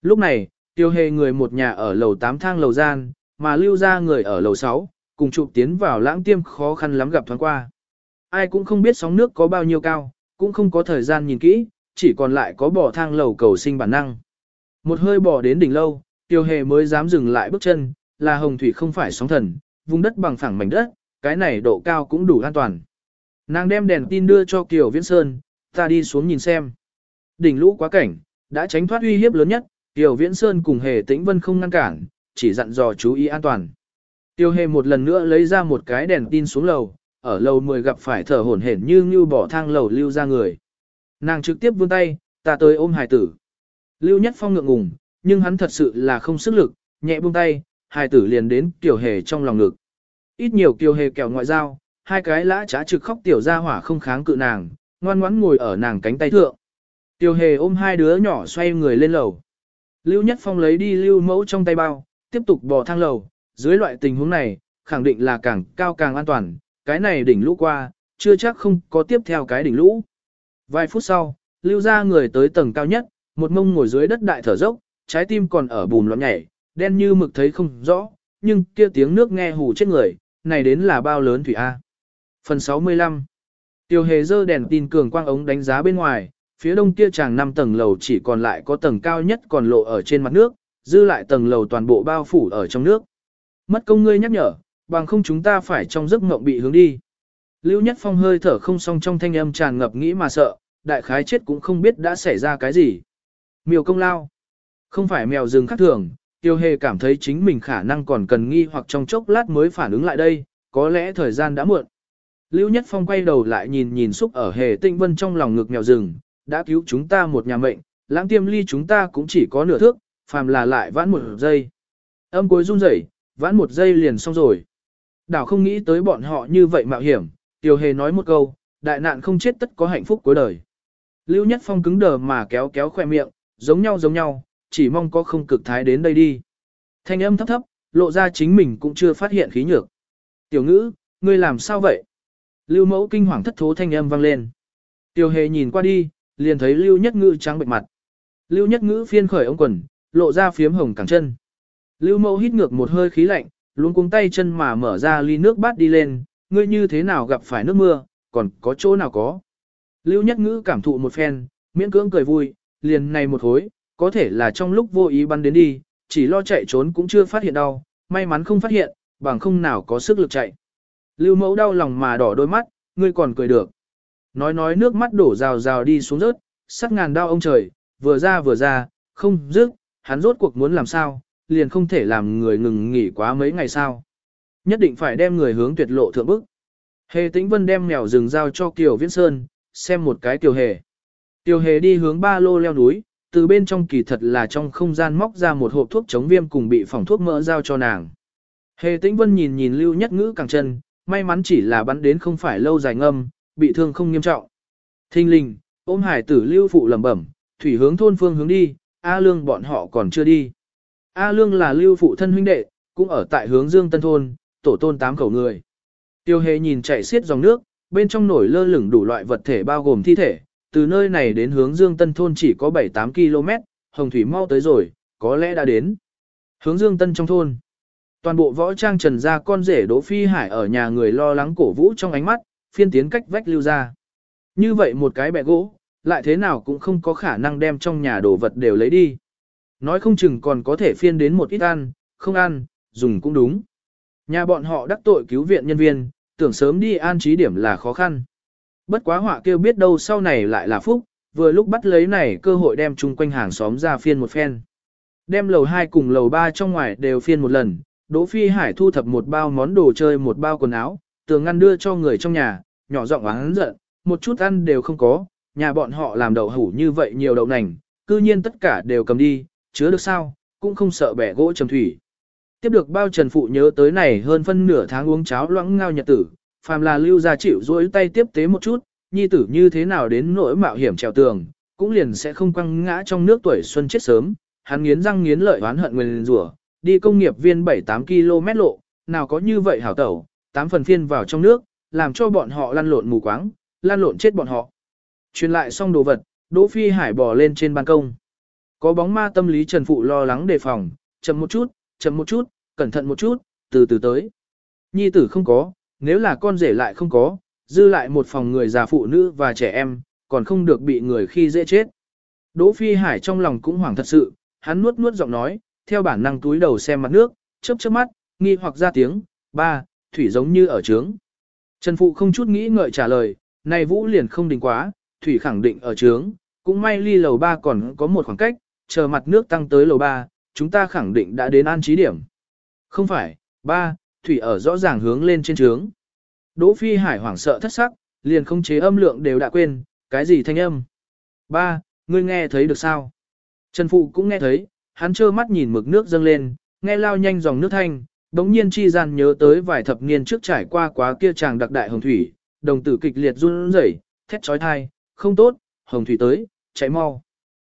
Lúc này, tiêu hề người một nhà ở lầu 8 thang lầu gian, mà lưu ra người ở lầu 6, cùng chụp tiến vào lãng tiêm khó khăn lắm gặp thoáng qua. Ai cũng không biết sóng nước có bao nhiêu cao, cũng không có thời gian nhìn kỹ, chỉ còn lại có bỏ thang lầu cầu sinh bản năng. Một hơi bỏ đến đỉnh lâu, tiêu hề mới dám dừng lại bước chân, là hồng thủy không phải sóng thần, vùng đất bằng phẳng mảnh đất, cái này độ cao cũng đủ an toàn. Nàng đem đèn tin đưa cho Kiều Viễn Sơn, ta đi xuống nhìn xem. Đỉnh lũ quá cảnh, đã tránh thoát uy hiếp lớn nhất, Kiều Viễn Sơn cùng Hề Tĩnh Vân không ngăn cản, chỉ dặn dò chú ý an toàn. Tiêu Hề một lần nữa lấy ra một cái đèn tin xuống lầu, ở lầu 10 gặp phải thở hổn hển như như bỏ thang lầu lưu ra người. Nàng trực tiếp vươn tay, ta tới ôm hài tử. Lưu Nhất Phong ngượng ngùng, nhưng hắn thật sự là không sức lực, nhẹ buông tay, hài tử liền đến Kiều Hề trong lòng ngực. Ít nhiều Kiều Hề kẹo ngoại giao, hai cái lã trá trực khóc tiểu ra hỏa không kháng cự nàng, ngoan ngoãn ngồi ở nàng cánh tay thượng. Tiểu hề ôm hai đứa nhỏ xoay người lên lầu. Lưu Nhất Phong lấy đi lưu mẫu trong tay bao, tiếp tục bò thang lầu, dưới loại tình huống này, khẳng định là càng cao càng an toàn, cái này đỉnh lũ qua, chưa chắc không có tiếp theo cái đỉnh lũ. Vài phút sau, lưu ra người tới tầng cao nhất, một mông ngồi dưới đất đại thở dốc, trái tim còn ở bùn loạn nhảy, đen như mực thấy không rõ, nhưng kia tiếng nước nghe hù chết người, này đến là bao lớn thủy A. Phần 65 Tiêu hề dơ đèn tin cường quang ống đánh giá bên ngoài, phía đông kia chàng 5 tầng lầu chỉ còn lại có tầng cao nhất còn lộ ở trên mặt nước, dư lại tầng lầu toàn bộ bao phủ ở trong nước. Mất công ngươi nhắc nhở, bằng không chúng ta phải trong giấc mộng bị hướng đi. Lưu Nhất Phong hơi thở không xong trong thanh âm tràn ngập nghĩ mà sợ, đại khái chết cũng không biết đã xảy ra cái gì. Miêu công lao. Không phải mèo rừng khác thường, tiêu hề cảm thấy chính mình khả năng còn cần nghi hoặc trong chốc lát mới phản ứng lại đây, có lẽ thời gian đã muộn. Lưu Nhất Phong quay đầu lại nhìn nhìn xúc ở hề tinh vân trong lòng ngực mèo rừng, đã cứu chúng ta một nhà mệnh, lãng tiêm ly chúng ta cũng chỉ có nửa thước, phàm là lại vãn một giây. Âm cuối run rẩy, vãn một giây liền xong rồi. Đảo không nghĩ tới bọn họ như vậy mạo hiểm, Tiêu Hề nói một câu, đại nạn không chết tất có hạnh phúc cuối đời. Lưu Nhất Phong cứng đờ mà kéo kéo khoe miệng, giống nhau giống nhau, chỉ mong có không cực thái đến đây đi. Thanh âm thấp thấp, lộ ra chính mình cũng chưa phát hiện khí nhược. Tiểu ngữ, ngươi làm sao vậy? Lưu mẫu kinh hoàng thất thố thanh âm vang lên. Tiêu hề nhìn qua đi, liền thấy lưu nhất ngữ trắng bệnh mặt. Lưu nhất ngữ phiên khởi ống quần, lộ ra phiếm hồng cẳng chân. Lưu mẫu hít ngược một hơi khí lạnh, luôn cuống tay chân mà mở ra ly nước bát đi lên, ngươi như thế nào gặp phải nước mưa, còn có chỗ nào có. Lưu nhất ngữ cảm thụ một phen, miễn cưỡng cười vui, liền này một hối, có thể là trong lúc vô ý bắn đến đi, chỉ lo chạy trốn cũng chưa phát hiện đau, may mắn không phát hiện, bằng không nào có sức lực chạy. Lưu mẫu đau lòng mà đỏ đôi mắt, ngươi còn cười được. Nói nói nước mắt đổ rào rào đi xuống rớt, sắt ngàn đau ông trời, vừa ra vừa ra, không dứt, hắn rốt cuộc muốn làm sao, liền không thể làm người ngừng nghỉ quá mấy ngày sao. Nhất định phải đem người hướng tuyệt lộ thượng bức. Hề tĩnh vân đem mèo rừng giao cho Kiều Viễn Sơn, xem một cái Kiều Hề. Kiều Hề đi hướng ba lô leo núi, từ bên trong kỳ thật là trong không gian móc ra một hộp thuốc chống viêm cùng bị phòng thuốc mỡ giao cho nàng. Hề tĩnh vân nhìn nhìn lưu nhất ngữ càng chân, may mắn chỉ là bắn đến không phải lâu dài ngâm, bị thương không nghiêm trọng. Thinh linh, ôm hải tử lưu phụ lẩm bẩm, thủy hướng thôn phương hướng đi, A Lương bọn họ còn chưa đi. A Lương là lưu phụ thân huynh đệ, cũng ở tại hướng dương tân thôn, tổ tôn tám khẩu người. Tiêu hề nhìn chạy xiết dòng nước, bên trong nổi lơ lửng đủ loại vật thể bao gồm thi thể, từ nơi này đến hướng dương tân thôn chỉ có 7-8 km, hồng thủy mau tới rồi, có lẽ đã đến. Hướng dương tân trong thôn. Toàn bộ võ trang trần ra con rể Đỗ Phi Hải ở nhà người lo lắng cổ vũ trong ánh mắt, phiên tiến cách vách lưu ra. Như vậy một cái bẹ gỗ, lại thế nào cũng không có khả năng đem trong nhà đồ vật đều lấy đi. Nói không chừng còn có thể phiên đến một ít ăn, không ăn, dùng cũng đúng. Nhà bọn họ đắc tội cứu viện nhân viên, tưởng sớm đi an trí điểm là khó khăn. Bất quá họa kêu biết đâu sau này lại là phúc, vừa lúc bắt lấy này cơ hội đem chung quanh hàng xóm ra phiên một phen. Đem lầu 2 cùng lầu 3 trong ngoài đều phiên một lần, Đỗ Phi Hải thu thập một bao món đồ chơi một bao quần áo, tường ngăn đưa cho người trong nhà, nhỏ giọng oán giận, một chút ăn đều không có, nhà bọn họ làm đậu hủ như vậy nhiều đậu nành, cư nhiên tất cả đều cầm đi, chứa được sao, cũng không sợ bẻ gỗ trầm thủy. Tiếp được bao trần phụ nhớ tới này hơn phân nửa tháng uống cháo loãng ngao nhật tử, phàm là lưu ra chịu rỗi tay tiếp tế một chút, nhi tử như thế nào đến nỗi mạo hiểm trèo tường, cũng liền sẽ không quăng ngã trong nước tuổi xuân chết sớm, hắn nghiến răng nghiến lợi oán hận nguyên rủa, đi công nghiệp viên 7-8 km lộ, nào có như vậy hảo tẩu, tám phần phiên vào trong nước, làm cho bọn họ lăn lộn mù quáng, lăn lộn chết bọn họ. Truyền lại xong đồ vật, Đỗ Phi Hải bò lên trên ban công. Có bóng ma tâm lý Trần Phụ lo lắng đề phòng, chậm một chút, chậm một chút, cẩn thận một chút, từ từ tới. Nhi tử không có, nếu là con rể lại không có, dư lại một phòng người già phụ nữ và trẻ em, còn không được bị người khi dễ chết. Đỗ Phi Hải trong lòng cũng hoảng thật sự, hắn nuốt nuốt giọng nói, theo bản năng túi đầu xem mặt nước, chớp chớp mắt, nghi hoặc ra tiếng, ba, thủy giống như ở trướng. Trần Phụ không chút nghĩ ngợi trả lời, này vũ liền không đình quá, thủy khẳng định ở trướng, cũng may ly lầu ba còn có một khoảng cách, chờ mặt nước tăng tới lầu ba, chúng ta khẳng định đã đến an trí điểm. Không phải, ba, thủy ở rõ ràng hướng lên trên trướng. Đỗ Phi Hải hoảng sợ thất sắc, liền không chế âm lượng đều đã quên, cái gì thanh âm. Ba, ngươi nghe thấy được sao? Trần Phụ cũng nghe thấy, hắn trơ mắt nhìn mực nước dâng lên, nghe lao nhanh dòng nước thanh, đống nhiên chi gian nhớ tới vài thập niên trước trải qua quá kia chàng đặc đại hồng thủy, đồng tử kịch liệt run rẩy, thét chói tai, không tốt, hồng thủy tới, chạy mau.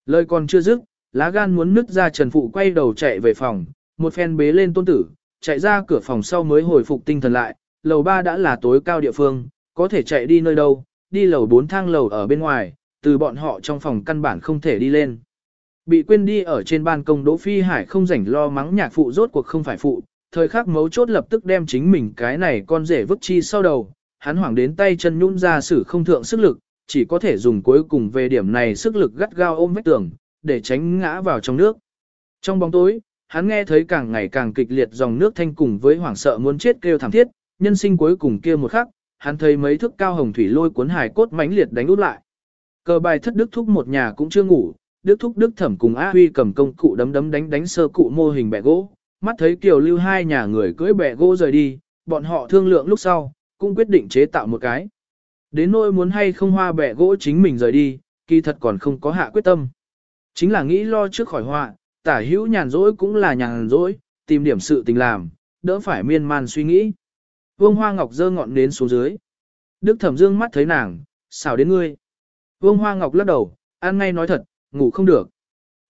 Lời còn chưa dứt, lá gan muốn nứt ra Trần Phụ quay đầu chạy về phòng, một phen bế lên tôn tử, chạy ra cửa phòng sau mới hồi phục tinh thần lại, lầu 3 đã là tối cao địa phương, có thể chạy đi nơi đâu, đi lầu 4 thang lầu ở bên ngoài, từ bọn họ trong phòng căn bản không thể đi lên. Bị quên đi ở trên ban công Đỗ Phi Hải không rảnh lo mắng nhạc phụ rốt cuộc không phải phụ, thời khắc mấu chốt lập tức đem chính mình cái này con rể vứt chi sau đầu, hắn hoảng đến tay chân nhũn ra sử không thượng sức lực, chỉ có thể dùng cuối cùng về điểm này sức lực gắt gao ôm vách tường, để tránh ngã vào trong nước. Trong bóng tối, hắn nghe thấy càng ngày càng kịch liệt dòng nước thanh cùng với hoảng sợ muốn chết kêu thảm thiết, nhân sinh cuối cùng kia một khắc, hắn thấy mấy thước cao hồng thủy lôi cuốn hải cốt mãnh liệt đánh út lại. Cờ bài thất đức thúc một nhà cũng chưa ngủ, đức thúc đức thẩm cùng A Huy cầm công cụ đấm đấm đánh đánh sơ cụ mô hình bẻ gỗ, mắt thấy Kiều Lưu hai nhà người cưỡi bẻ gỗ rời đi, bọn họ thương lượng lúc sau, cũng quyết định chế tạo một cái. Đến nỗi muốn hay không hoa bẻ gỗ chính mình rời đi, kỳ thật còn không có hạ quyết tâm. Chính là nghĩ lo trước khỏi họa, tả hữu nhàn rỗi cũng là nhàn rỗi, tìm điểm sự tình làm, đỡ phải miên man suy nghĩ. Vương Hoa Ngọc giơ ngọn nến xuống dưới. Đức Thẩm Dương mắt thấy nàng, xào đến ngươi. Vương Hoa Ngọc lắc đầu, ăn ngay nói thật, ngủ không được.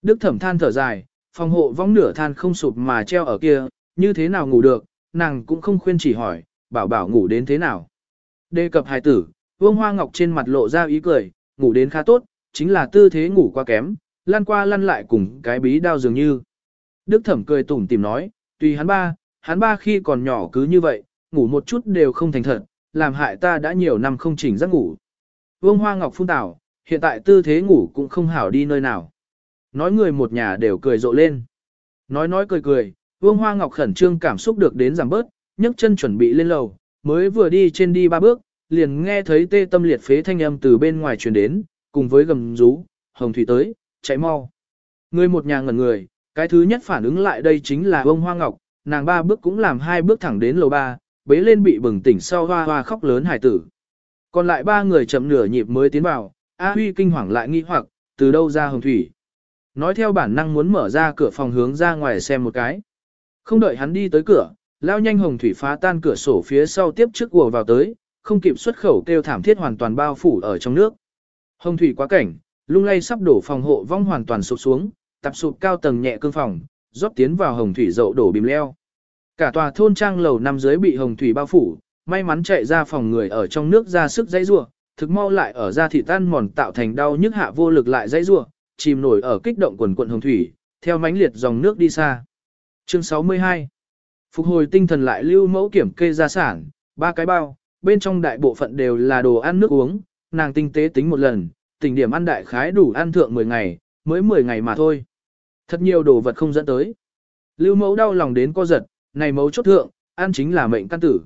Đức Thẩm than thở dài, phòng hộ vong nửa than không sụp mà treo ở kia, như thế nào ngủ được, nàng cũng không khuyên chỉ hỏi, bảo bảo ngủ đến thế nào. Đề cập hài tử, Vương Hoa Ngọc trên mặt lộ ra ý cười, ngủ đến khá tốt, chính là tư thế ngủ quá kém, lăn qua lăn lại cùng cái bí đao dường như. Đức Thẩm cười tủm tìm nói, tùy hắn ba, hắn ba khi còn nhỏ cứ như vậy, ngủ một chút đều không thành thật, làm hại ta đã nhiều năm không chỉnh giấc ngủ. Vương Hoa Ngọc phun tảo, hiện tại tư thế ngủ cũng không hảo đi nơi nào. Nói người một nhà đều cười rộ lên. Nói nói cười cười, Vương Hoa Ngọc khẩn trương cảm xúc được đến giảm bớt, nhấc chân chuẩn bị lên lầu, mới vừa đi trên đi ba bước, liền nghe thấy tê tâm liệt phế thanh âm từ bên ngoài truyền đến, cùng với gầm rú, hồng thủy tới, chạy mau. Người một nhà ngẩn người, cái thứ nhất phản ứng lại đây chính là ông Hoa Ngọc, nàng ba bước cũng làm hai bước thẳng đến lầu ba, bế lên bị bừng tỉnh sau hoa hoa khóc lớn hải tử. Còn lại ba người chậm nửa nhịp mới tiến vào, A Huy kinh hoàng lại nghi hoặc, từ đâu ra hồng thủy. Nói theo bản năng muốn mở ra cửa phòng hướng ra ngoài xem một cái. Không đợi hắn đi tới cửa, lao nhanh hồng thủy phá tan cửa sổ phía sau tiếp trước ùa vào tới, không kịp xuất khẩu kêu thảm thiết hoàn toàn bao phủ ở trong nước. Hồng thủy quá cảnh, lung lay sắp đổ phòng hộ vong hoàn toàn sụp xuống, tập sụp cao tầng nhẹ cương phòng, rót tiến vào hồng thủy dậu đổ bìm leo. Cả tòa thôn trang lầu năm dưới bị hồng thủy bao phủ, may mắn chạy ra phòng người ở trong nước ra sức dãy rủa, thực mau lại ở ra thị tan mòn tạo thành đau nhức hạ vô lực lại dãy rủa, chìm nổi ở kích động quần quận hồng thủy, theo mãnh liệt dòng nước đi xa. Chương 62 Phục hồi tinh thần lại lưu mẫu kiểm kê gia sản, ba cái bao, bên trong đại bộ phận đều là đồ ăn nước uống, nàng tinh tế tính một lần, tỉnh điểm ăn đại khái đủ ăn thượng 10 ngày, mới 10 ngày mà thôi. Thật nhiều đồ vật không dẫn tới. Lưu mẫu đau lòng đến co giật, này mẫu chốt thượng, ăn chính là mệnh căn tử.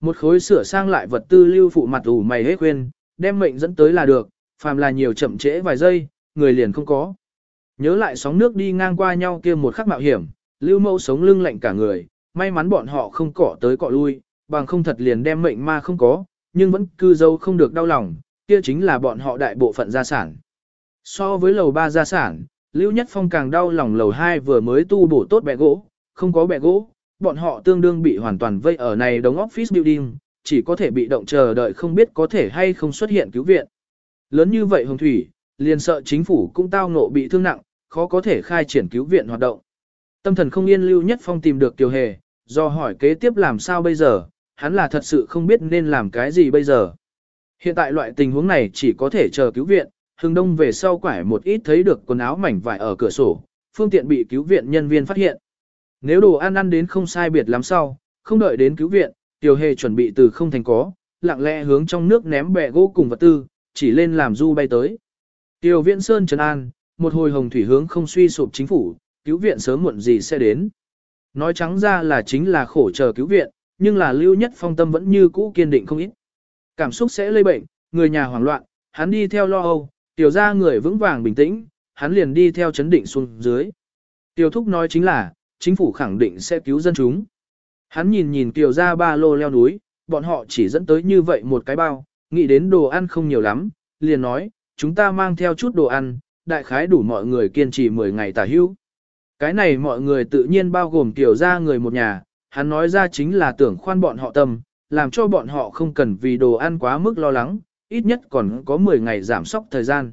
Một khối sửa sang lại vật tư lưu phụ mặt ủ mày hết khuyên, đem mệnh dẫn tới là được, phàm là nhiều chậm trễ vài giây, người liền không có. Nhớ lại sóng nước đi ngang qua nhau kia một khắc mạo hiểm, lưu mẫu sống lưng lạnh cả người, may mắn bọn họ không cỏ tới cọ lui, bằng không thật liền đem mệnh ma không có, nhưng vẫn cư dâu không được đau lòng, kia chính là bọn họ đại bộ phận gia sản. So với lầu 3 gia sản, Lưu Nhất Phong càng đau lòng lầu 2 vừa mới tu bổ tốt bẹ gỗ, không có bẹ gỗ, bọn họ tương đương bị hoàn toàn vây ở này đống office building, chỉ có thể bị động chờ đợi không biết có thể hay không xuất hiện cứu viện. Lớn như vậy Hồng Thủy, liền sợ chính phủ cũng tao ngộ bị thương nặng, khó có thể khai triển cứu viện hoạt động. Tâm thần không yên Lưu Nhất Phong tìm được Kiều Hề, do hỏi kế tiếp làm sao bây giờ, hắn là thật sự không biết nên làm cái gì bây giờ. Hiện tại loại tình huống này chỉ có thể chờ cứu viện, hưng đông về sau quải một ít thấy được quần áo mảnh vải ở cửa sổ, phương tiện bị cứu viện nhân viên phát hiện. Nếu đồ ăn ăn đến không sai biệt lắm sau, không đợi đến cứu viện, Tiểu Hề chuẩn bị từ không thành có, lặng lẽ hướng trong nước ném bẹ gỗ cùng vật tư, chỉ lên làm du bay tới. Tiểu Viễn Sơn Trần an, một hồi hồng thủy hướng không suy sụp chính phủ, cứu viện sớm muộn gì sẽ đến. Nói trắng ra là chính là khổ chờ cứu viện, nhưng là lưu nhất phong tâm vẫn như cũ kiên định không ít. Cảm xúc sẽ lây bệnh, người nhà hoảng loạn, hắn đi theo lo âu, tiểu ra người vững vàng bình tĩnh, hắn liền đi theo chấn định xuống dưới. Tiểu thúc nói chính là, chính phủ khẳng định sẽ cứu dân chúng. Hắn nhìn nhìn tiểu ra ba lô leo núi, bọn họ chỉ dẫn tới như vậy một cái bao, nghĩ đến đồ ăn không nhiều lắm, liền nói, chúng ta mang theo chút đồ ăn, đại khái đủ mọi người kiên trì 10 ngày tả hữu. Cái này mọi người tự nhiên bao gồm tiểu ra người một nhà, hắn nói ra chính là tưởng khoan bọn họ tâm, làm cho bọn họ không cần vì đồ ăn quá mức lo lắng, ít nhất còn có 10 ngày giảm sóc thời gian.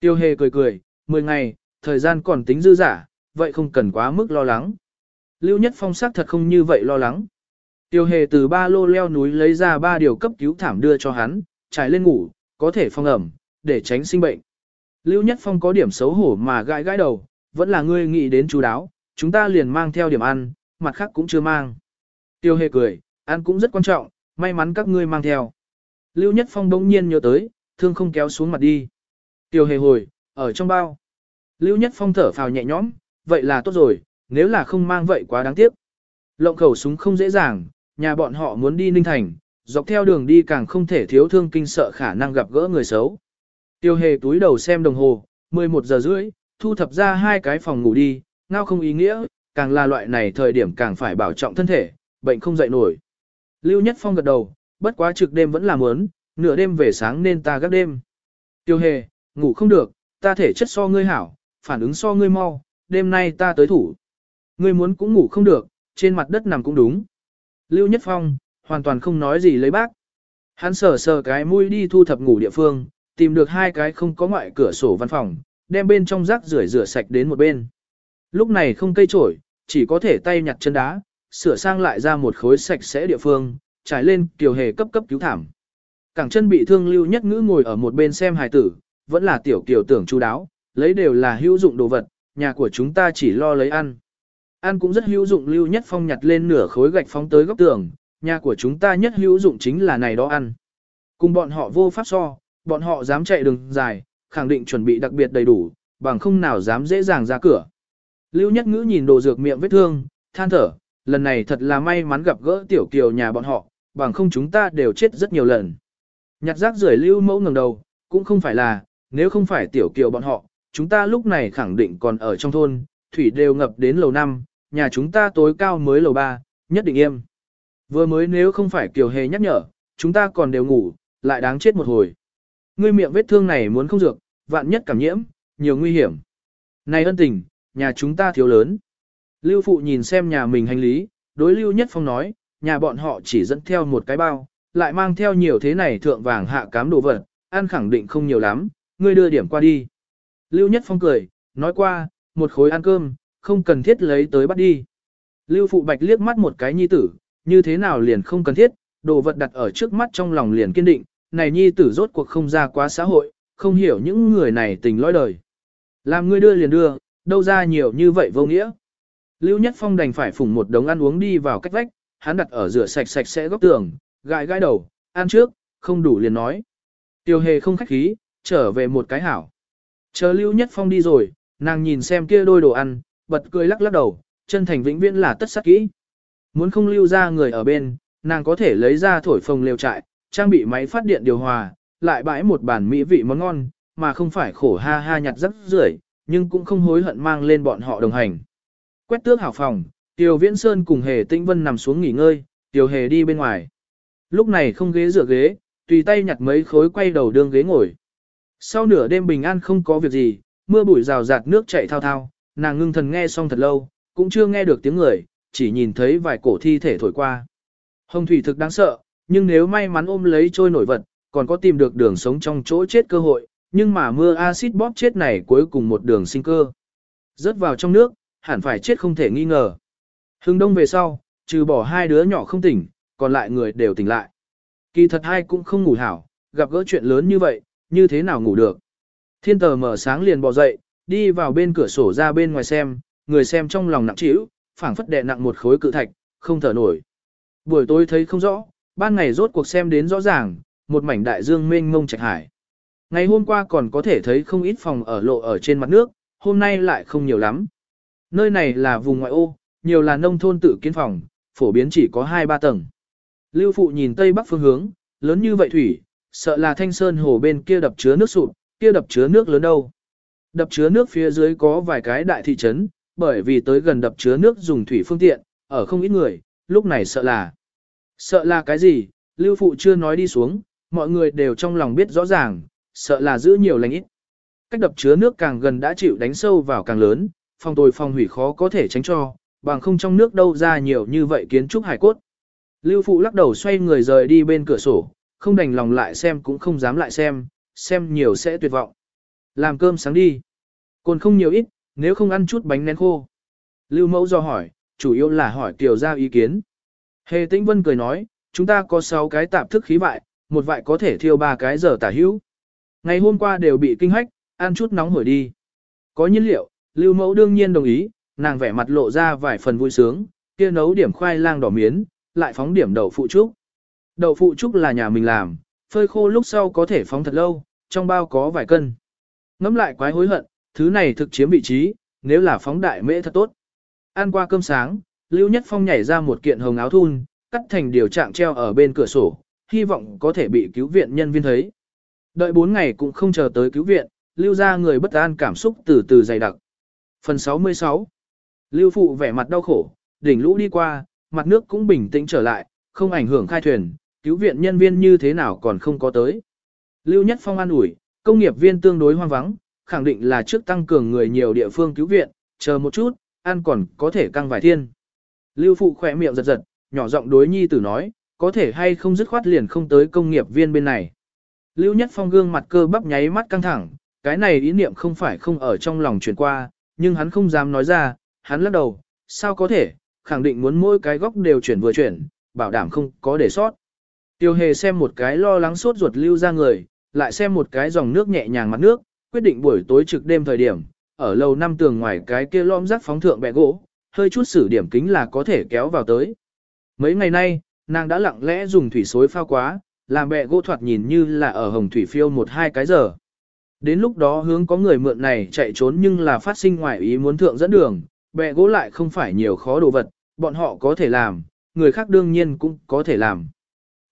Tiêu hề cười cười, 10 ngày, thời gian còn tính dư giả, vậy không cần quá mức lo lắng. Lưu Nhất Phong sắc thật không như vậy lo lắng. Tiêu hề từ ba lô leo núi lấy ra ba điều cấp cứu thảm đưa cho hắn, trải lên ngủ, có thể phong ẩm, để tránh sinh bệnh. Lưu Nhất Phong có điểm xấu hổ mà gãi gãi đầu, vẫn là ngươi nghĩ đến chú đáo, chúng ta liền mang theo điểm ăn, mặt khác cũng chưa mang. Tiêu hề cười, ăn cũng rất quan trọng, may mắn các ngươi mang theo. Lưu Nhất Phong bỗng nhiên nhớ tới, thương không kéo xuống mặt đi. Tiêu hề hồi, ở trong bao. Lưu Nhất Phong thở phào nhẹ nhõm, vậy là tốt rồi, nếu là không mang vậy quá đáng tiếc. Lộng khẩu súng không dễ dàng, nhà bọn họ muốn đi Ninh Thành, dọc theo đường đi càng không thể thiếu thương kinh sợ khả năng gặp gỡ người xấu. Tiêu hề túi đầu xem đồng hồ, 11 giờ rưỡi, thu thập ra hai cái phòng ngủ đi, ngao không ý nghĩa, càng là loại này thời điểm càng phải bảo trọng thân thể, bệnh không dậy nổi. Lưu Nhất Phong gật đầu, bất quá trực đêm vẫn là muốn, nửa đêm về sáng nên ta gác đêm. Tiêu hề, ngủ không được, ta thể chất so ngươi hảo, phản ứng so ngươi mau, đêm nay ta tới thủ. Ngươi muốn cũng ngủ không được, trên mặt đất nằm cũng đúng. Lưu Nhất Phong, hoàn toàn không nói gì lấy bác. Hắn sờ sờ cái mũi đi thu thập ngủ địa phương, tìm được hai cái không có ngoại cửa sổ văn phòng, đem bên trong rác rưởi rửa sạch đến một bên. Lúc này không cây trổi, chỉ có thể tay nhặt chân đá, sửa sang lại ra một khối sạch sẽ địa phương, trải lên tiểu hề cấp cấp cứu thảm. Cẳng chân bị thương lưu nhất ngữ ngồi ở một bên xem hài tử, vẫn là tiểu kiều tưởng chú đáo, lấy đều là hữu dụng đồ vật, nhà của chúng ta chỉ lo lấy ăn. Ăn cũng rất hữu dụng lưu nhất phong nhặt lên nửa khối gạch phóng tới góc tường, nhà của chúng ta nhất hữu dụng chính là này đó ăn. Cùng bọn họ vô pháp so, bọn họ dám chạy đường dài, khẳng định chuẩn bị đặc biệt đầy đủ, bằng không nào dám dễ dàng ra cửa. Lưu Nhất Ngữ nhìn đồ dược miệng vết thương, than thở, lần này thật là may mắn gặp gỡ tiểu kiều nhà bọn họ, bằng không chúng ta đều chết rất nhiều lần. Nhặt rác rưởi Lưu Mẫu ngẩng đầu, cũng không phải là, nếu không phải tiểu kiều bọn họ, chúng ta lúc này khẳng định còn ở trong thôn, thủy đều ngập đến lầu 5, nhà chúng ta tối cao mới lầu 3, nhất định im. Vừa mới nếu không phải kiều hề nhắc nhở, chúng ta còn đều ngủ, lại đáng chết một hồi. Ngươi miệng vết thương này muốn không dược, vạn nhất cảm nhiễm, nhiều nguy hiểm. Này ân tình, nhà chúng ta thiếu lớn. Lưu Phụ nhìn xem nhà mình hành lý, đối Lưu Nhất Phong nói, nhà bọn họ chỉ dẫn theo một cái bao, lại mang theo nhiều thế này thượng vàng hạ cám đồ vật, ăn khẳng định không nhiều lắm, ngươi đưa điểm qua đi. Lưu Nhất Phong cười, nói qua, một khối ăn cơm, không cần thiết lấy tới bắt đi. Lưu Phụ Bạch liếc mắt một cái nhi tử, như thế nào liền không cần thiết, đồ vật đặt ở trước mắt trong lòng liền kiên định, này nhi tử rốt cuộc không ra quá xã hội, không hiểu những người này tình lõi đời. Làm ngươi đưa liền đưa, đâu ra nhiều như vậy vô nghĩa. Lưu Nhất Phong đành phải phủng một đống ăn uống đi vào cách vách, hắn đặt ở rửa sạch sạch sẽ góc tường, gãi gãi đầu, ăn trước, không đủ liền nói. Tiêu hề không khách khí, trở về một cái hảo. Chờ Lưu Nhất Phong đi rồi, nàng nhìn xem kia đôi đồ ăn, bật cười lắc lắc đầu, chân thành vĩnh viễn là tất sắc kỹ. Muốn không lưu ra người ở bên, nàng có thể lấy ra thổi phồng lều trại, trang bị máy phát điện điều hòa, lại bãi một bản mỹ vị món ngon, mà không phải khổ ha ha nhặt rất rưởi, nhưng cũng không hối hận mang lên bọn họ đồng hành. Quét tước hảo phòng, tiểu Viễn Sơn cùng Hề Tĩnh Vân nằm xuống nghỉ ngơi, tiểu Hề đi bên ngoài. Lúc này không ghế dựa ghế, tùy tay nhặt mấy khối quay đầu đương ghế ngồi. Sau nửa đêm bình an không có việc gì, mưa bụi rào rạt nước chảy thao thao, nàng ngưng thần nghe xong thật lâu, cũng chưa nghe được tiếng người, chỉ nhìn thấy vài cổ thi thể thổi qua. Hồng thủy thực đáng sợ, nhưng nếu may mắn ôm lấy trôi nổi vật, còn có tìm được đường sống trong chỗ chết cơ hội, nhưng mà mưa axit bóp chết này cuối cùng một đường sinh cơ. Rớt vào trong nước, hẳn phải chết không thể nghi ngờ. Hưng đông về sau, trừ bỏ hai đứa nhỏ không tỉnh, còn lại người đều tỉnh lại. Kỳ thật hai cũng không ngủ hảo, gặp gỡ chuyện lớn như vậy, như thế nào ngủ được. Thiên tờ mở sáng liền bò dậy, đi vào bên cửa sổ ra bên ngoài xem, người xem trong lòng nặng trĩu, phảng phất đè nặng một khối cự thạch, không thở nổi. Buổi tối thấy không rõ, ban ngày rốt cuộc xem đến rõ ràng, một mảnh đại dương mênh mông trạch hải. Ngày hôm qua còn có thể thấy không ít phòng ở lộ ở trên mặt nước, hôm nay lại không nhiều lắm. Nơi này là vùng ngoại ô, nhiều là nông thôn tự kiến phòng, phổ biến chỉ có 2-3 tầng. Lưu Phụ nhìn tây bắc phương hướng, lớn như vậy thủy, sợ là thanh sơn hồ bên kia đập chứa nước sụp, kia đập chứa nước lớn đâu. Đập chứa nước phía dưới có vài cái đại thị trấn, bởi vì tới gần đập chứa nước dùng thủy phương tiện, ở không ít người, lúc này sợ là. Sợ là cái gì, Lưu Phụ chưa nói đi xuống, mọi người đều trong lòng biết rõ ràng, sợ là giữ nhiều lành ít. Cách đập chứa nước càng gần đã chịu đánh sâu vào càng lớn, phòng tồi phòng hủy khó có thể tránh cho, bằng không trong nước đâu ra nhiều như vậy kiến trúc hải cốt. Lưu Phụ lắc đầu xoay người rời đi bên cửa sổ, không đành lòng lại xem cũng không dám lại xem, xem nhiều sẽ tuyệt vọng. Làm cơm sáng đi. Còn không nhiều ít, nếu không ăn chút bánh nén khô. Lưu Mẫu do hỏi, chủ yếu là hỏi tiểu ra ý kiến. Hề Tĩnh Vân cười nói, chúng ta có 6 cái tạp thức khí vại, một vại có thể thiêu ba cái giờ tả hữu. Ngày hôm qua đều bị kinh hách, ăn chút nóng hổi đi. Có nhiên liệu, Lưu Mẫu đương nhiên đồng ý, nàng vẻ mặt lộ ra vài phần vui sướng, kia nấu điểm khoai lang đỏ miến, lại phóng điểm đậu phụ trúc. Đậu phụ trúc là nhà mình làm, phơi khô lúc sau có thể phóng thật lâu, trong bao có vài cân. Ngắm lại quái hối hận, thứ này thực chiếm vị trí, nếu là phóng đại mễ thật tốt. Ăn qua cơm sáng, Lưu Nhất Phong nhảy ra một kiện hồng áo thun, cắt thành điều trạng treo ở bên cửa sổ, hy vọng có thể bị cứu viện nhân viên thấy. Đợi 4 ngày cũng không chờ tới cứu viện, lưu ra người bất an cảm xúc từ từ dày đặc. Phần 66 Lưu phụ vẻ mặt đau khổ, đỉnh lũ đi qua, mặt nước cũng bình tĩnh trở lại, không ảnh hưởng khai thuyền, cứu viện nhân viên như thế nào còn không có tới. Lưu Nhất Phong an ủi, công nghiệp viên tương đối hoang vắng, khẳng định là trước tăng cường người nhiều địa phương cứu viện, chờ một chút, ăn còn có thể căng vài thiên. Lưu phụ khỏe miệng giật giật, nhỏ giọng đối nhi tử nói, có thể hay không dứt khoát liền không tới công nghiệp viên bên này. Lưu Nhất Phong gương mặt cơ bắp nháy mắt căng thẳng, cái này ý niệm không phải không ở trong lòng chuyển qua, nhưng hắn không dám nói ra, hắn lắc đầu, sao có thể, khẳng định muốn mỗi cái góc đều chuyển vừa chuyển, bảo đảm không có để sót. Tiêu hề xem một cái lo lắng suốt ruột lưu ra người, lại xem một cái dòng nước nhẹ nhàng mặt nước, quyết định buổi tối trực đêm thời điểm, ở lầu năm tường ngoài cái kia lom rác phóng thượng bẹ gỗ, hơi chút xử điểm kính là có thể kéo vào tới. Mấy ngày nay, nàng đã lặng lẽ dùng thủy xối phao quá, làm bẹ gỗ thoạt nhìn như là ở hồng thủy phiêu một hai cái giờ. Đến lúc đó hướng có người mượn này chạy trốn nhưng là phát sinh ngoại ý muốn thượng dẫn đường, bẹ gỗ lại không phải nhiều khó đồ vật, bọn họ có thể làm, người khác đương nhiên cũng có thể làm.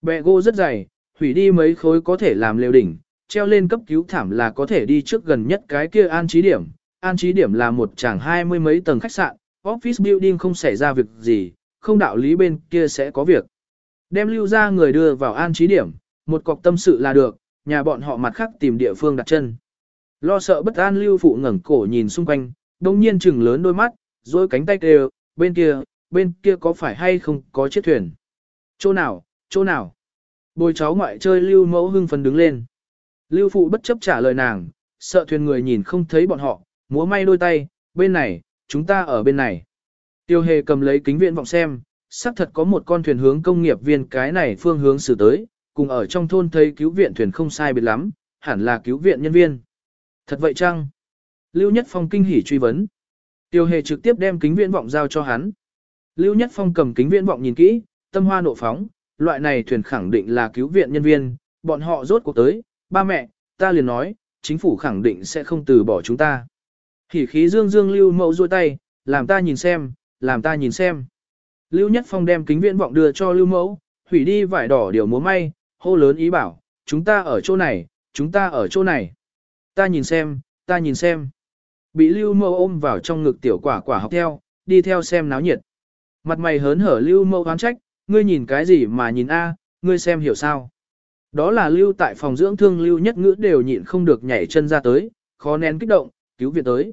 Bẹ gỗ rất dày, hủy đi mấy khối có thể làm lều đỉnh, treo lên cấp cứu thảm là có thể đi trước gần nhất cái kia an trí điểm. An trí điểm là một chàng hai mươi mấy tầng khách sạn, office building không xảy ra việc gì, không đạo lý bên kia sẽ có việc. Đem lưu ra người đưa vào an trí điểm, một cọc tâm sự là được, nhà bọn họ mặt khác tìm địa phương đặt chân. Lo sợ bất an lưu phụ ngẩng cổ nhìn xung quanh, đồng nhiên chừng lớn đôi mắt, rồi cánh tay kêu, bên kia, bên kia có phải hay không có chiếc thuyền. Chỗ nào, chỗ nào. Bồi cháu ngoại chơi lưu mẫu hưng phấn đứng lên. Lưu phụ bất chấp trả lời nàng, sợ thuyền người nhìn không thấy bọn họ, múa may đôi tay, bên này, chúng ta ở bên này. Tiêu hề cầm lấy kính viện vọng xem, xác thật có một con thuyền hướng công nghiệp viên cái này phương hướng xử tới, cùng ở trong thôn thấy cứu viện thuyền không sai biệt lắm, hẳn là cứu viện nhân viên. Thật vậy chăng? Lưu Nhất Phong kinh hỉ truy vấn. Tiêu hề trực tiếp đem kính viễn vọng giao cho hắn. Lưu Nhất Phong cầm kính viễn vọng nhìn kỹ, tâm hoa nộ phóng, loại này thuyền khẳng định là cứu viện nhân viên, bọn họ rốt cuộc tới, ba mẹ, ta liền nói, chính phủ khẳng định sẽ không từ bỏ chúng ta. Hỉ khí dương dương lưu Mậu duỗi tay, làm ta nhìn xem, làm ta nhìn xem. Lưu Nhất Phong đem kính viễn vọng đưa cho lưu mẫu, hủy đi vải đỏ điều múa may, hô lớn ý bảo, chúng ta ở chỗ này, chúng ta ở chỗ này. Ta nhìn xem, ta nhìn xem. Bị lưu mẫu ôm vào trong ngực tiểu quả quả học theo, đi theo xem náo nhiệt. Mặt mày hớn hở lưu mẫu oán trách, ngươi nhìn cái gì mà nhìn a, ngươi xem hiểu sao. Đó là lưu tại phòng dưỡng thương lưu nhất ngữ đều nhịn không được nhảy chân ra tới, khó nén kích động, cứu viện tới.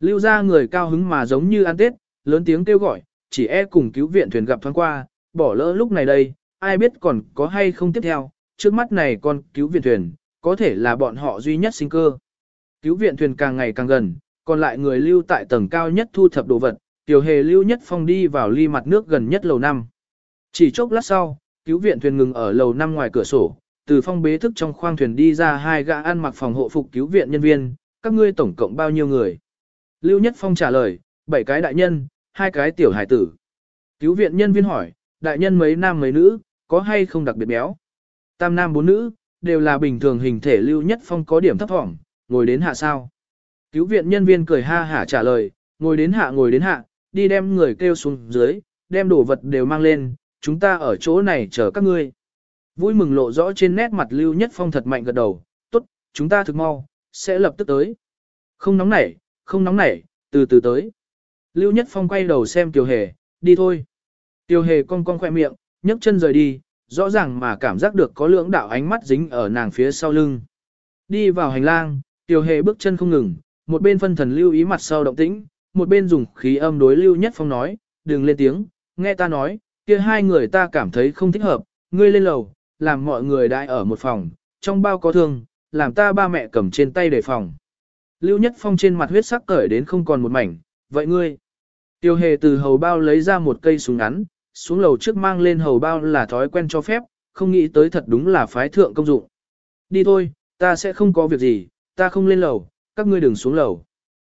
Lưu ra người cao hứng mà giống như ăn tết, lớn tiếng kêu gọi, chỉ e cùng cứu viện thuyền gặp thoáng qua, bỏ lỡ lúc này đây, ai biết còn có hay không tiếp theo, trước mắt này con cứu viện thuyền, có thể là bọn họ duy nhất sinh cơ. Cứu viện thuyền càng ngày càng gần, còn lại người lưu tại tầng cao nhất thu thập đồ vật, tiểu hề lưu nhất phong đi vào ly mặt nước gần nhất lầu năm. Chỉ chốc lát sau, cứu viện thuyền ngừng ở lầu năm ngoài cửa sổ, từ phong bế thức trong khoang thuyền đi ra hai gã ăn mặc phòng hộ phục cứu viện nhân viên, các ngươi tổng cộng bao nhiêu người? Lưu Nhất Phong trả lời, bảy cái đại nhân, hai cái tiểu hải tử. Cứu viện nhân viên hỏi, đại nhân mấy nam mấy nữ, có hay không đặc biệt béo? Tam nam bốn nữ, đều là bình thường hình thể Lưu Nhất Phong có điểm thấp thỏm, ngồi đến hạ sao? Cứu viện nhân viên cười ha hả trả lời, ngồi đến hạ ngồi đến hạ, đi đem người kêu xuống dưới, đem đồ vật đều mang lên, chúng ta ở chỗ này chờ các ngươi. Vui mừng lộ rõ trên nét mặt Lưu Nhất Phong thật mạnh gật đầu, tốt, chúng ta thực mau, sẽ lập tức tới. Không nóng nảy, không nóng nảy, từ từ tới. Lưu Nhất Phong quay đầu xem Tiêu Hề, đi thôi. Tiêu Hề cong cong khoe miệng, nhấc chân rời đi, rõ ràng mà cảm giác được có lưỡng đạo ánh mắt dính ở nàng phía sau lưng. Đi vào hành lang, Tiểu Hề bước chân không ngừng, một bên phân thần lưu ý mặt sau động tĩnh, một bên dùng khí âm đối Lưu Nhất Phong nói, đừng lên tiếng, nghe ta nói, kia hai người ta cảm thấy không thích hợp, ngươi lên lầu, làm mọi người đại ở một phòng, trong bao có thương, làm ta ba mẹ cầm trên tay để phòng. Lưu Nhất Phong trên mặt huyết sắc cởi đến không còn một mảnh, vậy ngươi. Tiêu hề từ hầu bao lấy ra một cây súng ngắn, xuống lầu trước mang lên hầu bao là thói quen cho phép, không nghĩ tới thật đúng là phái thượng công dụng. Đi thôi, ta sẽ không có việc gì, ta không lên lầu, các ngươi đừng xuống lầu.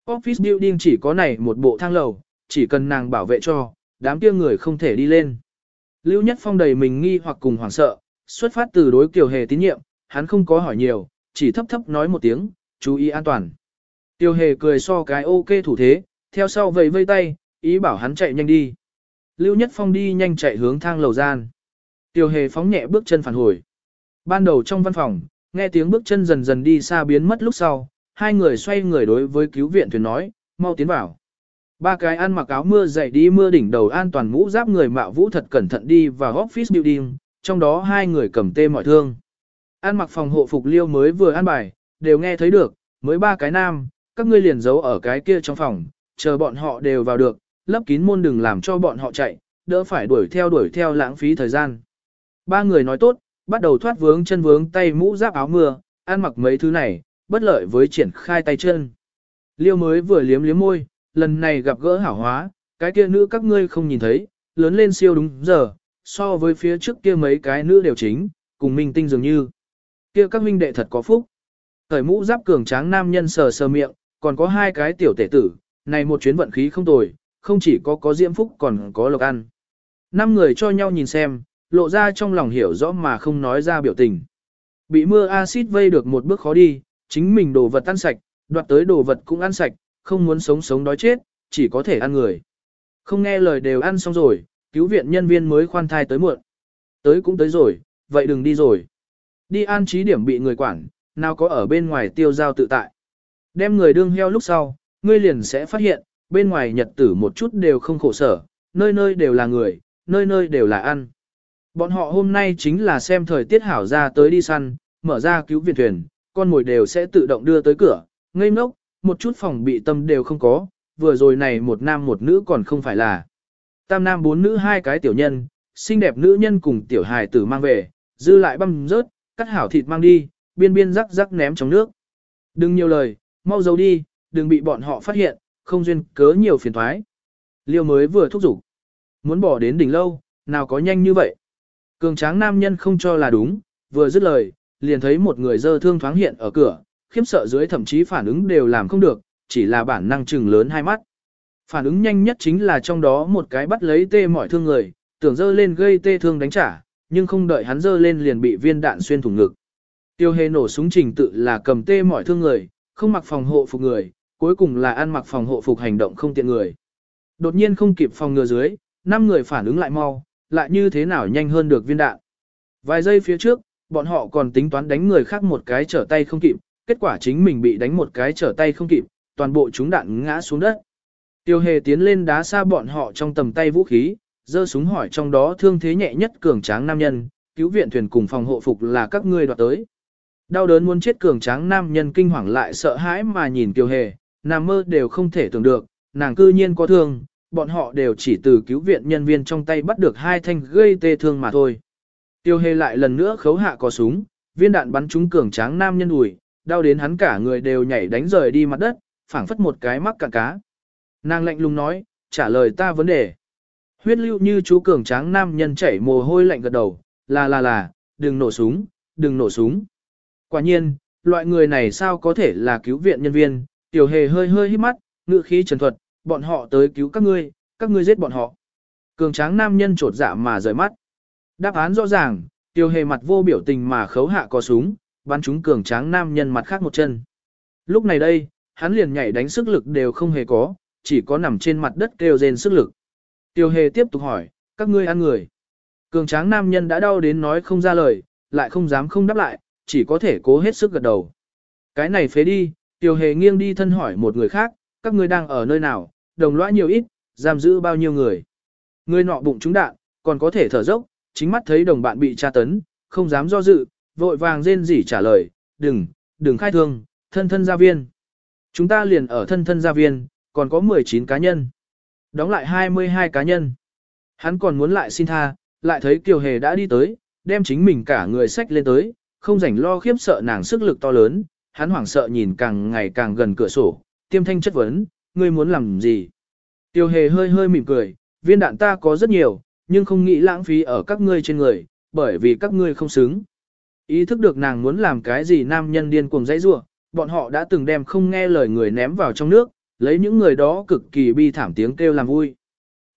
Office building chỉ có này một bộ thang lầu, chỉ cần nàng bảo vệ cho, đám kia người không thể đi lên. Lưu Nhất Phong đầy mình nghi hoặc cùng hoảng sợ, xuất phát từ đối Kiều Hề tín nhiệm, hắn không có hỏi nhiều, chỉ thấp thấp nói một tiếng, chú ý an toàn. Tiêu hề cười so cái ok thủ thế, theo sau vẫy vây tay, ý bảo hắn chạy nhanh đi. Lưu Nhất Phong đi nhanh chạy hướng thang lầu gian. Tiêu hề phóng nhẹ bước chân phản hồi. Ban đầu trong văn phòng, nghe tiếng bước chân dần dần đi xa biến mất lúc sau, hai người xoay người đối với cứu viện thuyền nói, mau tiến vào. Ba cái ăn mặc áo mưa dậy đi mưa đỉnh đầu an toàn mũ giáp người mạo vũ thật cẩn thận đi vào office building, trong đó hai người cầm tê mọi thương. An mặc phòng hộ phục liêu mới vừa an bài, đều nghe thấy được, mới ba cái nam, các ngươi liền giấu ở cái kia trong phòng, chờ bọn họ đều vào được, lấp kín môn đừng làm cho bọn họ chạy, đỡ phải đuổi theo đuổi theo lãng phí thời gian. Ba người nói tốt, bắt đầu thoát vướng chân vướng tay mũ giáp áo mưa, ăn mặc mấy thứ này, bất lợi với triển khai tay chân. Liêu mới vừa liếm liếm môi, lần này gặp gỡ hảo hóa, cái kia nữ các ngươi không nhìn thấy, lớn lên siêu đúng giờ, so với phía trước kia mấy cái nữ đều chính, cùng minh tinh dường như. Kia các huynh đệ thật có phúc. Thời mũ giáp cường tráng nam nhân sờ sờ miệng, còn có hai cái tiểu tể tử, này một chuyến vận khí không tồi, không chỉ có có diễm phúc còn có lộc ăn. Năm người cho nhau nhìn xem, lộ ra trong lòng hiểu rõ mà không nói ra biểu tình. Bị mưa axit vây được một bước khó đi, chính mình đồ vật ăn sạch, đoạt tới đồ vật cũng ăn sạch, không muốn sống sống đói chết, chỉ có thể ăn người. Không nghe lời đều ăn xong rồi, cứu viện nhân viên mới khoan thai tới muộn. Tới cũng tới rồi, vậy đừng đi rồi. Đi an trí điểm bị người quản, nào có ở bên ngoài tiêu giao tự tại. Đem người đương heo lúc sau, ngươi liền sẽ phát hiện, bên ngoài nhật tử một chút đều không khổ sở, nơi nơi đều là người, nơi nơi đều là ăn. Bọn họ hôm nay chính là xem thời tiết hảo ra tới đi săn, mở ra cứu viện thuyền, con mồi đều sẽ tự động đưa tới cửa, ngây ngốc, một chút phòng bị tâm đều không có, vừa rồi này một nam một nữ còn không phải là. Tam nam bốn nữ hai cái tiểu nhân, xinh đẹp nữ nhân cùng tiểu hài tử mang về, dư lại băm rớt, cắt hảo thịt mang đi, biên biên rắc rắc ném trong nước. Đừng nhiều lời, mau giấu đi, đừng bị bọn họ phát hiện, không duyên cớ nhiều phiền thoái. Liêu mới vừa thúc giục. Muốn bỏ đến đỉnh lâu, nào có nhanh như vậy. Cường tráng nam nhân không cho là đúng, vừa dứt lời, liền thấy một người dơ thương thoáng hiện ở cửa, khiếp sợ dưới thậm chí phản ứng đều làm không được, chỉ là bản năng chừng lớn hai mắt. Phản ứng nhanh nhất chính là trong đó một cái bắt lấy tê mọi thương người, tưởng dơ lên gây tê thương đánh trả, nhưng không đợi hắn dơ lên liền bị viên đạn xuyên thủng ngực. Tiêu hề nổ súng trình tự là cầm tê mọi thương người, không mặc phòng hộ phục người, cuối cùng là ăn mặc phòng hộ phục hành động không tiện người. Đột nhiên không kịp phòng ngừa dưới, năm người phản ứng lại mau, lại như thế nào nhanh hơn được viên đạn. Vài giây phía trước, bọn họ còn tính toán đánh người khác một cái trở tay không kịp, kết quả chính mình bị đánh một cái trở tay không kịp, toàn bộ chúng đạn ngã xuống đất. Tiêu hề tiến lên đá xa bọn họ trong tầm tay vũ khí, giơ súng hỏi trong đó thương thế nhẹ nhất cường tráng nam nhân, cứu viện thuyền cùng phòng hộ phục là các ngươi đoạt tới. Đau đớn muốn chết cường tráng nam nhân kinh hoàng lại sợ hãi mà nhìn tiêu hề, nằm mơ đều không thể tưởng được, nàng cư nhiên có thương, bọn họ đều chỉ từ cứu viện nhân viên trong tay bắt được hai thanh gây tê thương mà thôi. Tiêu hề lại lần nữa khấu hạ có súng, viên đạn bắn trúng cường tráng nam nhân ủi, đau đến hắn cả người đều nhảy đánh rời đi mặt đất, phảng phất một cái mắc cả cá. Nàng lạnh lùng nói, trả lời ta vấn đề. Huyết lưu như chú cường tráng nam nhân chảy mồ hôi lạnh gật đầu, là là là, đừng nổ súng, đừng nổ súng. Quả nhiên, loại người này sao có thể là cứu viện nhân viên, tiểu hề hơi hơi hít mắt, ngự khí trần thuật, bọn họ tới cứu các ngươi, các ngươi giết bọn họ. Cường tráng nam nhân trột dạ mà rời mắt. Đáp án rõ ràng, tiểu hề mặt vô biểu tình mà khấu hạ có súng, bắn chúng cường tráng nam nhân mặt khác một chân. Lúc này đây, hắn liền nhảy đánh sức lực đều không hề có, chỉ có nằm trên mặt đất kêu rên sức lực. Tiêu hề tiếp tục hỏi, các ngươi ăn người. Cường tráng nam nhân đã đau đến nói không ra lời, lại không dám không đáp lại, chỉ có thể cố hết sức gật đầu. Cái này phế đi, Tiểu hề nghiêng đi thân hỏi một người khác, các ngươi đang ở nơi nào, đồng lõa nhiều ít, giam giữ bao nhiêu người. Người nọ bụng trúng đạn, còn có thể thở dốc, chính mắt thấy đồng bạn bị tra tấn, không dám do dự, vội vàng rên rỉ trả lời, đừng, đừng khai thương, thân thân gia viên. Chúng ta liền ở thân thân gia viên, còn có 19 cá nhân. Đóng lại 22 cá nhân. Hắn còn muốn lại xin tha, lại thấy Kiều Hề đã đi tới, đem chính mình cả người sách lên tới, không rảnh lo khiếp sợ nàng sức lực to lớn, hắn hoảng sợ nhìn càng ngày càng gần cửa sổ, tiêm thanh chất vấn, ngươi muốn làm gì? Tiêu hề hơi hơi mỉm cười, viên đạn ta có rất nhiều, nhưng không nghĩ lãng phí ở các ngươi trên người, bởi vì các ngươi không xứng. Ý thức được nàng muốn làm cái gì nam nhân điên cuồng dãy rủa, bọn họ đã từng đem không nghe lời người ném vào trong nước, lấy những người đó cực kỳ bi thảm tiếng kêu làm vui.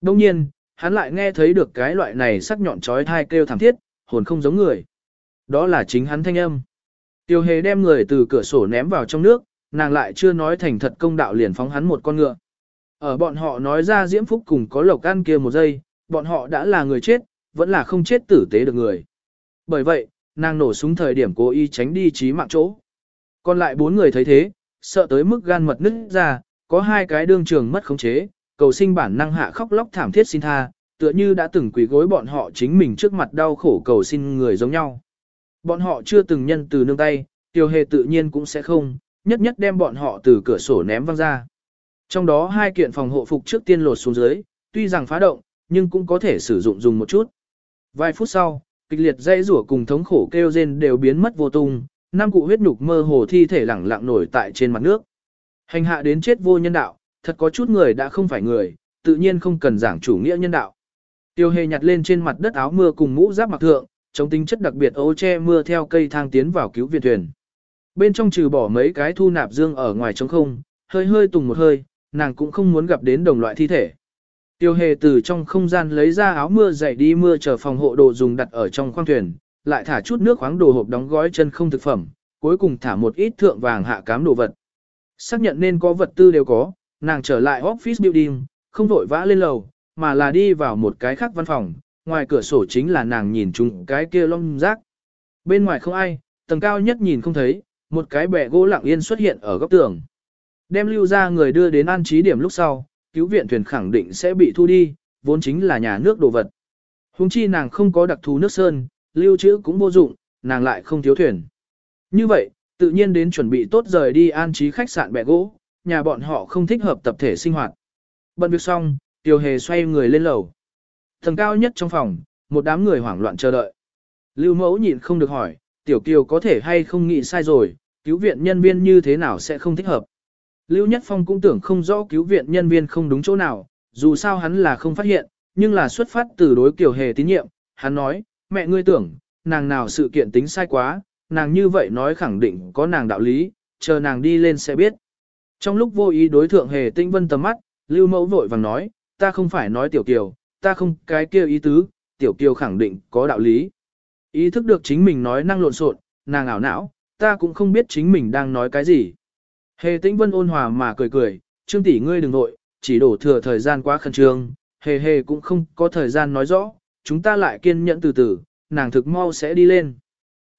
Đông nhiên, hắn lại nghe thấy được cái loại này sắc nhọn trói thai kêu thảm thiết, hồn không giống người. Đó là chính hắn thanh âm. Tiêu hề đem người từ cửa sổ ném vào trong nước, nàng lại chưa nói thành thật công đạo liền phóng hắn một con ngựa. Ở bọn họ nói ra diễm phúc cùng có lộc ăn kia một giây, bọn họ đã là người chết, vẫn là không chết tử tế được người. Bởi vậy, nàng nổ súng thời điểm cố ý tránh đi trí mạng chỗ. Còn lại bốn người thấy thế, sợ tới mức gan mật nứt ra, có hai cái đương trường mất khống chế, cầu sinh bản năng hạ khóc lóc thảm thiết xin tha, tựa như đã từng quỳ gối bọn họ chính mình trước mặt đau khổ cầu xin người giống nhau. Bọn họ chưa từng nhân từ nương tay, tiêu hề tự nhiên cũng sẽ không, nhất nhất đem bọn họ từ cửa sổ ném văng ra. Trong đó hai kiện phòng hộ phục trước tiên lột xuống dưới, tuy rằng phá động, nhưng cũng có thể sử dụng dùng một chút. Vài phút sau, kịch liệt dây rủa cùng thống khổ kêu rên đều biến mất vô tung, năm cụ huyết nhục mơ hồ thi thể lẳng lặng nổi tại trên mặt nước. Hành hạ đến chết vô nhân đạo, thật có chút người đã không phải người, tự nhiên không cần giảng chủ nghĩa nhân đạo. Tiêu hề nhặt lên trên mặt đất áo mưa cùng mũ giáp mặc thượng, chống tính chất đặc biệt ô che mưa theo cây thang tiến vào cứu viện thuyền. Bên trong trừ bỏ mấy cái thu nạp dương ở ngoài trống không, hơi hơi tùng một hơi, nàng cũng không muốn gặp đến đồng loại thi thể. Tiêu hề từ trong không gian lấy ra áo mưa dậy đi mưa chờ phòng hộ đồ dùng đặt ở trong khoang thuyền, lại thả chút nước khoáng đồ hộp đóng gói chân không thực phẩm, cuối cùng thả một ít thượng vàng hạ cám đồ vật. Xác nhận nên có vật tư đều có, nàng trở lại office building, không vội vã lên lầu, mà là đi vào một cái khác văn phòng, ngoài cửa sổ chính là nàng nhìn chúng cái kia long rác. Bên ngoài không ai, tầng cao nhất nhìn không thấy, một cái bẻ gỗ lặng yên xuất hiện ở góc tường. Đem lưu ra người đưa đến an trí điểm lúc sau, cứu viện thuyền khẳng định sẽ bị thu đi, vốn chính là nhà nước đồ vật. Hùng chi nàng không có đặc thù nước sơn, lưu trữ cũng vô dụng, nàng lại không thiếu thuyền. Như vậy, tự nhiên đến chuẩn bị tốt rời đi an trí khách sạn bẻ gỗ, nhà bọn họ không thích hợp tập thể sinh hoạt. Bận việc xong, Tiêu Hề xoay người lên lầu. Tầng cao nhất trong phòng, một đám người hoảng loạn chờ đợi. Lưu mẫu nhịn không được hỏi, Tiểu Kiều có thể hay không nghĩ sai rồi, cứu viện nhân viên như thế nào sẽ không thích hợp. Lưu Nhất Phong cũng tưởng không rõ cứu viện nhân viên không đúng chỗ nào, dù sao hắn là không phát hiện, nhưng là xuất phát từ đối Kiều Hề tín nhiệm, hắn nói, mẹ ngươi tưởng, nàng nào sự kiện tính sai quá, nàng như vậy nói khẳng định có nàng đạo lý, chờ nàng đi lên sẽ biết. Trong lúc vô ý đối thượng Hề Tinh Vân tầm mắt, Lưu Mẫu vội vàng nói, ta không phải nói Tiểu Kiều, ta không cái kia ý tứ, Tiểu Kiều khẳng định có đạo lý. Ý thức được chính mình nói năng lộn xộn, nàng ảo não, ta cũng không biết chính mình đang nói cái gì. Hề tĩnh vân ôn hòa mà cười cười, trương tỷ ngươi đừng nội, chỉ đổ thừa thời gian quá khẩn trương, hề hề cũng không có thời gian nói rõ, chúng ta lại kiên nhẫn từ từ, nàng thực mau sẽ đi lên.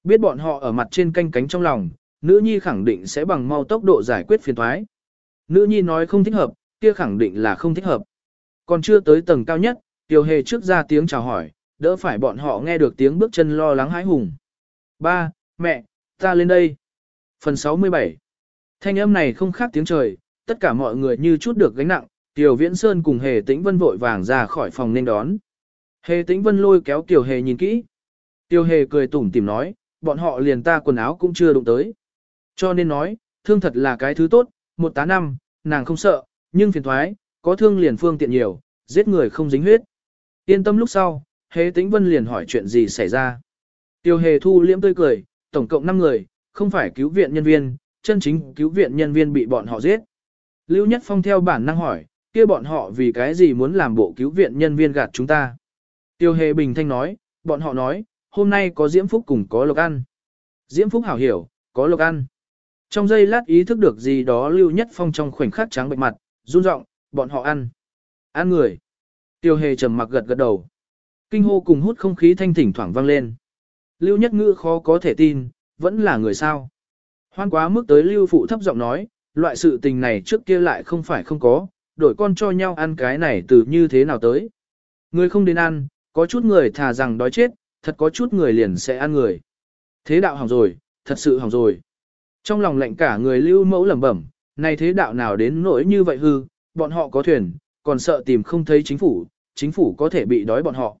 Biết bọn họ ở mặt trên canh cánh trong lòng, nữ nhi khẳng định sẽ bằng mau tốc độ giải quyết phiền thoái. Nữ nhi nói không thích hợp, kia khẳng định là không thích hợp. Còn chưa tới tầng cao nhất, Tiểu Hề trước ra tiếng chào hỏi, đỡ phải bọn họ nghe được tiếng bước chân lo lắng hãi hùng. Ba, mẹ, ta lên đây. Phần 67 Thanh âm này không khác tiếng trời, tất cả mọi người như chút được gánh nặng, Tiểu Viễn Sơn cùng Hề Tĩnh Vân vội vàng ra khỏi phòng nên đón. Hề Tĩnh Vân lôi kéo Tiểu Hề nhìn kỹ. Tiểu Hề cười tủm tỉm nói, bọn họ liền ta quần áo cũng chưa đụng tới. Cho nên nói, thương thật là cái thứ tốt, một tá năm, nàng không sợ, nhưng phiền thoái, có thương liền phương tiện nhiều, giết người không dính huyết. Yên tâm lúc sau, Hề Tĩnh Vân liền hỏi chuyện gì xảy ra. Tiêu Hề thu liễm tươi cười, tổng cộng 5 người, không phải cứu viện nhân viên, chân chính cứu viện nhân viên bị bọn họ giết. Lưu Nhất Phong theo bản năng hỏi, kia bọn họ vì cái gì muốn làm bộ cứu viện nhân viên gạt chúng ta. Tiêu Hề bình thanh nói, bọn họ nói, hôm nay có Diễm Phúc cùng có lộc ăn. Diễm Phúc hảo hiểu, có lộc ăn. Trong giây lát ý thức được gì đó Lưu Nhất Phong trong khoảnh khắc trắng bệnh mặt, run rộng, bọn họ ăn. Ăn người. Tiêu Hề trầm mặc gật gật đầu. Kinh hô cùng hút không khí thanh thỉnh thoảng vang lên. Lưu Nhất Ngữ khó có thể tin, vẫn là người sao. Hoan quá mức tới Lưu Phụ thấp giọng nói, loại sự tình này trước kia lại không phải không có, đổi con cho nhau ăn cái này từ như thế nào tới. Người không đến ăn, có chút người thà rằng đói chết, thật có chút người liền sẽ ăn người. Thế đạo hỏng rồi, thật sự hỏng rồi. Trong lòng lệnh cả người lưu mẫu lẩm bẩm, này thế đạo nào đến nỗi như vậy hư, bọn họ có thuyền, còn sợ tìm không thấy chính phủ, chính phủ có thể bị đói bọn họ.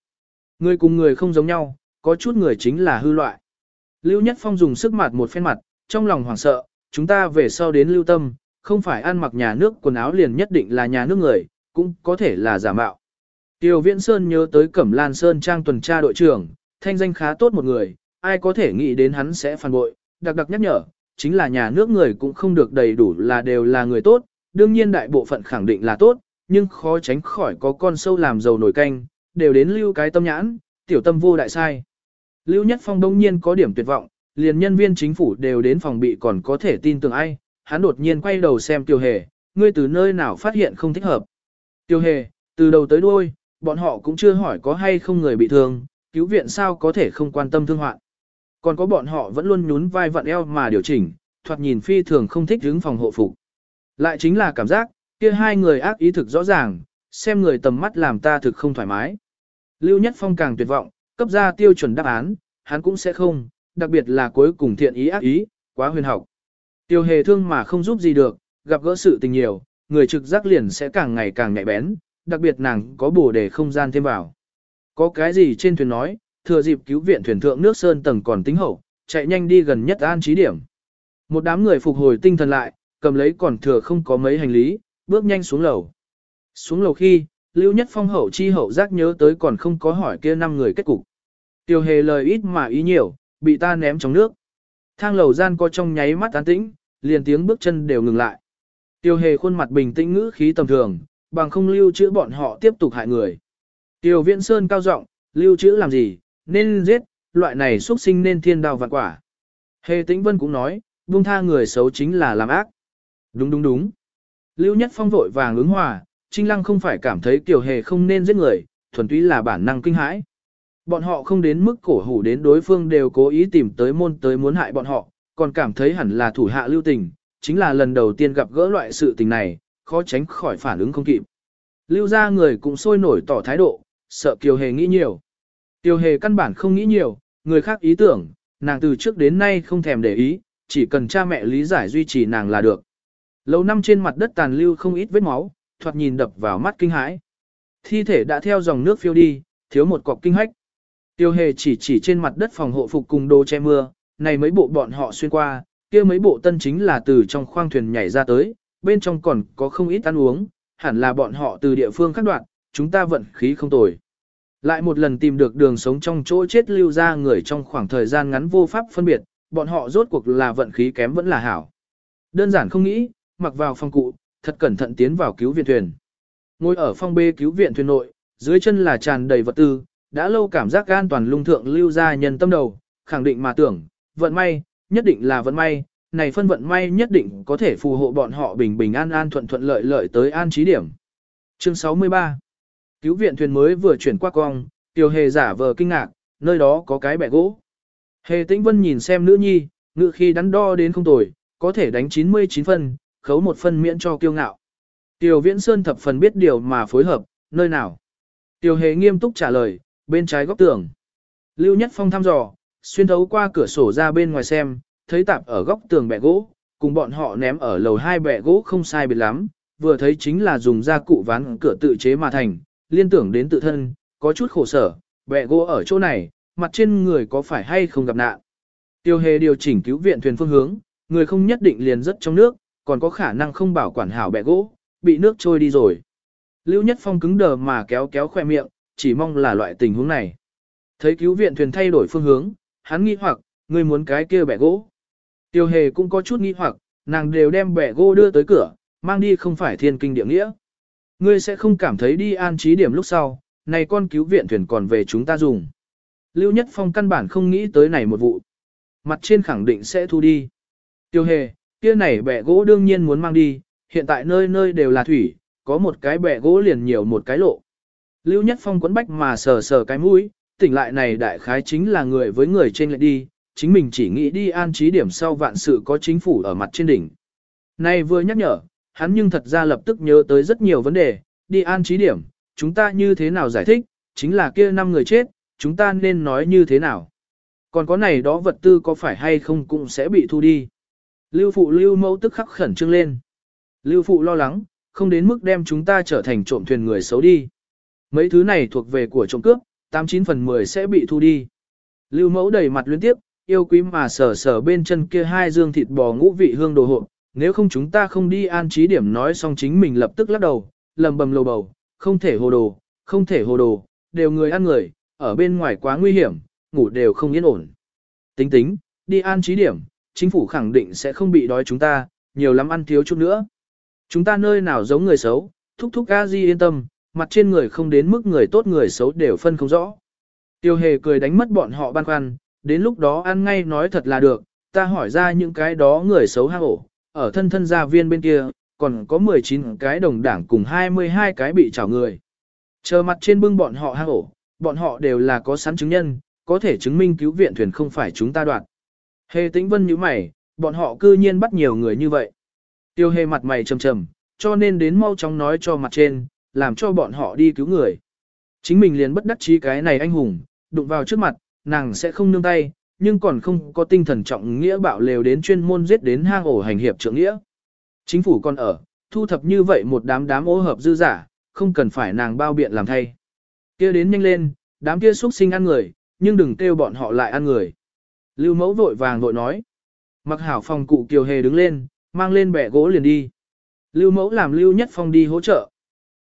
Người cùng người không giống nhau, có chút người chính là hư loại. Lưu Nhất Phong dùng sức mặt một phen mặt, trong lòng hoảng sợ, chúng ta về sau đến lưu tâm, không phải ăn mặc nhà nước quần áo liền nhất định là nhà nước người, cũng có thể là giả mạo. Tiêu Viễn Sơn nhớ tới Cẩm Lan Sơn trang tuần tra đội trưởng, thanh danh khá tốt một người, ai có thể nghĩ đến hắn sẽ phản bội, đặc đặc nhắc nhở, chính là nhà nước người cũng không được đầy đủ là đều là người tốt, đương nhiên đại bộ phận khẳng định là tốt, nhưng khó tránh khỏi có con sâu làm dầu nổi canh, đều đến lưu cái tâm nhãn, tiểu tâm vô đại sai. Lưu Nhất Phong đông nhiên có điểm tuyệt vọng, liền nhân viên chính phủ đều đến phòng bị còn có thể tin tưởng ai, hắn đột nhiên quay đầu xem Tiêu Hề, ngươi từ nơi nào phát hiện không thích hợp. Tiêu Hề, từ đầu tới đuôi, bọn họ cũng chưa hỏi có hay không người bị thương, cứu viện sao có thể không quan tâm thương hoạn. Còn có bọn họ vẫn luôn nhún vai vặn eo mà điều chỉnh, thoạt nhìn phi thường không thích đứng phòng hộ phục. Lại chính là cảm giác, kia hai người ác ý thực rõ ràng, xem người tầm mắt làm ta thực không thoải mái. Lưu Nhất Phong càng tuyệt vọng, cấp ra tiêu chuẩn đáp án, hắn cũng sẽ không, đặc biệt là cuối cùng thiện ý ác ý, quá huyền học. Tiêu hề thương mà không giúp gì được, gặp gỡ sự tình nhiều, người trực giác liền sẽ càng ngày càng nhạy bén, đặc biệt nàng có bổ để không gian thêm vào. Có cái gì trên thuyền nói, thừa dịp cứu viện thuyền thượng nước sơn tầng còn tính hậu, chạy nhanh đi gần nhất an trí điểm. Một đám người phục hồi tinh thần lại, cầm lấy còn thừa không có mấy hành lý, bước nhanh xuống lầu. Xuống lầu khi, Lưu Nhất Phong hậu chi hậu giác nhớ tới còn không có hỏi kia năm người kết cục. Tiêu hề lời ít mà ý nhiều, bị ta ném trong nước. Thang lầu gian có trong nháy mắt an tĩnh, liền tiếng bước chân đều ngừng lại. Tiêu hề khuôn mặt bình tĩnh ngữ khí tầm thường, bằng không lưu trữ bọn họ tiếp tục hại người. Tiêu viễn sơn cao giọng, lưu trữ làm gì, nên giết, loại này xuất sinh nên thiên đào vạn quả. Hề tĩnh vân cũng nói, buông tha người xấu chính là làm ác. Đúng đúng đúng. Lưu nhất phong vội vàng ứng hòa, trinh lăng không phải cảm thấy tiểu hề không nên giết người, thuần túy là bản năng kinh hãi. Bọn họ không đến mức cổ hủ đến đối phương đều cố ý tìm tới môn tới muốn hại bọn họ, còn cảm thấy hẳn là thủ hạ lưu tình, chính là lần đầu tiên gặp gỡ loại sự tình này, khó tránh khỏi phản ứng không kịp. Lưu ra người cũng sôi nổi tỏ thái độ, sợ Kiều Hề nghĩ nhiều. Kiều Hề căn bản không nghĩ nhiều, người khác ý tưởng, nàng từ trước đến nay không thèm để ý, chỉ cần cha mẹ lý giải duy trì nàng là được. Lâu năm trên mặt đất tàn lưu không ít vết máu, thoạt nhìn đập vào mắt kinh hãi. Thi thể đã theo dòng nước phiêu đi, thiếu một cọc kinh hách. Tiêu hề chỉ chỉ trên mặt đất phòng hộ phục cùng đồ che mưa, này mấy bộ bọn họ xuyên qua, kia mấy bộ tân chính là từ trong khoang thuyền nhảy ra tới, bên trong còn có không ít ăn uống, hẳn là bọn họ từ địa phương khác đoạn, chúng ta vận khí không tồi. Lại một lần tìm được đường sống trong chỗ chết lưu ra người trong khoảng thời gian ngắn vô pháp phân biệt, bọn họ rốt cuộc là vận khí kém vẫn là hảo. Đơn giản không nghĩ, mặc vào phong cụ, thật cẩn thận tiến vào cứu viện thuyền. Ngồi ở phong bê cứu viện thuyền nội, dưới chân là tràn đầy vật tư, đã lâu cảm giác an toàn lung thượng lưu ra nhân tâm đầu, khẳng định mà tưởng, vận may, nhất định là vận may, này phân vận may nhất định có thể phù hộ bọn họ bình bình an an thuận thuận lợi lợi tới an trí điểm. Chương 63 Cứu viện thuyền mới vừa chuyển qua cong, Tiêu Hề giả vờ kinh ngạc, nơi đó có cái bẻ gỗ. Hề Tĩnh Vân nhìn xem nữ nhi, ngự khi đắn đo đến không tồi, có thể đánh 99 phân, khấu một phân miễn cho kiêu ngạo. tiểu Viễn Sơn thập phần biết điều mà phối hợp, nơi nào. tiểu Hề nghiêm túc trả lời, bên trái góc tường. Lưu Nhất Phong thăm dò, xuyên thấu qua cửa sổ ra bên ngoài xem, thấy tạp ở góc tường bẻ gỗ, cùng bọn họ ném ở lầu hai bẻ gỗ không sai biệt lắm, vừa thấy chính là dùng gia cụ ván cửa tự chế mà thành, liên tưởng đến tự thân, có chút khổ sở, bẻ gỗ ở chỗ này, mặt trên người có phải hay không gặp nạn. Tiêu hề điều chỉnh cứu viện thuyền phương hướng, người không nhất định liền rất trong nước, còn có khả năng không bảo quản hảo bẹ gỗ, bị nước trôi đi rồi. Lưu Nhất Phong cứng đờ mà kéo kéo khoe miệng, chỉ mong là loại tình huống này. Thấy cứu viện thuyền thay đổi phương hướng, hắn nghi hoặc, người muốn cái kia bẻ gỗ. Tiêu hề cũng có chút nghi hoặc, nàng đều đem bẻ gỗ đưa tới cửa, mang đi không phải thiên kinh địa nghĩa. Ngươi sẽ không cảm thấy đi an trí điểm lúc sau, này con cứu viện thuyền còn về chúng ta dùng. Lưu Nhất Phong căn bản không nghĩ tới này một vụ. Mặt trên khẳng định sẽ thu đi. Tiêu hề, kia này bẻ gỗ đương nhiên muốn mang đi, hiện tại nơi nơi đều là thủy, có một cái bẻ gỗ liền nhiều một cái lộ. Lưu Nhất Phong quấn bách mà sờ sờ cái mũi, tỉnh lại này đại khái chính là người với người trên lại đi, chính mình chỉ nghĩ đi an trí điểm sau vạn sự có chính phủ ở mặt trên đỉnh. Này vừa nhắc nhở, hắn nhưng thật ra lập tức nhớ tới rất nhiều vấn đề, đi an trí điểm, chúng ta như thế nào giải thích, chính là kia năm người chết, chúng ta nên nói như thế nào. Còn có này đó vật tư có phải hay không cũng sẽ bị thu đi. Lưu phụ lưu mẫu tức khắc khẩn trương lên. Lưu phụ lo lắng, không đến mức đem chúng ta trở thành trộm thuyền người xấu đi. Mấy thứ này thuộc về của trộm cướp, 89 phần 10 sẽ bị thu đi. Lưu mẫu đầy mặt liên tiếp, yêu quý mà sờ sờ bên chân kia hai dương thịt bò ngũ vị hương đồ hộp, nếu không chúng ta không đi an trí điểm nói xong chính mình lập tức lắc đầu, lầm bầm lầu bầu, không thể hồ đồ, không thể hồ đồ, đều người ăn người, ở bên ngoài quá nguy hiểm, ngủ đều không yên ổn. Tính tính, đi an trí điểm, chính phủ khẳng định sẽ không bị đói chúng ta, nhiều lắm ăn thiếu chút nữa. Chúng ta nơi nào giống người xấu, thúc thúc a di yên tâm, mặt trên người không đến mức người tốt người xấu đều phân không rõ. Tiêu hề cười đánh mất bọn họ băn khoăn, đến lúc đó ăn ngay nói thật là được, ta hỏi ra những cái đó người xấu hang ổ, ở thân thân gia viên bên kia, còn có 19 cái đồng đảng cùng 22 cái bị trảo người. Chờ mặt trên bưng bọn họ hang ổ, bọn họ đều là có sẵn chứng nhân, có thể chứng minh cứu viện thuyền không phải chúng ta đoạt. Hề tĩnh vân như mày, bọn họ cư nhiên bắt nhiều người như vậy. Tiêu hề mặt mày trầm trầm, cho nên đến mau chóng nói cho mặt trên, làm cho bọn họ đi cứu người. Chính mình liền bất đắc chí cái này anh hùng, đụng vào trước mặt, nàng sẽ không nương tay, nhưng còn không có tinh thần trọng nghĩa bạo lều đến chuyên môn giết đến hang ổ hành hiệp trưởng nghĩa. Chính phủ còn ở, thu thập như vậy một đám đám ô hợp dư giả, không cần phải nàng bao biện làm thay. kia đến nhanh lên, đám kia xuất sinh ăn người, nhưng đừng kêu bọn họ lại ăn người. Lưu mẫu vội vàng vội nói. Mặc hảo phòng cụ kiều hề đứng lên, mang lên bẻ gỗ liền đi. Lưu mẫu làm Lưu Nhất Phong đi hỗ trợ.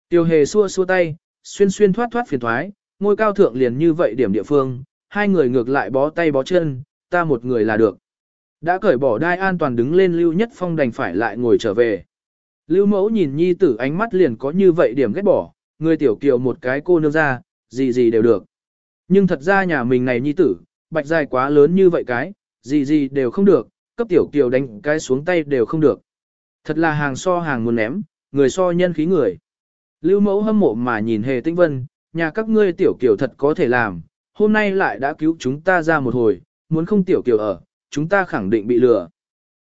Tiêu hề xua xua tay, xuyên xuyên thoát thoát phiền thoái, ngôi cao thượng liền như vậy điểm địa phương, hai người ngược lại bó tay bó chân, ta một người là được. Đã cởi bỏ đai an toàn đứng lên Lưu Nhất Phong đành phải lại ngồi trở về. Lưu mẫu nhìn nhi tử ánh mắt liền có như vậy điểm ghét bỏ, người tiểu kiều một cái cô nương ra, gì gì đều được. Nhưng thật ra nhà mình này nhi tử, bạch dài quá lớn như vậy cái, gì gì đều không được, cấp tiểu kiều đánh cái xuống tay đều không được. Thật là hàng so hàng muốn ném, người so nhân khí người. Lưu mẫu hâm mộ mà nhìn hề tinh vân, nhà các ngươi tiểu kiều thật có thể làm, hôm nay lại đã cứu chúng ta ra một hồi, muốn không tiểu kiều ở, chúng ta khẳng định bị lừa.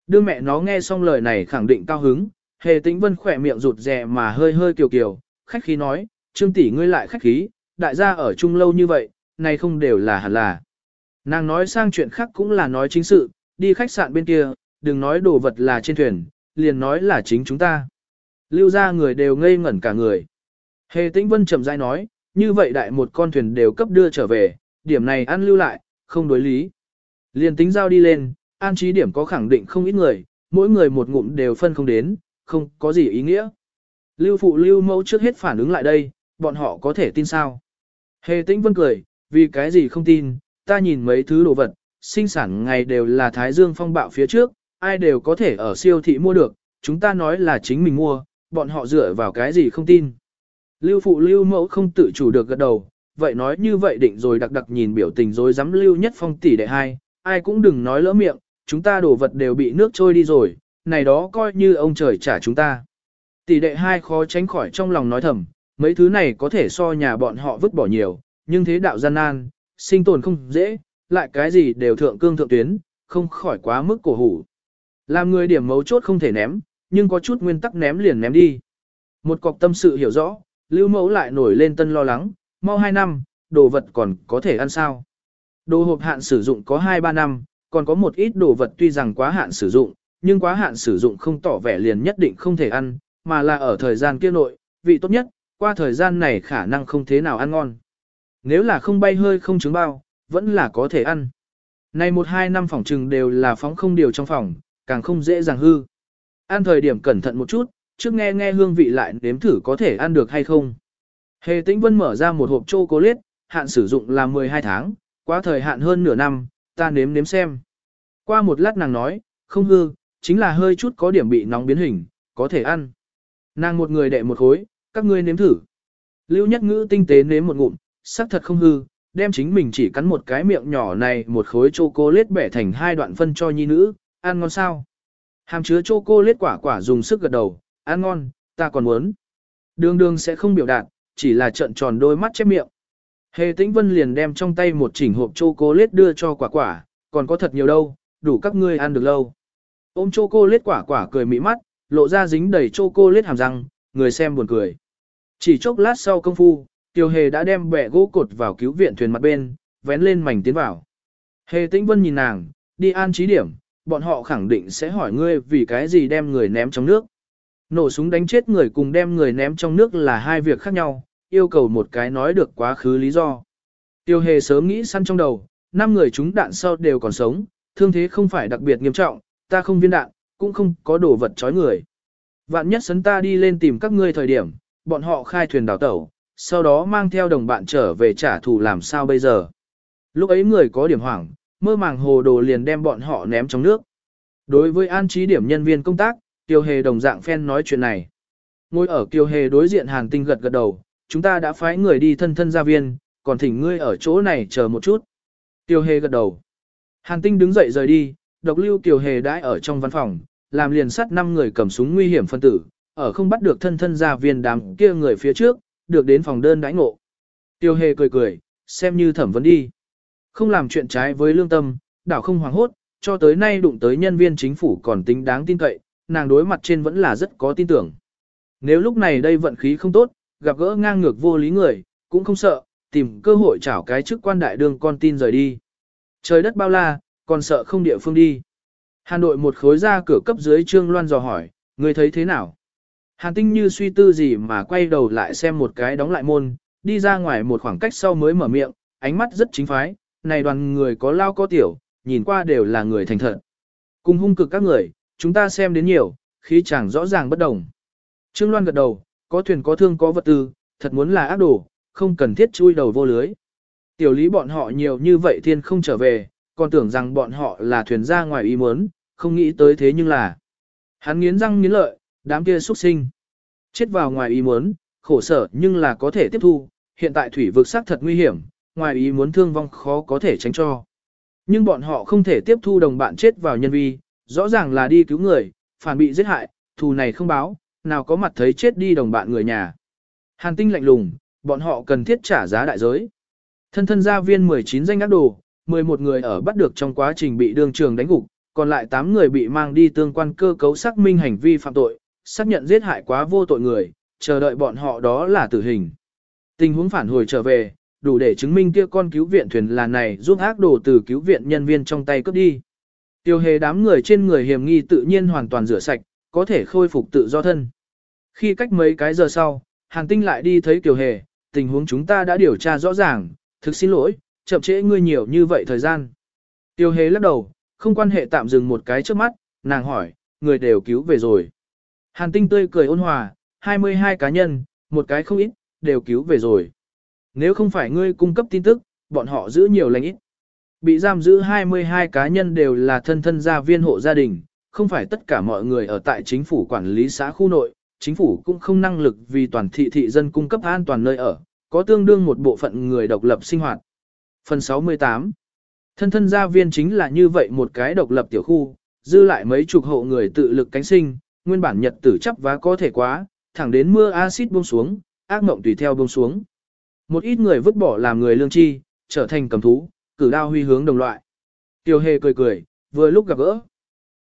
Đưa mẹ nó nghe xong lời này khẳng định cao hứng, hề Tinh vân khỏe miệng rụt rè mà hơi hơi kiều kiều, khách khí nói, trương tỷ ngươi lại khách khí, đại gia ở chung lâu như vậy, này không đều là hẳn là. Nàng nói sang chuyện khác cũng là nói chính sự, đi khách sạn bên kia, đừng nói đồ vật là trên thuyền, liền nói là chính chúng ta. Lưu ra người đều ngây ngẩn cả người. Hề tĩnh vân chậm rãi nói, như vậy đại một con thuyền đều cấp đưa trở về, điểm này ăn lưu lại, không đối lý. Liền tính giao đi lên, an trí điểm có khẳng định không ít người, mỗi người một ngụm đều phân không đến, không có gì ý nghĩa. Lưu phụ lưu mẫu trước hết phản ứng lại đây, bọn họ có thể tin sao. Hề tĩnh vân cười, vì cái gì không tin, ta nhìn mấy thứ đồ vật, sinh sản ngày đều là Thái Dương phong bạo phía trước, ai đều có thể ở siêu thị mua được, chúng ta nói là chính mình mua, bọn họ dựa vào cái gì không tin. Lưu phụ lưu mẫu không tự chủ được gật đầu, vậy nói như vậy định rồi đặc đặc nhìn biểu tình rồi dám lưu nhất phong tỷ đệ hai, ai cũng đừng nói lỡ miệng, chúng ta đổ vật đều bị nước trôi đi rồi, này đó coi như ông trời trả chúng ta. Tỷ đệ hai khó tránh khỏi trong lòng nói thầm, mấy thứ này có thể so nhà bọn họ vứt bỏ nhiều, nhưng thế đạo gian nan, sinh tồn không dễ, lại cái gì đều thượng cương thượng tuyến, không khỏi quá mức cổ hủ. Làm người điểm mấu chốt không thể ném, nhưng có chút nguyên tắc ném liền ném đi. Một cọc tâm sự hiểu rõ, lưu mẫu lại nổi lên tân lo lắng, mau 2 năm, đồ vật còn có thể ăn sao. Đồ hộp hạn sử dụng có 2-3 năm, còn có một ít đồ vật tuy rằng quá hạn sử dụng, nhưng quá hạn sử dụng không tỏ vẻ liền nhất định không thể ăn, mà là ở thời gian kia nội, vị tốt nhất, qua thời gian này khả năng không thế nào ăn ngon. Nếu là không bay hơi không trứng bao, vẫn là có thể ăn. Này một hai năm phòng trừng đều là phóng không điều trong phòng, càng không dễ dàng hư. Ăn thời điểm cẩn thận một chút, trước nghe nghe hương vị lại nếm thử có thể ăn được hay không. Hề Tĩnh Vân mở ra một hộp chocolate, hạn sử dụng là 12 tháng, quá thời hạn hơn nửa năm, ta nếm nếm xem. Qua một lát nàng nói, không hư, chính là hơi chút có điểm bị nóng biến hình, có thể ăn. Nàng một người đệ một khối, các ngươi nếm thử. Lưu nhất ngữ tinh tế nếm một ngụm, sắc thật không hư, đem chính mình chỉ cắn một cái miệng nhỏ này một khối chocolate bẻ thành hai đoạn phân cho nhi nữ, ăn ngon sao. Hàm chứa chocolate quả quả dùng sức gật đầu, ăn ngon, ta còn muốn. Đường đường sẽ không biểu đạt, chỉ là trận tròn đôi mắt chép miệng. Hề tĩnh vân liền đem trong tay một chỉnh hộp chocolate đưa cho quả quả, còn có thật nhiều đâu, đủ các ngươi ăn được lâu. Ôm chocolate quả quả cười mỹ mắt, lộ ra dính đầy chocolate hàm răng, người xem buồn cười. Chỉ chốc lát sau công phu, Tiêu Hề đã đem bẻ gỗ cột vào cứu viện thuyền mặt bên, vén lên mảnh tiến vào. Hề Tĩnh Vân nhìn nàng, đi an trí điểm, bọn họ khẳng định sẽ hỏi ngươi vì cái gì đem người ném trong nước. Nổ súng đánh chết người cùng đem người ném trong nước là hai việc khác nhau, yêu cầu một cái nói được quá khứ lý do. Tiêu Hề sớm nghĩ săn trong đầu, năm người chúng đạn sau đều còn sống, thương thế không phải đặc biệt nghiêm trọng, ta không viên đạn, cũng không có đồ vật chói người. Vạn nhất sấn ta đi lên tìm các ngươi thời điểm, bọn họ khai thuyền đào tẩu, sau đó mang theo đồng bạn trở về trả thù làm sao bây giờ. Lúc ấy người có điểm hoảng, mơ màng hồ đồ liền đem bọn họ ném trong nước. Đối với an trí điểm nhân viên công tác, Tiêu Hề đồng dạng phen nói chuyện này. Ngồi ở Tiêu Hề đối diện Hàn Tinh gật gật đầu, chúng ta đã phái người đi thân thân gia viên, còn thỉnh ngươi ở chỗ này chờ một chút. Tiêu Hề gật đầu. Hàn Tinh đứng dậy rời đi, độc lưu Tiêu Hề đãi ở trong văn phòng, làm liền sắt năm người cầm súng nguy hiểm phân tử, ở không bắt được thân thân gia viên đám kia người phía trước, được đến phòng đơn đãi ngộ. Tiêu hề cười cười, xem như thẩm vấn đi. Không làm chuyện trái với lương tâm, đảo không hoảng hốt, cho tới nay đụng tới nhân viên chính phủ còn tính đáng tin cậy, nàng đối mặt trên vẫn là rất có tin tưởng. Nếu lúc này đây vận khí không tốt, gặp gỡ ngang ngược vô lý người, cũng không sợ, tìm cơ hội chảo cái chức quan đại đương con tin rời đi. Trời đất bao la, còn sợ không địa phương đi. Hà Nội một khối ra cửa cấp dưới Trương Loan dò hỏi, người thấy thế nào? Hàn tinh như suy tư gì mà quay đầu lại xem một cái đóng lại môn, đi ra ngoài một khoảng cách sau mới mở miệng, ánh mắt rất chính phái, này đoàn người có lao có tiểu, nhìn qua đều là người thành thật. Cùng hung cực các người, chúng ta xem đến nhiều, khí chẳng rõ ràng bất đồng. Trương Loan gật đầu, có thuyền có thương có vật tư, thật muốn là ác đồ, không cần thiết chui đầu vô lưới. Tiểu lý bọn họ nhiều như vậy thiên không trở về, còn tưởng rằng bọn họ là thuyền ra ngoài ý muốn, không nghĩ tới thế nhưng là. Hắn nghiến răng nghiến lợi, đám kia xuất sinh. Chết vào ngoài ý muốn, khổ sở nhưng là có thể tiếp thu, hiện tại thủy vực xác thật nguy hiểm, ngoài ý muốn thương vong khó có thể tránh cho. Nhưng bọn họ không thể tiếp thu đồng bạn chết vào nhân vi, rõ ràng là đi cứu người, phản bị giết hại, thù này không báo, nào có mặt thấy chết đi đồng bạn người nhà. Hàn tinh lạnh lùng, bọn họ cần thiết trả giá đại giới. Thân thân gia viên 19 danh ác đồ, 11 người ở bắt được trong quá trình bị đương trường đánh gục, còn lại 8 người bị mang đi tương quan cơ cấu xác minh hành vi phạm tội, xác nhận giết hại quá vô tội người, chờ đợi bọn họ đó là tử hình. Tình huống phản hồi trở về, đủ để chứng minh kia con cứu viện thuyền là này giúp ác đồ từ cứu viện nhân viên trong tay cướp đi. Tiêu hề đám người trên người hiểm nghi tự nhiên hoàn toàn rửa sạch, có thể khôi phục tự do thân. Khi cách mấy cái giờ sau, Hàn Tinh lại đi thấy Kiều Hề, tình huống chúng ta đã điều tra rõ ràng, thực xin lỗi, chậm trễ ngươi nhiều như vậy thời gian. Tiêu Hề lắc đầu, không quan hệ tạm dừng một cái trước mắt, nàng hỏi, người đều cứu về rồi. Hàn tinh tươi cười ôn hòa, 22 cá nhân, một cái không ít, đều cứu về rồi. Nếu không phải ngươi cung cấp tin tức, bọn họ giữ nhiều lành ít. Bị giam giữ 22 cá nhân đều là thân thân gia viên hộ gia đình, không phải tất cả mọi người ở tại chính phủ quản lý xã khu nội, chính phủ cũng không năng lực vì toàn thị thị dân cung cấp an toàn nơi ở, có tương đương một bộ phận người độc lập sinh hoạt. Phần 68 Thân thân gia viên chính là như vậy một cái độc lập tiểu khu, dư lại mấy chục hộ người tự lực cánh sinh, nguyên bản nhật tử chấp và có thể quá, thẳng đến mưa axit buông xuống, ác mộng tùy theo buông xuống. Một ít người vứt bỏ làm người lương chi, trở thành cầm thú, cử đao huy hướng đồng loại. Tiêu hề cười cười, vừa lúc gặp gỡ.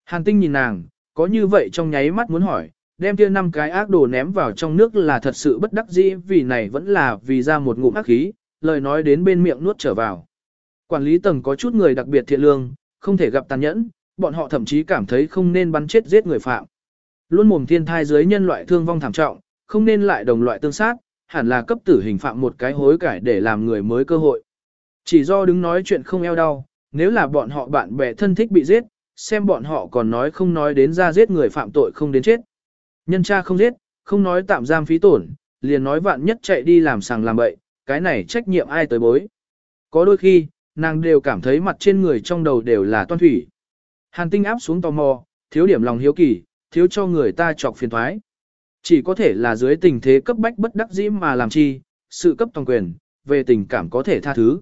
Hàn tinh nhìn nàng, có như vậy trong nháy mắt muốn hỏi, đem kia năm cái ác đồ ném vào trong nước là thật sự bất đắc dĩ vì này vẫn là vì ra một ngụm ác khí, lời nói đến bên miệng nuốt trở vào. Quản lý tầng có chút người đặc biệt thiện lương, không thể gặp tàn nhẫn, bọn họ thậm chí cảm thấy không nên bắn chết giết người phạm. Luôn mồm thiên thai dưới nhân loại thương vong thảm trọng, không nên lại đồng loại tương sát, hẳn là cấp tử hình phạm một cái hối cải để làm người mới cơ hội. Chỉ do đứng nói chuyện không eo đau, nếu là bọn họ bạn bè thân thích bị giết, xem bọn họ còn nói không nói đến ra giết người phạm tội không đến chết. Nhân cha không giết, không nói tạm giam phí tổn, liền nói vạn nhất chạy đi làm sàng làm bậy, cái này trách nhiệm ai tới bối. Có đôi khi, nàng đều cảm thấy mặt trên người trong đầu đều là toan thủy. Hàn tinh áp xuống tò mò, thiếu điểm lòng hiếu kỳ, thiếu cho người ta chọc phiền thoái. Chỉ có thể là dưới tình thế cấp bách bất đắc dĩ mà làm chi, sự cấp toàn quyền, về tình cảm có thể tha thứ.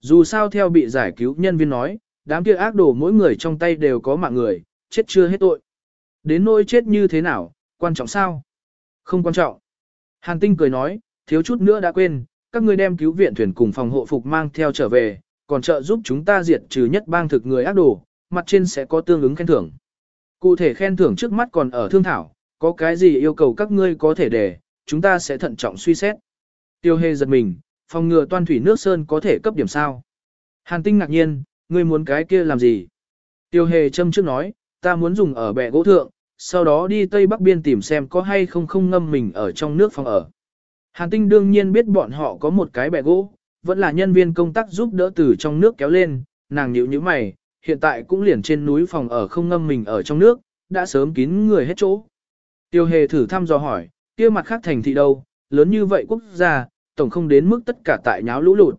Dù sao theo bị giải cứu nhân viên nói, đám kia ác đồ mỗi người trong tay đều có mạng người, chết chưa hết tội. Đến nỗi chết như thế nào, quan trọng sao? Không quan trọng. Hàn tinh cười nói, thiếu chút nữa đã quên, các ngươi đem cứu viện thuyền cùng phòng hộ phục mang theo trở về, còn trợ giúp chúng ta diệt trừ nhất bang thực người ác đồ, mặt trên sẽ có tương ứng khen thưởng. Cụ thể khen thưởng trước mắt còn ở thương thảo, có cái gì yêu cầu các ngươi có thể để, chúng ta sẽ thận trọng suy xét. Tiêu hề giật mình, phòng ngừa toan thủy nước sơn có thể cấp điểm sao. Hàn tinh ngạc nhiên, ngươi muốn cái kia làm gì? Tiêu hề châm trước nói, ta muốn dùng ở bệ gỗ thượng, sau đó đi Tây Bắc Biên tìm xem có hay không không ngâm mình ở trong nước phòng ở. Hàn tinh đương nhiên biết bọn họ có một cái bệ gỗ, vẫn là nhân viên công tác giúp đỡ từ trong nước kéo lên, nàng nhíu như mày, hiện tại cũng liền trên núi phòng ở không ngâm mình ở trong nước, đã sớm kín người hết chỗ. Tiêu hề thử thăm dò hỏi, kia mặt khác thành thị đâu, lớn như vậy quốc gia, tổng không đến mức tất cả tại nháo lũ lụt.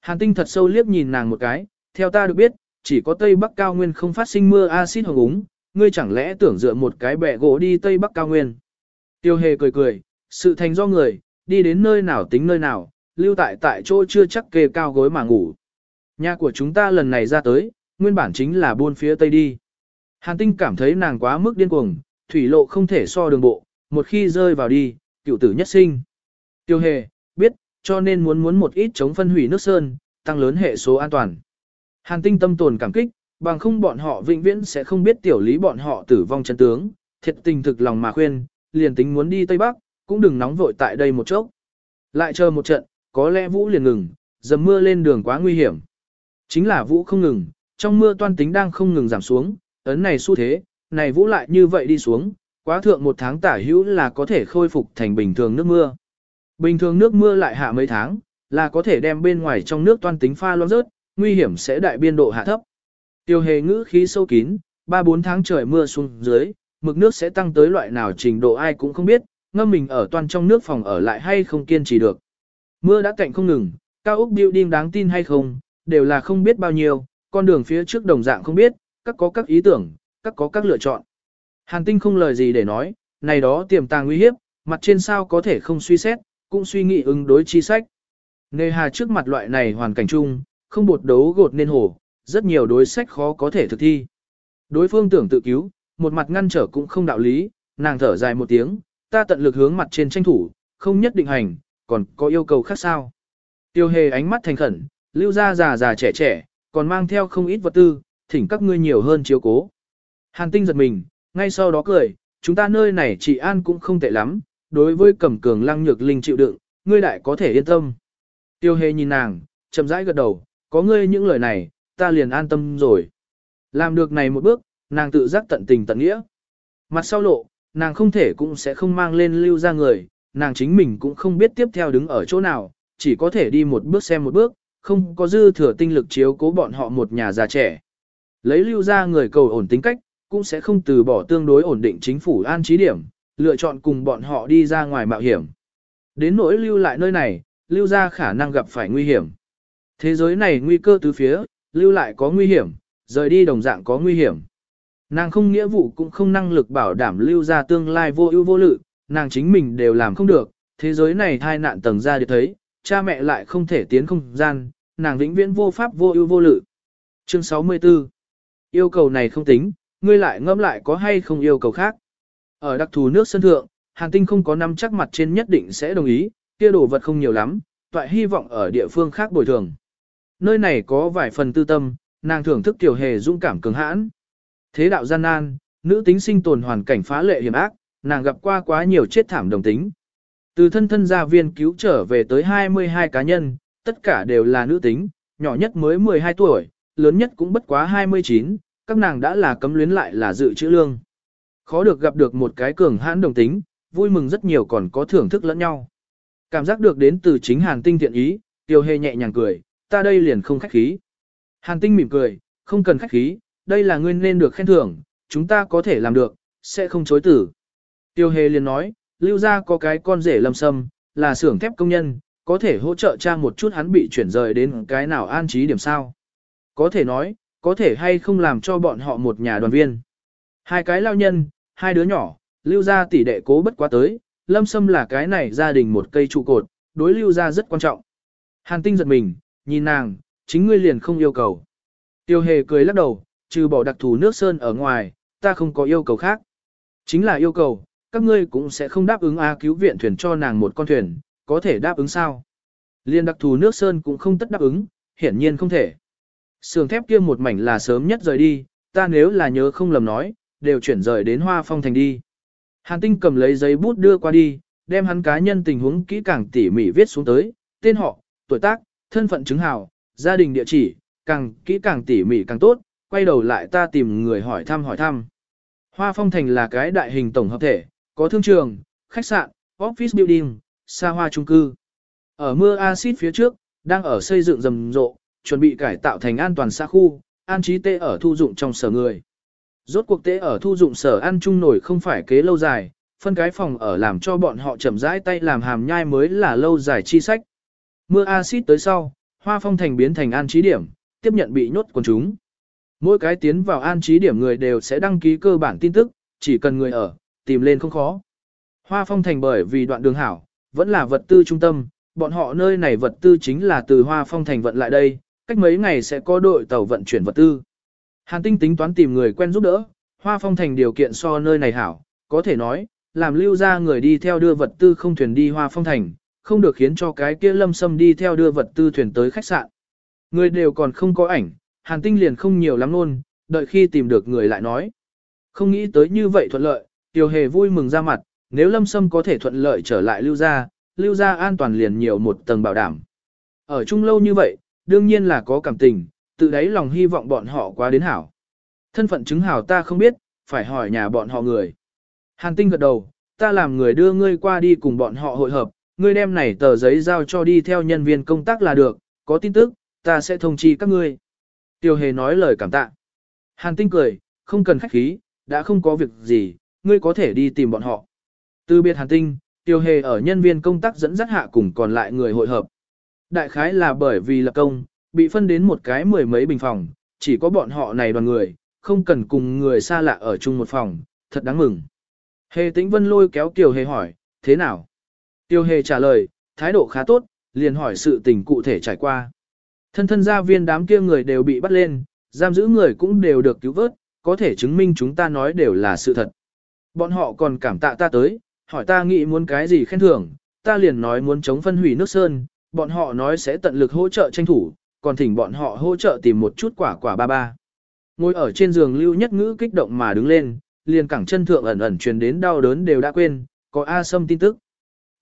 Hàn tinh thật sâu liếc nhìn nàng một cái, theo ta được biết, chỉ có Tây Bắc cao nguyên không phát sinh mưa axit hồng úng, ngươi chẳng lẽ tưởng dựa một cái bẹ gỗ đi Tây Bắc cao nguyên. Tiêu hề cười cười, sự thành do người, đi đến nơi nào tính nơi nào, lưu tại tại chỗ chưa chắc kê cao gối mà ngủ. Nhà của chúng ta lần này ra tới, nguyên bản chính là buôn phía Tây đi. Hàn tinh cảm thấy nàng quá mức điên cuồng, thủy lộ không thể so đường bộ, một khi rơi vào đi, cựu tử nhất sinh. Tiêu hề, biết, cho nên muốn muốn một ít chống phân hủy nước sơn, tăng lớn hệ số an toàn. Hàn tinh tâm tồn cảm kích, bằng không bọn họ vĩnh viễn sẽ không biết tiểu lý bọn họ tử vong chân tướng, thiệt tình thực lòng mà khuyên, liền tính muốn đi Tây Bắc, cũng đừng nóng vội tại đây một chốc. Lại chờ một trận, có lẽ vũ liền ngừng, dầm mưa lên đường quá nguy hiểm. Chính là vũ không ngừng, trong mưa toan tính đang không ngừng giảm xuống, ấn này xu thế, này vũ lại như vậy đi xuống, quá thượng một tháng tả hữu là có thể khôi phục thành bình thường nước mưa. Bình thường nước mưa lại hạ mấy tháng, là có thể đem bên ngoài trong nước toan tính pha loãng rớt, nguy hiểm sẽ đại biên độ hạ thấp. Tiêu hề ngữ khí sâu kín, 3-4 tháng trời mưa xuống dưới, mực nước sẽ tăng tới loại nào trình độ ai cũng không biết, ngâm mình ở toàn trong nước phòng ở lại hay không kiên trì được. Mưa đã cạnh không ngừng, cao ốc building đáng tin hay không, đều là không biết bao nhiêu, con đường phía trước đồng dạng không biết, các có các ý tưởng, các có các lựa chọn. Hàn tinh không lời gì để nói, này đó tiềm tàng nguy hiếp, mặt trên sao có thể không suy xét, cũng suy nghĩ ứng đối chi sách. Nề hà trước mặt loại này hoàn cảnh chung, không bột đấu gột nên hổ, rất nhiều đối sách khó có thể thực thi. Đối phương tưởng tự cứu, một mặt ngăn trở cũng không đạo lý, nàng thở dài một tiếng, ta tận lực hướng mặt trên tranh thủ, không nhất định hành, còn có yêu cầu khác sao. Tiêu hề ánh mắt thành khẩn, lưu ra già già trẻ trẻ, còn mang theo không ít vật tư, thỉnh các ngươi nhiều hơn chiếu cố. Hàn tinh giật mình, ngay sau đó cười, chúng ta nơi này chị an cũng không tệ lắm, đối với cẩm cường lăng nhược linh chịu đựng, ngươi đại có thể yên tâm. Tiêu hề nhìn nàng, chậm rãi gật đầu, có ngươi những lời này, ta liền an tâm rồi. Làm được này một bước, nàng tự giác tận tình tận nghĩa. Mặt sau lộ, nàng không thể cũng sẽ không mang lên lưu ra người, nàng chính mình cũng không biết tiếp theo đứng ở chỗ nào, chỉ có thể đi một bước xem một bước, không có dư thừa tinh lực chiếu cố bọn họ một nhà già trẻ. Lấy lưu ra người cầu ổn tính cách, cũng sẽ không từ bỏ tương đối ổn định chính phủ an trí điểm, lựa chọn cùng bọn họ đi ra ngoài mạo hiểm. Đến nỗi lưu lại nơi này, lưu ra khả năng gặp phải nguy hiểm. Thế giới này nguy cơ từ phía, lưu lại có nguy hiểm, rời đi đồng dạng có nguy hiểm. Nàng không nghĩa vụ cũng không năng lực bảo đảm lưu ra tương lai vô ưu vô lự, nàng chính mình đều làm không được, thế giới này thai nạn tầng ra được thấy, cha mẹ lại không thể tiến không gian, nàng vĩnh viễn vô pháp vô ưu vô lự. Chương 64 Yêu cầu này không tính, ngươi lại ngẫm lại có hay không yêu cầu khác. Ở đặc thù nước sân thượng, Hàn Tinh không có năm chắc mặt trên nhất định sẽ đồng ý, kia đồ vật không nhiều lắm, toại hy vọng ở địa phương khác bồi thường. Nơi này có vài phần tư tâm, nàng thưởng thức tiểu hề dũng cảm cứng hãn. Thế đạo gian nan, nữ tính sinh tồn hoàn cảnh phá lệ hiểm ác, nàng gặp qua quá nhiều chết thảm đồng tính. Từ thân thân gia viên cứu trở về tới 22 cá nhân, tất cả đều là nữ tính, nhỏ nhất mới 12 tuổi, lớn nhất cũng bất quá 29, các nàng đã là cấm luyến lại là dự trữ lương. Khó được gặp được một cái cường hãn đồng tính, vui mừng rất nhiều còn có thưởng thức lẫn nhau. Cảm giác được đến từ chính hàn tinh thiện ý, tiêu hề nhẹ nhàng cười, ta đây liền không khách khí. Hàn tinh mỉm cười, không cần khách khí, đây là ngươi nên được khen thưởng, chúng ta có thể làm được, sẽ không chối tử. Tiêu hề liền nói, lưu ra có cái con rể lâm sâm, là xưởng thép công nhân, có thể hỗ trợ cha một chút hắn bị chuyển rời đến cái nào an trí điểm sao. Có thể nói, có thể hay không làm cho bọn họ một nhà đoàn viên. Hai cái lao nhân, hai đứa nhỏ, lưu ra tỷ đệ cố bất quá tới, lâm sâm là cái này gia đình một cây trụ cột, đối lưu ra rất quan trọng. Hàn tinh giật mình, nhìn nàng, chính ngươi liền không yêu cầu. Tiêu hề cười lắc đầu, trừ bỏ đặc thù nước sơn ở ngoài, ta không có yêu cầu khác. Chính là yêu cầu, các ngươi cũng sẽ không đáp ứng A cứu viện thuyền cho nàng một con thuyền, có thể đáp ứng sao? Liên đặc thù nước sơn cũng không tất đáp ứng, hiển nhiên không thể. Sườn thép kia một mảnh là sớm nhất rời đi, ta nếu là nhớ không lầm nói, đều chuyển rời đến hoa phong thành đi. Hàn tinh cầm lấy giấy bút đưa qua đi, đem hắn cá nhân tình huống kỹ càng tỉ mỉ viết xuống tới, tên họ, tuổi tác, thân phận chứng hào, gia đình địa chỉ, càng kỹ càng tỉ mỉ càng tốt, quay đầu lại ta tìm người hỏi thăm hỏi thăm. Hoa phong thành là cái đại hình tổng hợp thể, có thương trường, khách sạn, office building, xa hoa trung cư. Ở mưa axit phía trước, đang ở xây dựng rầm rộ, chuẩn bị cải tạo thành an toàn xã khu, an trí tê ở thu dụng trong sở người. Rốt cuộc tế ở thu dụng sở ăn chung nổi không phải kế lâu dài, phân cái phòng ở làm cho bọn họ chậm rãi tay làm hàm nhai mới là lâu dài chi sách. Mưa axit tới sau, hoa phong thành biến thành an trí điểm, tiếp nhận bị nhốt quần chúng. Mỗi cái tiến vào an trí điểm người đều sẽ đăng ký cơ bản tin tức, chỉ cần người ở, tìm lên không khó. Hoa phong thành bởi vì đoạn đường hảo, vẫn là vật tư trung tâm, bọn họ nơi này vật tư chính là từ hoa phong thành vận lại đây, cách mấy ngày sẽ có đội tàu vận chuyển vật tư. Hàn tinh tính toán tìm người quen giúp đỡ, hoa phong thành điều kiện so nơi này hảo, có thể nói, làm lưu ra người đi theo đưa vật tư không thuyền đi hoa phong thành, không được khiến cho cái kia lâm sâm đi theo đưa vật tư thuyền tới khách sạn. Người đều còn không có ảnh, hàn tinh liền không nhiều lắm luôn, đợi khi tìm được người lại nói. Không nghĩ tới như vậy thuận lợi, tiểu hề vui mừng ra mặt, nếu lâm sâm có thể thuận lợi trở lại lưu Gia, lưu Gia an toàn liền nhiều một tầng bảo đảm. Ở chung lâu như vậy, đương nhiên là có cảm tình, tự đáy lòng hy vọng bọn họ quá đến hảo. Thân phận chứng hảo ta không biết, phải hỏi nhà bọn họ người. Hàn tinh gật đầu, ta làm người đưa ngươi qua đi cùng bọn họ hội hợp, ngươi đem này tờ giấy giao cho đi theo nhân viên công tác là được, có tin tức, ta sẽ thông chi các ngươi. Tiêu hề nói lời cảm tạ. Hàn tinh cười, không cần khách khí, đã không có việc gì, ngươi có thể đi tìm bọn họ. Từ biệt hàn tinh, tiêu hề ở nhân viên công tác dẫn dắt hạ cùng còn lại người hội hợp. Đại khái là bởi vì lập công, bị phân đến một cái mười mấy bình phòng, chỉ có bọn họ này đoàn người, không cần cùng người xa lạ ở chung một phòng, thật đáng mừng. Hề tĩnh vân lôi kéo Tiêu Hề hỏi, thế nào? Tiêu Hề trả lời, thái độ khá tốt, liền hỏi sự tình cụ thể trải qua. Thân thân gia viên đám kia người đều bị bắt lên, giam giữ người cũng đều được cứu vớt, có thể chứng minh chúng ta nói đều là sự thật. Bọn họ còn cảm tạ ta tới, hỏi ta nghĩ muốn cái gì khen thưởng, ta liền nói muốn chống phân hủy nước sơn, bọn họ nói sẽ tận lực hỗ trợ tranh thủ, còn thỉnh bọn họ hỗ trợ tìm một chút quả quả ba ba. Ngồi ở trên giường lưu nhất ngữ kích động mà đứng lên, liền cẳng chân thượng ẩn ẩn truyền đến đau đớn đều đã quên, có A Sâm tin tức.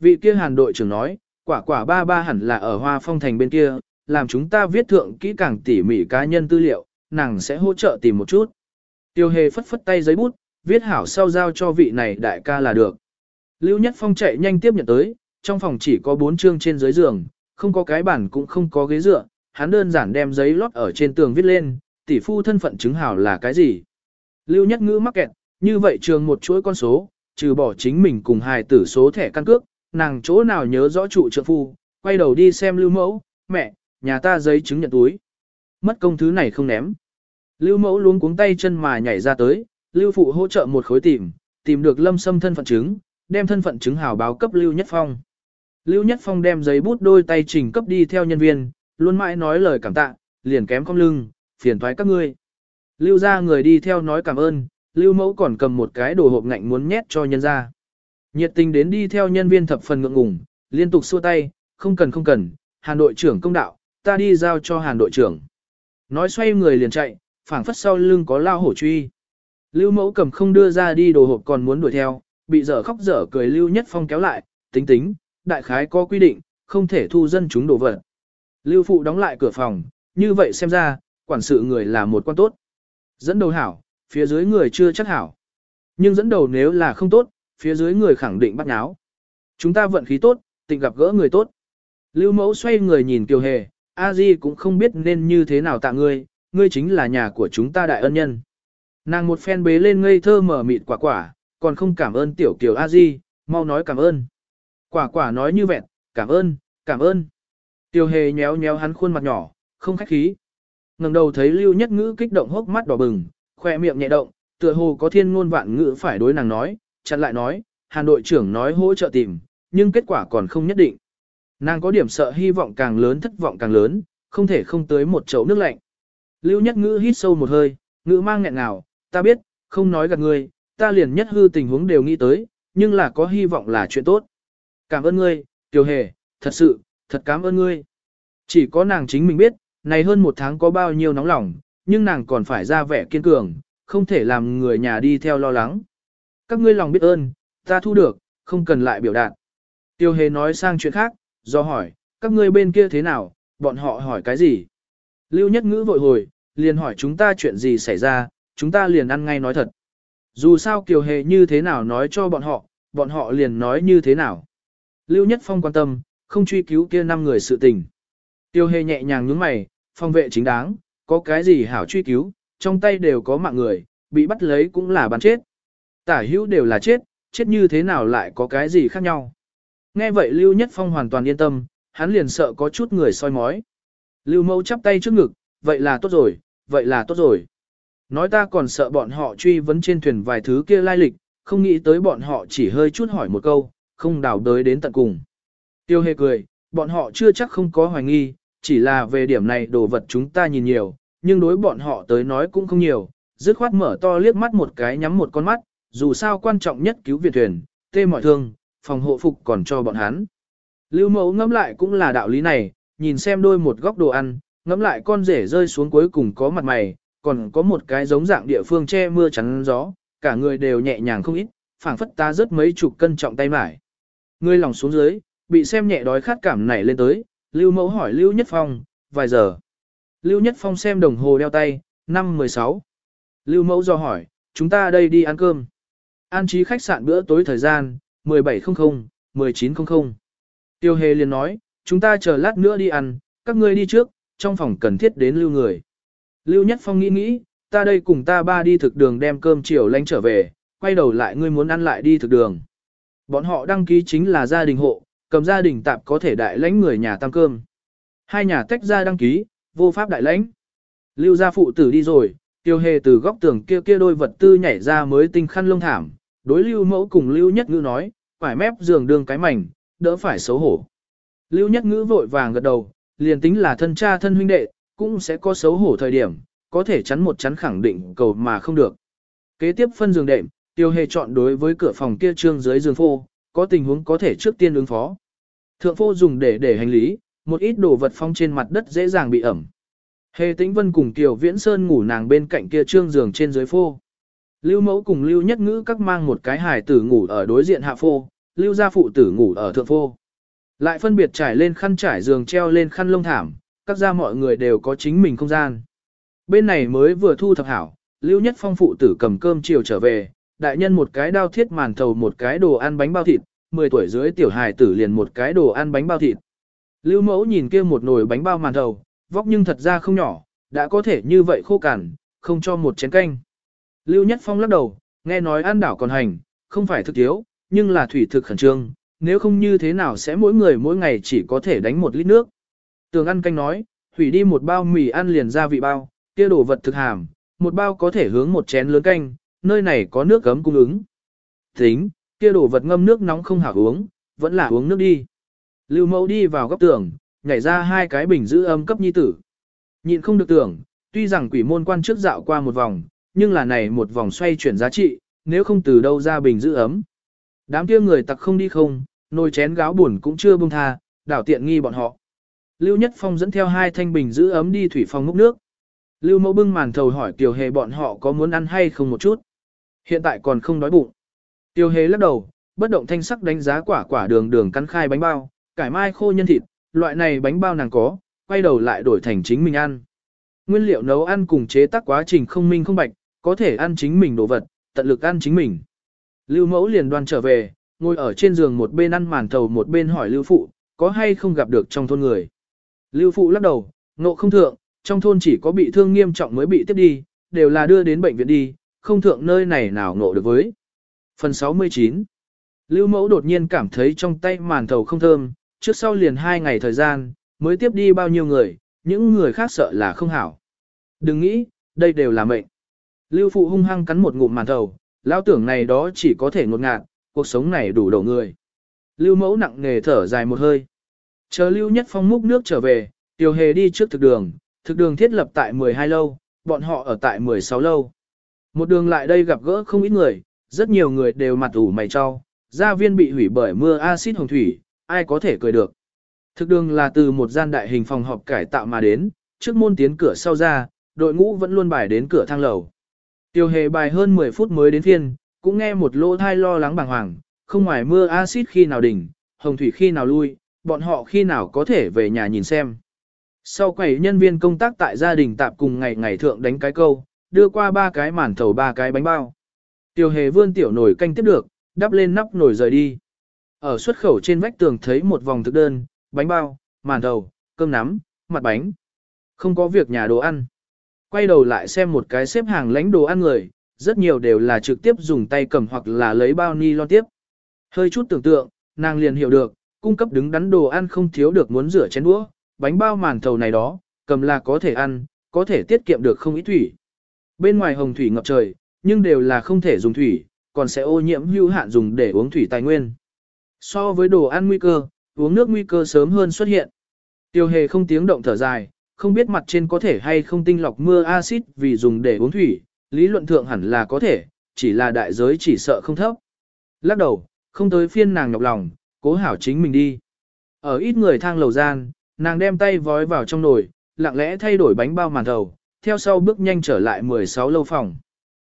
Vị kia hàn đội trưởng nói, quả quả ba ba hẳn là ở hoa phong thành bên kia, làm chúng ta viết thượng kỹ càng tỉ mỉ cá nhân tư liệu, nàng sẽ hỗ trợ tìm một chút. Tiêu hề phất phất tay giấy bút, viết hảo sau giao cho vị này đại ca là được. Lưu Nhất Phong chạy nhanh tiếp nhận tới, trong phòng chỉ có bốn chương trên dưới giường, không có cái bản cũng không có ghế dựa, hắn đơn giản đem giấy lót ở trên tường viết lên, tỷ phu thân phận chứng hảo là cái gì. Lưu Nhất Ngữ mắc kẹt, như vậy trường một chuỗi con số, trừ bỏ chính mình cùng hài tử số thẻ căn cước, nàng chỗ nào nhớ rõ trụ trợ phu, quay đầu đi xem Lưu Mẫu, mẹ, nhà ta giấy chứng nhận túi. Mất công thứ này không ném. Lưu Mẫu luống cuống tay chân mà nhảy ra tới, Lưu Phụ hỗ trợ một khối tìm, tìm được lâm sâm thân phận chứng, đem thân phận chứng hào báo cấp Lưu Nhất Phong. Lưu Nhất Phong đem giấy bút đôi tay trình cấp đi theo nhân viên, luôn mãi nói lời cảm tạ, liền kém cong lưng, phiền thoái các ngươi. Lưu ra người đi theo nói cảm ơn, lưu mẫu còn cầm một cái đồ hộp ngạnh muốn nhét cho nhân ra. Nhiệt tình đến đi theo nhân viên thập phần ngượng ngùng, liên tục xua tay, không cần không cần, hàn đội trưởng công đạo, ta đi giao cho hàn đội trưởng. Nói xoay người liền chạy, phảng phất sau lưng có lao hổ truy. Lưu mẫu cầm không đưa ra đi đồ hộp còn muốn đuổi theo, bị dở khóc dở cười Lưu Nhất Phong kéo lại, tính tính, đại khái có quy định, không thể thu dân chúng đồ vật. Lưu phụ đóng lại cửa phòng, như vậy xem ra, quản sự người là một quan tốt. Dẫn đầu hảo, phía dưới người chưa chắc hảo. Nhưng dẫn đầu nếu là không tốt, phía dưới người khẳng định bắt nháo. Chúng ta vận khí tốt, tình gặp gỡ người tốt. Lưu mẫu xoay người nhìn Kiều Hề, A Di cũng không biết nên như thế nào tạ ngươi, ngươi chính là nhà của chúng ta đại ân nhân. Nàng một phen bế lên ngây thơ mở mịt quả quả, còn không cảm ơn tiểu Kiều A Di, mau nói cảm ơn. Quả quả nói như vẹn, cảm ơn, cảm ơn. tiểu hề nhéo nhéo hắn khuôn mặt nhỏ, không khách khí. ngẩng đầu thấy lưu nhất ngữ kích động hốc mắt đỏ bừng, khoe miệng nhẹ động, tựa hồ có thiên ngôn vạn ngữ phải đối nàng nói, chặn lại nói, hàn đội trưởng nói hỗ trợ tìm, nhưng kết quả còn không nhất định. Nàng có điểm sợ hy vọng càng lớn thất vọng càng lớn, không thể không tới một chậu nước lạnh. Lưu nhất ngữ hít sâu một hơi, ngữ mang nghẹn ngào, ta biết, không nói gạt ngươi, ta liền nhất hư tình huống đều nghĩ tới, nhưng là có hy vọng là chuyện tốt. Cảm ơn ngươi, Tiểu Hề, thật sự, thật cảm ơn ngươi. Chỉ có nàng chính mình biết, này hơn một tháng có bao nhiêu nóng lòng, nhưng nàng còn phải ra vẻ kiên cường, không thể làm người nhà đi theo lo lắng. Các ngươi lòng biết ơn, ta thu được, không cần lại biểu đạt. Tiêu hề nói sang chuyện khác, do hỏi, các ngươi bên kia thế nào, bọn họ hỏi cái gì? Lưu nhất ngữ vội hồi, liền hỏi chúng ta chuyện gì xảy ra, chúng ta liền ăn ngay nói thật. Dù sao kiều hề như thế nào nói cho bọn họ, bọn họ liền nói như thế nào. Lưu Nhất Phong quan tâm, không truy cứu kia năm người sự tình. Tiêu hề nhẹ nhàng nhướng mày, phong vệ chính đáng, có cái gì hảo truy cứu, trong tay đều có mạng người, bị bắt lấy cũng là bắn chết. Tả hữu đều là chết, chết như thế nào lại có cái gì khác nhau. Nghe vậy Lưu Nhất Phong hoàn toàn yên tâm, hắn liền sợ có chút người soi mói. Lưu mâu chắp tay trước ngực, vậy là tốt rồi, vậy là tốt rồi. Nói ta còn sợ bọn họ truy vấn trên thuyền vài thứ kia lai lịch, không nghĩ tới bọn họ chỉ hơi chút hỏi một câu, không đào đới đến tận cùng. Tiêu hề cười, bọn họ chưa chắc không có hoài nghi, chỉ là về điểm này đồ vật chúng ta nhìn nhiều, nhưng đối bọn họ tới nói cũng không nhiều, dứt khoát mở to liếc mắt một cái nhắm một con mắt, dù sao quan trọng nhất cứu viện thuyền, tê mọi thương, phòng hộ phục còn cho bọn hắn. Lưu mẫu ngẫm lại cũng là đạo lý này, nhìn xem đôi một góc đồ ăn, ngẫm lại con rể rơi xuống cuối cùng có mặt mày, còn có một cái giống dạng địa phương che mưa chắn gió, cả người đều nhẹ nhàng không ít, phảng phất ta rất mấy chục cân trọng tay mải. Ngươi lòng xuống dưới, bị xem nhẹ đói khát cảm nảy lên tới, Lưu Mẫu hỏi Lưu Nhất Phong, vài giờ. Lưu Nhất Phong xem đồng hồ đeo tay, năm 16. Lưu Mẫu do hỏi, chúng ta đây đi ăn cơm. An trí khách sạn bữa tối thời gian, 1700, 1900. Tiêu Hề liền nói, chúng ta chờ lát nữa đi ăn, các ngươi đi trước, trong phòng cần thiết đến lưu người. Lưu Nhất Phong nghĩ nghĩ, ta đây cùng ta ba đi thực đường đem cơm chiều lánh trở về, quay đầu lại ngươi muốn ăn lại đi thực đường. Bọn họ đăng ký chính là gia đình hộ, cầm gia đình tạp có thể đại lãnh người nhà tăng cơm. Hai nhà tách ra đăng ký, vô pháp đại lãnh. Lưu gia phụ tử đi rồi, tiêu hề từ góc tường kia kia đôi vật tư nhảy ra mới tinh khăn lông thảm. Đối lưu mẫu cùng lưu nhất ngữ nói, phải mép giường đường cái mảnh, đỡ phải xấu hổ. Lưu nhất ngữ vội vàng gật đầu, liền tính là thân cha thân huynh đệ, cũng sẽ có xấu hổ thời điểm, có thể chắn một chắn khẳng định cầu mà không được. Kế tiếp phân giường đệm, tiêu hề chọn đối với cửa phòng kia trương dưới giường phô, có tình huống có thể trước tiên ứng phó. Thượng phô dùng để để hành lý, một ít đồ vật phong trên mặt đất dễ dàng bị ẩm. Hề tĩnh vân cùng Kiều Viễn Sơn ngủ nàng bên cạnh kia trương giường trên dưới phô. Lưu mẫu cùng Lưu nhất ngữ các mang một cái hài tử ngủ ở đối diện hạ phô, Lưu gia phụ tử ngủ ở thượng phô. Lại phân biệt trải lên khăn trải giường treo lên khăn lông thảm, các gia mọi người đều có chính mình không gian. Bên này mới vừa thu thập hảo, Lưu Nhất Phong phụ tử cầm cơm chiều trở về, đại nhân một cái đao thiết màn thầu một cái đồ ăn bánh bao thịt, 10 tuổi dưới tiểu hài tử liền một cái đồ ăn bánh bao thịt. Lưu mẫu nhìn kia một nồi bánh bao màn thầu, vóc nhưng thật ra không nhỏ, đã có thể như vậy khô cằn, không cho một chén canh. Lưu Nhất Phong lắc đầu, nghe nói ăn đảo còn hành, không phải thực thiếu, nhưng là thủy thực khẩn trương, nếu không như thế nào sẽ mỗi người mỗi ngày chỉ có thể đánh một lít nước. Tường ăn canh nói, hủy đi một bao mì ăn liền ra vị bao, kia đồ vật thực hàm, một bao có thể hướng một chén lớn canh, nơi này có nước gấm cung ứng. Tính, kia đồ vật ngâm nước nóng không hảo uống, vẫn là uống nước đi. Lưu mẫu đi vào góc tường, nhảy ra hai cái bình giữ âm cấp nhi tử. Nhịn không được tưởng, tuy rằng quỷ môn quan trước dạo qua một vòng, nhưng là này một vòng xoay chuyển giá trị, nếu không từ đâu ra bình giữ ấm. Đám kia người tặc không đi không, nồi chén gáo buồn cũng chưa buông tha, đảo tiện nghi bọn họ. Lưu Nhất Phong dẫn theo hai thanh bình giữ ấm đi thủy phòng múc nước. Lưu Mẫu bưng màn thầu hỏi Tiểu Hề bọn họ có muốn ăn hay không một chút. Hiện tại còn không đói bụng. Tiểu Hề lắc đầu, bất động thanh sắc đánh giá quả quả đường đường cắn khai bánh bao, cải mai khô nhân thịt, loại này bánh bao nàng có, quay đầu lại đổi thành chính mình ăn. Nguyên liệu nấu ăn cùng chế tác quá trình không minh không bạch, có thể ăn chính mình đồ vật, tận lực ăn chính mình. Lưu mẫu liền đoan trở về, ngồi ở trên giường một bên ăn màn thầu một bên hỏi Lưu Phụ, có hay không gặp được trong thôn người. Lưu Phụ lắc đầu, ngộ không thượng, trong thôn chỉ có bị thương nghiêm trọng mới bị tiếp đi, đều là đưa đến bệnh viện đi, không thượng nơi này nào ngộ được với. Phần 69 Lưu mẫu đột nhiên cảm thấy trong tay màn thầu không thơm, trước sau liền hai ngày thời gian, mới tiếp đi bao nhiêu người, những người khác sợ là không hảo. Đừng nghĩ, đây đều là mệnh. Lưu phụ hung hăng cắn một ngụm màn thầu, lão tưởng này đó chỉ có thể ngột ngạt, cuộc sống này đủ đầu người. Lưu mẫu nặng nề thở dài một hơi. Chờ Lưu Nhất Phong múc nước trở về, tiểu Hề đi trước thực đường, thực đường thiết lập tại 12 lâu, bọn họ ở tại 16 lâu. Một đường lại đây gặp gỡ không ít người, rất nhiều người đều mặt ủ mày cho, gia viên bị hủy bởi mưa axit hồng thủy, ai có thể cười được. Thực đường là từ một gian đại hình phòng họp cải tạo mà đến, trước môn tiến cửa sau ra, đội ngũ vẫn luôn bài đến cửa thang lầu. Tiêu hề bài hơn 10 phút mới đến phiên, cũng nghe một lỗ thai lo lắng bàng hoàng, không ngoài mưa axit khi nào đỉnh, hồng thủy khi nào lui, bọn họ khi nào có thể về nhà nhìn xem. Sau quầy nhân viên công tác tại gia đình tạp cùng ngày ngày thượng đánh cái câu, đưa qua ba cái màn thầu ba cái bánh bao. Tiểu hề vươn tiểu nồi canh tiếp được, đắp lên nắp nồi rời đi. Ở xuất khẩu trên vách tường thấy một vòng thực đơn, bánh bao, màn thầu, cơm nắm, mặt bánh. Không có việc nhà đồ ăn. Quay đầu lại xem một cái xếp hàng lãnh đồ ăn người, rất nhiều đều là trực tiếp dùng tay cầm hoặc là lấy bao ni lo tiếp. Hơi chút tưởng tượng, nàng liền hiểu được, cung cấp đứng đắn đồ ăn không thiếu được muốn rửa chén đũa, bánh bao màn thầu này đó, cầm là có thể ăn, có thể tiết kiệm được không ít thủy. Bên ngoài hồng thủy ngập trời, nhưng đều là không thể dùng thủy, còn sẽ ô nhiễm hữu hạn dùng để uống thủy tài nguyên. So với đồ ăn nguy cơ, uống nước nguy cơ sớm hơn xuất hiện. Tiêu hề không tiếng động thở dài, không biết mặt trên có thể hay không tinh lọc mưa axit vì dùng để uống thủy, lý luận thượng hẳn là có thể, chỉ là đại giới chỉ sợ không thấp. Lắc đầu, không tới phiên nàng nhọc lòng, cố hảo chính mình đi. Ở ít người thang lầu gian, nàng đem tay vói vào trong nồi, lặng lẽ thay đổi bánh bao màn thầu, theo sau bước nhanh trở lại 16 lâu phòng.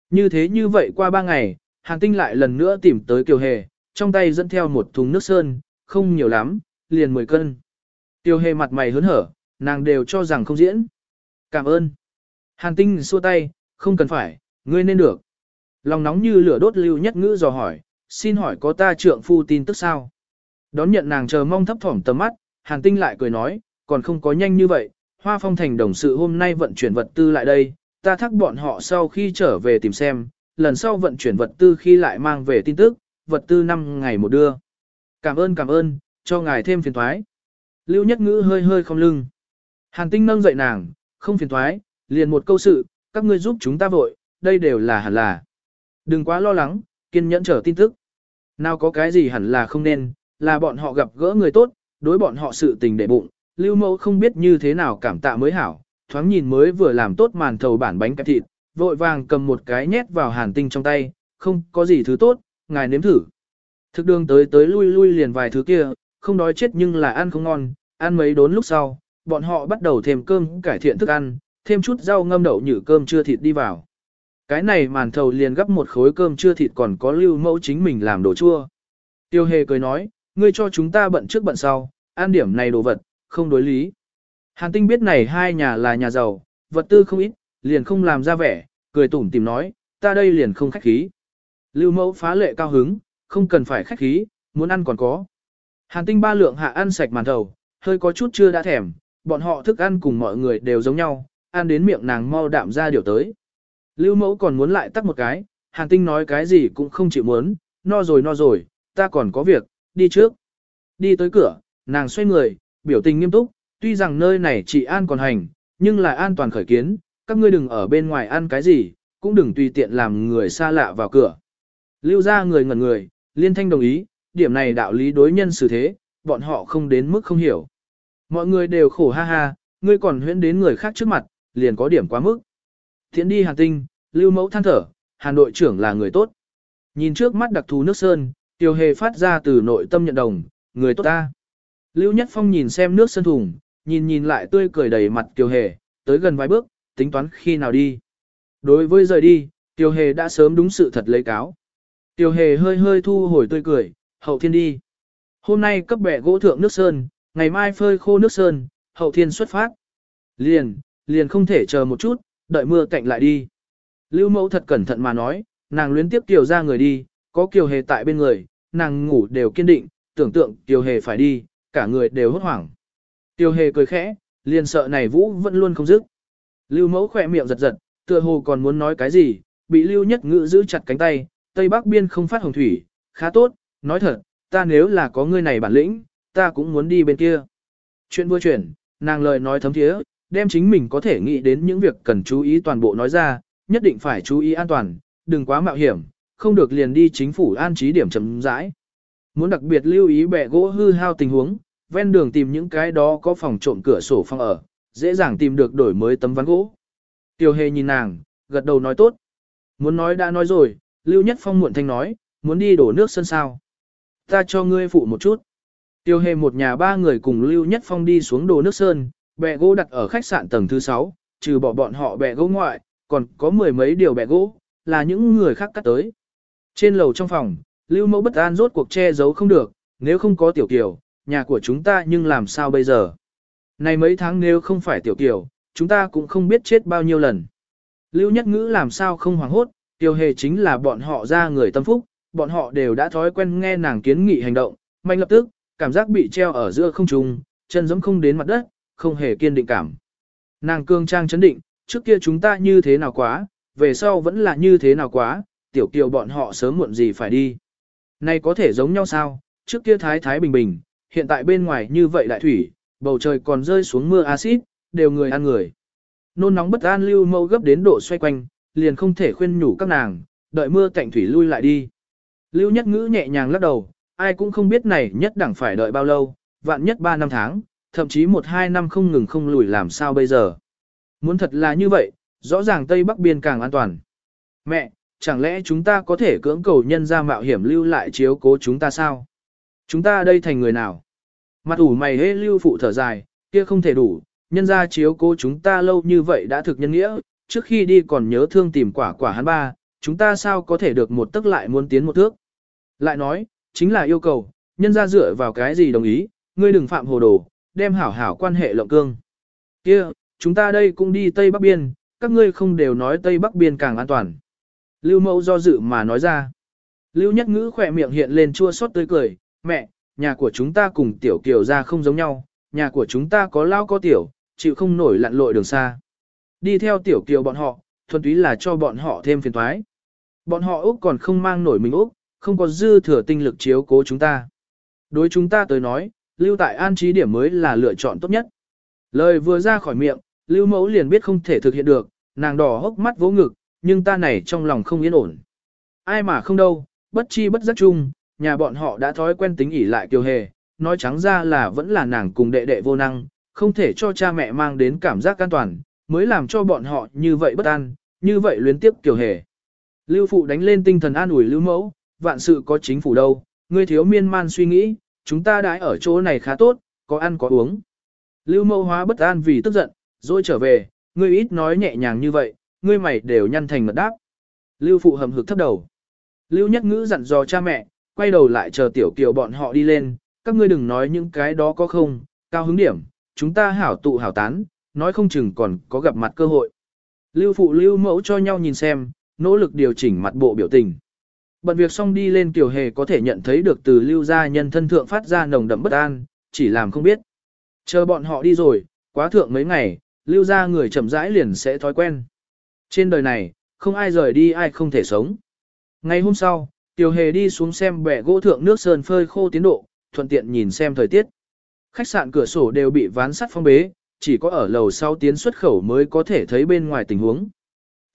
Như thế như vậy qua 3 ngày, Hàn Tinh lại lần nữa tìm tới Kiều Hề, trong tay dẫn theo một thùng nước sơn, không nhiều lắm, liền 10 cân. Tiêu Hề mặt mày hớn hở, nàng đều cho rằng không diễn. Cảm ơn. Hàn Tinh xua tay, không cần phải, ngươi nên được. Lòng nóng như lửa đốt lưu nhất ngữ dò hỏi, xin hỏi có ta trượng phu tin tức sao? Đón nhận nàng chờ mong thấp thỏm tầm mắt, Hàn Tinh lại cười nói, còn không có nhanh như vậy, Hoa Phong Thành đồng sự hôm nay vận chuyển vật tư lại đây, ta thắc bọn họ sau khi trở về tìm xem, lần sau vận chuyển vật tư khi lại mang về tin tức, vật tư 5 ngày một đưa. Cảm ơn cảm ơn, cho ngài thêm phiền thoái. Lưu Nhất Ngữ hơi hơi không lưng. Hàn Tinh nâng dậy nàng, không phiền thoái, liền một câu sự, các ngươi giúp chúng ta vội, đây đều là hẳn là. Đừng quá lo lắng, kiên nhẫn chờ tin tức. Nào có cái gì hẳn là không nên, là bọn họ gặp gỡ người tốt, đối bọn họ sự tình để bụng, lưu mẫu không biết như thế nào cảm tạ mới hảo, thoáng nhìn mới vừa làm tốt màn thầu bản bánh kẹp thịt, vội vàng cầm một cái nhét vào hàn tinh trong tay, không có gì thứ tốt, ngài nếm thử. Thực đường tới tới lui lui liền vài thứ kia, không đói chết nhưng là ăn không ngon, ăn mấy đốn lúc sau, bọn họ bắt đầu thêm cơm cải thiện thức ăn, thêm chút rau ngâm đậu nhử cơm chưa thịt đi vào. Cái này màn thầu liền gấp một khối cơm chưa thịt còn có lưu mẫu chính mình làm đồ chua. Tiêu hề cười nói, ngươi cho chúng ta bận trước bận sau, an điểm này đồ vật, không đối lý. Hàn tinh biết này hai nhà là nhà giàu, vật tư không ít, liền không làm ra vẻ, cười tủm tìm nói, ta đây liền không khách khí. Lưu mẫu phá lệ cao hứng, không cần phải khách khí, muốn ăn còn có. Hàn tinh ba lượng hạ ăn sạch màn thầu, hơi có chút chưa đã thèm, bọn họ thức ăn cùng mọi người đều giống nhau, ăn đến miệng nàng mau đạm ra điều tới. Lưu mẫu còn muốn lại tắt một cái, hàn tinh nói cái gì cũng không chịu muốn, no rồi no rồi, ta còn có việc, đi trước. Đi tới cửa, nàng xoay người, biểu tình nghiêm túc, tuy rằng nơi này chỉ an còn hành, nhưng là an toàn khởi kiến, các ngươi đừng ở bên ngoài ăn cái gì, cũng đừng tùy tiện làm người xa lạ vào cửa. Lưu ra người ngẩn người, liên thanh đồng ý, điểm này đạo lý đối nhân xử thế, bọn họ không đến mức không hiểu. Mọi người đều khổ ha ha, ngươi còn huyễn đến người khác trước mặt, liền có điểm quá mức. Thiện đi hàn tinh, lưu mẫu than thở, hàn đội trưởng là người tốt. Nhìn trước mắt đặc thù nước sơn, tiêu hề phát ra từ nội tâm nhận đồng, người tốt ta. Lưu Nhất Phong nhìn xem nước sơn thùng, nhìn nhìn lại tươi cười đầy mặt tiêu hề, tới gần vài bước, tính toán khi nào đi. Đối với rời đi, tiêu hề đã sớm đúng sự thật lấy cáo. Tiêu hề hơi hơi thu hồi tươi cười, hậu thiên đi. Hôm nay cấp bẻ gỗ thượng nước sơn, ngày mai phơi khô nước sơn, hậu thiên xuất phát. Liền, liền không thể chờ một chút, đợi mưa cạnh lại đi. Lưu mẫu thật cẩn thận mà nói, nàng luyến tiếp tiểu ra người đi, có Kiều hề tại bên người, nàng ngủ đều kiên định, tưởng tượng Kiều hề phải đi, cả người đều hốt hoảng. Kiều hề cười khẽ, liền sợ này vũ vẫn luôn không dứt. Lưu mẫu khỏe miệng giật giật, tựa hồ còn muốn nói cái gì, bị lưu nhất ngữ giữ chặt cánh tay, tây bắc biên không phát hồng thủy, khá tốt, nói thật, ta nếu là có ngươi này bản lĩnh, ta cũng muốn đi bên kia. Chuyện vừa chuyển, nàng lời nói thấm thiế, đem chính mình có thể nghĩ đến những việc cần chú ý toàn bộ nói ra, nhất định phải chú ý an toàn, đừng quá mạo hiểm, không được liền đi chính phủ an trí điểm chấm rãi. Muốn đặc biệt lưu ý bẻ gỗ hư hao tình huống, ven đường tìm những cái đó có phòng trộm cửa sổ phòng ở, dễ dàng tìm được đổi mới tấm ván gỗ. Tiêu hề nhìn nàng, gật đầu nói tốt. Muốn nói đã nói rồi, Lưu Nhất Phong muộn thanh nói, muốn đi đổ nước sân sao. Ta cho ngươi phụ một chút. Tiêu hề một nhà ba người cùng Lưu Nhất Phong đi xuống đồ nước sơn, bẹ gỗ đặt ở khách sạn tầng thứ 6, trừ bỏ bọn họ bẹ gỗ ngoại, còn có mười mấy điều bẹ gỗ, là những người khác cắt tới. Trên lầu trong phòng, Lưu Mẫu bất an rốt cuộc che giấu không được, nếu không có tiểu kiều, nhà của chúng ta nhưng làm sao bây giờ? Này mấy tháng nếu không phải tiểu kiều, chúng ta cũng không biết chết bao nhiêu lần. Lưu Nhất Ngữ làm sao không hoảng hốt, tiểu hề chính là bọn họ ra người tâm phúc, bọn họ đều đã thói quen nghe nàng kiến nghị hành động, mạnh lập tức, cảm giác bị treo ở giữa không trung, chân giống không đến mặt đất, không hề kiên định cảm. Nàng cương trang chấn định, trước kia chúng ta như thế nào quá, về sau vẫn là như thế nào quá, tiểu kiều bọn họ sớm muộn gì phải đi. Này có thể giống nhau sao, trước kia thái thái bình bình, hiện tại bên ngoài như vậy đại thủy, bầu trời còn rơi xuống mưa axit, đều người ăn người. Nôn nóng bất an lưu mâu gấp đến độ xoay quanh, liền không thể khuyên nhủ các nàng, đợi mưa cạnh thủy lui lại đi. Lưu nhất ngữ nhẹ nhàng lắc đầu, ai cũng không biết này nhất đẳng phải đợi bao lâu, vạn nhất 3 năm tháng, thậm chí 1-2 năm không ngừng không lùi làm sao bây giờ. Muốn thật là như vậy, rõ ràng Tây Bắc biên càng an toàn. Mẹ, chẳng lẽ chúng ta có thể cưỡng cầu nhân ra mạo hiểm lưu lại chiếu cố chúng ta sao? Chúng ta đây thành người nào? Mặt ủ mày hế lưu phụ thở dài, kia không thể đủ, nhân ra chiếu cố chúng ta lâu như vậy đã thực nhân nghĩa, trước khi đi còn nhớ thương tìm quả quả hắn ba, chúng ta sao có thể được một tức lại muốn tiến một thước. Lại nói, chính là yêu cầu, nhân ra dựa vào cái gì đồng ý, ngươi đừng phạm hồ đồ, đem hảo hảo quan hệ lộng cương. Kia, chúng ta đây cũng đi Tây Bắc Biên, các ngươi không đều nói Tây Bắc Biên càng an toàn. Lưu mẫu do dự mà nói ra. Lưu nhất ngữ khỏe miệng hiện lên chua xót tươi cười, mẹ, nhà của chúng ta cùng tiểu kiều ra không giống nhau, nhà của chúng ta có lao có tiểu, chịu không nổi lặn lội đường xa. Đi theo tiểu kiều bọn họ, thuần túy là cho bọn họ thêm phiền toái. Bọn họ Úc còn không mang nổi mình Úc, không có dư thừa tinh lực chiếu cố chúng ta. Đối chúng ta tới nói, lưu tại an trí điểm mới là lựa chọn tốt nhất. Lời vừa ra khỏi miệng, lưu mẫu liền biết không thể thực hiện được, nàng đỏ hốc mắt vỗ ngực, nhưng ta này trong lòng không yên ổn. Ai mà không đâu, bất chi bất giác chung, nhà bọn họ đã thói quen tính ỉ lại kiều hề, nói trắng ra là vẫn là nàng cùng đệ đệ vô năng, không thể cho cha mẹ mang đến cảm giác an toàn, mới làm cho bọn họ như vậy bất an, như vậy luyến tiếp kiều hề. Lưu phụ đánh lên tinh thần an ủi lưu mẫu, vạn sự có chính phủ đâu, ngươi thiếu miên man suy nghĩ, chúng ta đãi ở chỗ này khá tốt, có ăn có uống. Lưu mẫu hóa bất an vì tức giận, rồi trở về, ngươi ít nói nhẹ nhàng như vậy, ngươi mày đều nhăn thành mật đáp. Lưu phụ hầm hực thấp đầu. Lưu nhất ngữ dặn dò cha mẹ, quay đầu lại chờ tiểu kiều bọn họ đi lên, các ngươi đừng nói những cái đó có không, cao hứng điểm, chúng ta hảo tụ hảo tán, nói không chừng còn có gặp mặt cơ hội. Lưu phụ lưu mẫu cho nhau nhìn xem, nỗ lực điều chỉnh mặt bộ biểu tình. Bận việc xong đi lên tiểu hề có thể nhận thấy được từ lưu gia nhân thân thượng phát ra nồng đậm bất an, chỉ làm không biết. Chờ bọn họ đi rồi, quá thượng mấy ngày, lưu gia người chậm rãi liền sẽ thói quen. Trên đời này, không ai rời đi ai không thể sống. Ngày hôm sau, tiểu hề đi xuống xem bẻ gỗ thượng nước sơn phơi khô tiến độ, thuận tiện nhìn xem thời tiết. Khách sạn cửa sổ đều bị ván sắt phong bế, chỉ có ở lầu sau tiến xuất khẩu mới có thể thấy bên ngoài tình huống.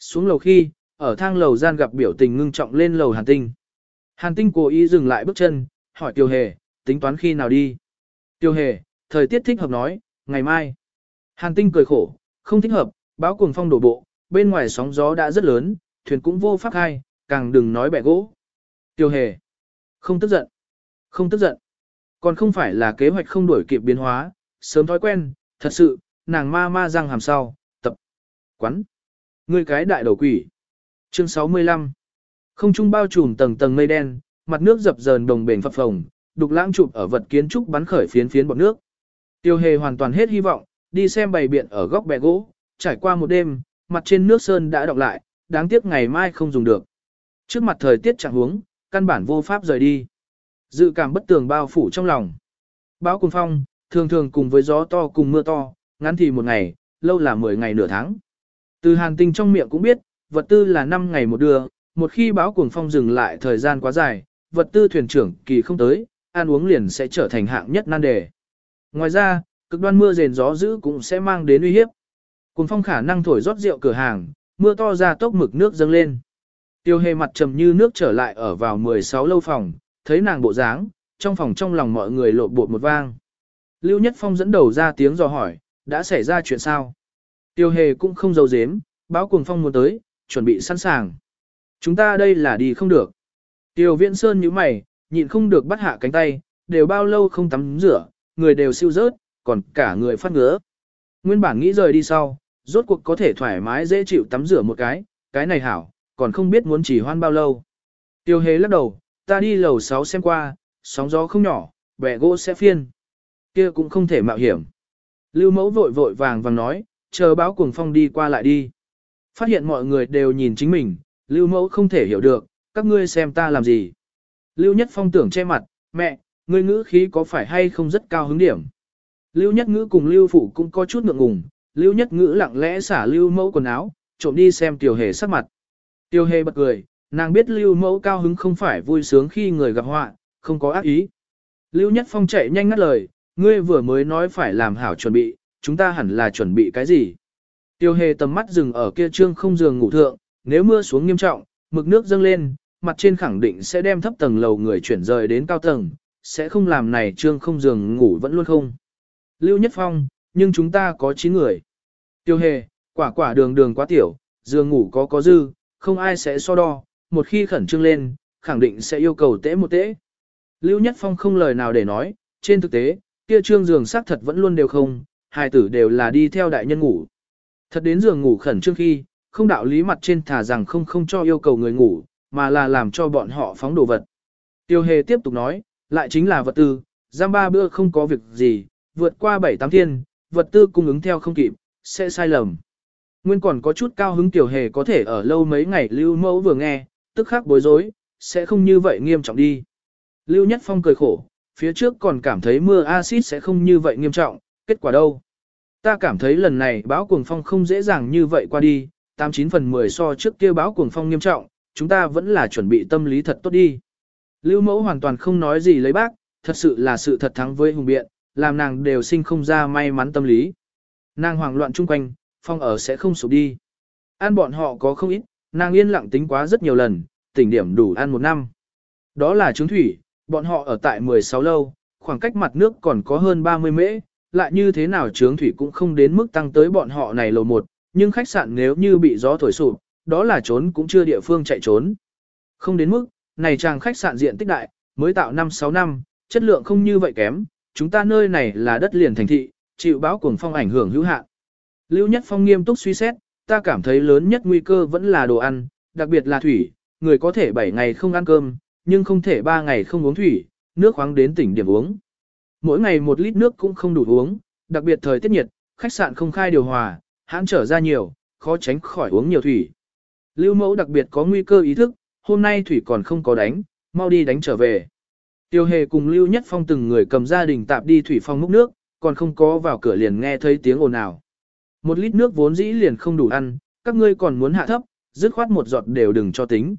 Xuống lầu khi, ở thang lầu gian gặp biểu tình ngưng trọng lên lầu hàn tinh. Hàn tinh cố ý dừng lại bước chân, hỏi Tiêu Hề, tính toán khi nào đi. Tiêu Hề, thời tiết thích hợp nói, ngày mai. Hàn tinh cười khổ, không thích hợp, báo cuồng phong đổ bộ, bên ngoài sóng gió đã rất lớn, thuyền cũng vô pháp hai, càng đừng nói bẻ gỗ. Tiêu hề. Không tức giận. Không tức giận. Còn không phải là kế hoạch không đổi kịp biến hóa, sớm thói quen, thật sự, nàng ma ma răng hàm sau, tập. Quắn. Ngươi cái đại đầu quỷ. Chương 65. Không trung bao trùm tầng tầng mây đen, mặt nước dập dờn đồng bền phập phồng, đục lãng chụp ở vật kiến trúc bắn khởi phiến phiến bọt nước. Tiêu hề hoàn toàn hết hy vọng, đi xem bày biện ở góc bè gỗ, trải qua một đêm, mặt trên nước sơn đã đọng lại, đáng tiếc ngày mai không dùng được. Trước mặt thời tiết chẳng huống, căn bản vô pháp rời đi. Dự cảm bất tường bao phủ trong lòng. Báo cùng phong, thường thường cùng với gió to cùng mưa to, ngắn thì một ngày, lâu là 10 ngày nửa tháng. Từ hàn tinh trong miệng cũng biết, vật tư là 5 ngày một đưa, một khi báo cuồng phong dừng lại thời gian quá dài, vật tư thuyền trưởng kỳ không tới, ăn uống liền sẽ trở thành hạng nhất nan đề. Ngoài ra, cực đoan mưa rền gió dữ cũng sẽ mang đến uy hiếp. Cùng phong khả năng thổi rót rượu cửa hàng, mưa to ra tốc mực nước dâng lên. Tiêu hề mặt trầm như nước trở lại ở vào 16 lâu phòng, thấy nàng bộ dáng, trong phòng trong lòng mọi người lộ bột một vang. Lưu Nhất Phong dẫn đầu ra tiếng dò hỏi, đã xảy ra chuyện sao? Tiêu hề cũng không giấu giếm, báo cùng phong muốn tới, chuẩn bị sẵn sàng. Chúng ta đây là đi không được. Tiêu Viễn Sơn như mày, nhịn không được bắt hạ cánh tay, đều bao lâu không tắm rửa, người đều siêu rớt, còn cả người phát ngứa. Nguyên bản nghĩ rời đi sau, rốt cuộc có thể thoải mái dễ chịu tắm rửa một cái, cái này hảo, còn không biết muốn chỉ hoan bao lâu. Tiêu hề lắc đầu, ta đi lầu 6 xem qua, sóng gió không nhỏ, bẻ gỗ sẽ phiên. kia cũng không thể mạo hiểm. Lưu mẫu vội vội vàng vàng nói, chờ báo cuồng phong đi qua lại đi. Phát hiện mọi người đều nhìn chính mình, lưu mẫu không thể hiểu được, các ngươi xem ta làm gì. Lưu nhất phong tưởng che mặt, mẹ, ngươi ngữ khí có phải hay không rất cao hứng điểm. Lưu nhất ngữ cùng lưu phụ cũng có chút ngượng ngùng, lưu nhất ngữ lặng lẽ xả lưu mẫu quần áo, trộm đi xem tiểu hề sắc mặt. Tiểu hề bật cười, nàng biết lưu mẫu cao hứng không phải vui sướng khi người gặp họa, không có ác ý. Lưu nhất phong chạy nhanh ngắt lời, ngươi vừa mới nói phải làm hảo chuẩn bị, chúng ta hẳn là chuẩn bị cái gì. Tiêu hề tầm mắt dừng ở kia trương không giường ngủ thượng, nếu mưa xuống nghiêm trọng, mực nước dâng lên, mặt trên khẳng định sẽ đem thấp tầng lầu người chuyển rời đến cao tầng, sẽ không làm này trương không giường ngủ vẫn luôn không. Lưu Nhất Phong, nhưng chúng ta có 9 người. Tiêu hề, quả quả đường đường quá tiểu, giường ngủ có có dư, không ai sẽ so đo, một khi khẩn trương lên, khẳng định sẽ yêu cầu tễ một tễ. Lưu Nhất Phong không lời nào để nói, trên thực tế, kia trương giường xác thật vẫn luôn đều không, hai tử đều là đi theo đại nhân ngủ. Thật đến giường ngủ khẩn trương khi, không đạo lý mặt trên thả rằng không không cho yêu cầu người ngủ, mà là làm cho bọn họ phóng đồ vật. Tiêu hề tiếp tục nói, lại chính là vật tư, giam ba bữa không có việc gì, vượt qua bảy tám thiên, vật tư cung ứng theo không kịp, sẽ sai lầm. Nguyên còn có chút cao hứng tiểu hề có thể ở lâu mấy ngày lưu mẫu vừa nghe, tức khắc bối rối, sẽ không như vậy nghiêm trọng đi. Lưu Nhất Phong cười khổ, phía trước còn cảm thấy mưa axit sẽ không như vậy nghiêm trọng, kết quả đâu. Ta cảm thấy lần này báo cuồng phong không dễ dàng như vậy qua đi, 89 phần 10 so trước kia báo cuồng phong nghiêm trọng, chúng ta vẫn là chuẩn bị tâm lý thật tốt đi. Lưu mẫu hoàn toàn không nói gì lấy bác, thật sự là sự thật thắng với hùng biện, làm nàng đều sinh không ra may mắn tâm lý. Nàng hoảng loạn chung quanh, phong ở sẽ không sụp đi. Ăn bọn họ có không ít, nàng yên lặng tính quá rất nhiều lần, tỉnh điểm đủ ăn một năm. Đó là trứng thủy, bọn họ ở tại 16 lâu, khoảng cách mặt nước còn có hơn 30 mễ, lại như thế nào trướng thủy cũng không đến mức tăng tới bọn họ này lầu một, nhưng khách sạn nếu như bị gió thổi sụp, đó là trốn cũng chưa địa phương chạy trốn. Không đến mức, này chàng khách sạn diện tích đại, mới tạo 5-6 năm, chất lượng không như vậy kém, chúng ta nơi này là đất liền thành thị, chịu báo cuồng phong ảnh hưởng hữu hạn. Lưu Nhất Phong nghiêm túc suy xét, ta cảm thấy lớn nhất nguy cơ vẫn là đồ ăn, đặc biệt là thủy, người có thể 7 ngày không ăn cơm, nhưng không thể 3 ngày không uống thủy, nước khoáng đến tỉnh điểm uống. Mỗi ngày một lít nước cũng không đủ uống, đặc biệt thời tiết nhiệt, khách sạn không khai điều hòa, hãng trở ra nhiều, khó tránh khỏi uống nhiều thủy. Lưu mẫu đặc biệt có nguy cơ ý thức, hôm nay thủy còn không có đánh, mau đi đánh trở về. Tiêu hề cùng Lưu Nhất Phong từng người cầm gia đình tạp đi thủy phong múc nước, còn không có vào cửa liền nghe thấy tiếng ồn ào. Một lít nước vốn dĩ liền không đủ ăn, các ngươi còn muốn hạ thấp, dứt khoát một giọt đều đừng cho tính.